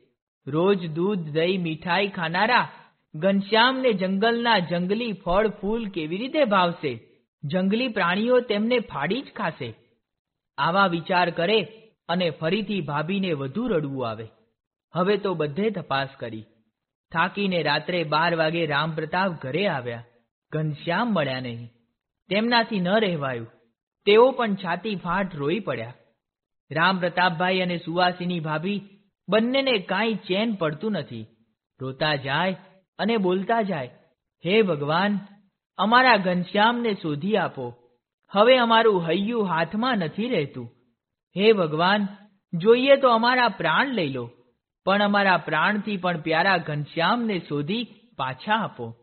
રોજ દૂધ, દહીં, મીઠાઈ ખાનારા ઘનશ્યામને જંગલના જંગલી ફળ, ફૂલ કેવી રીતે ભાવશે? જંગલી પ્રાણીઓ તેમને ફાડી જ ખાશે. આવા વિચાર કરે અને ફરીથી ભાભીને વધુ રડવું આવે. હવે તો બધે તપાસ કરી. થાકીને રાત્રે બાર વાગે રામપ્રતાપ ઘરે આવ્યા. ઘનશ્યામ મળ્યા નહીં. તેમનાથી ન રહેવાયું. તેઓ પણ છાતી ફાટ રોઈ પડ્યા. રામ પ્રતાપભાઈ અને સુવાસીની ભાભી બંનેને કાંઈ ચેન પડતું નથી. રોતા જાય અને બોલતા જાય, હે ભગવાન, અમારા ઘનશ્યામને શોધી આપો. હવે અમારું હૈયું હાથમાં નથી રહેતું. હે ભગવાન, જોઈએ તો અમારા પ્રાણ લઈ લો, પણ અમારા પ્રાણથી પણ પ્યારા ઘનશ્યામને શોધી પાછા આપો.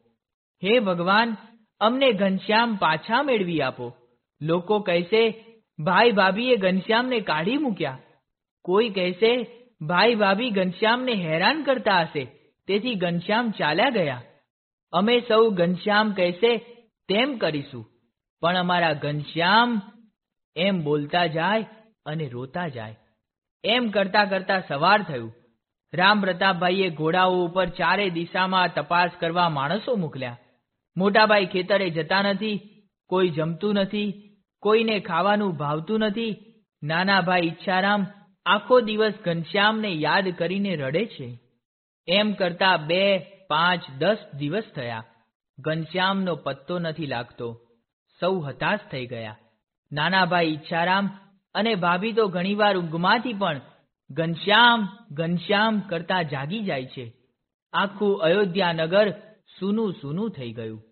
હે ભગવાન, અમને ઘનશ્યામ પાછા મેળવી આપો. લોકો કહેશે, ભાઈ ભાભીએ ઘનશ્યામને કાઢી મૂક્યા. કોઈ કહેશે, ભાઈ ભાભી ઘનશ્યામને હેરાન કરતા હશે, તેથી ઘનશ્યામ ચાલ્યા ગયા. અમે સૌ ઘનશ્યામ કહેશે, તેમ કરીશું. પણ અમારા ઘનશ્યામ એમ બોલતા જાય અને રોતા જાય. એમ કરતા કરતા સવાર થયું. રામ પ્રતાપભાઈએ ઘોડાઓ ઉપર ચારે દિશામાં તપાસ કરવા માણસો મોકલ્યા. મોટાભાઈ ખેતરે જતા નથી, કોઈ જમતું નથી, કોઈને ખાવાનું ભાવતું નથી. નાના ભાઈ ઈચ્છારામ આખો દિવસ ઘનશ્યામને યાદ કરીને રડે છે. એમ કરતા બે, પાંચ, દસ દિવસ થયા. ઘનશ્યામનો પત્તો નથી લાગતો. સૌ હતાશ થઈ ગયા. નાના ભાઈ ઈચ્છારામ અને ભાભી તો ઘણીવાર ઊંઘમાંથી પણ ઘનશ્યામ ઘનશ્યામ કરતા જાગી જાય છે. આખું અયોધ્યા નગર સૂનું સૂનું થઈ ગયું.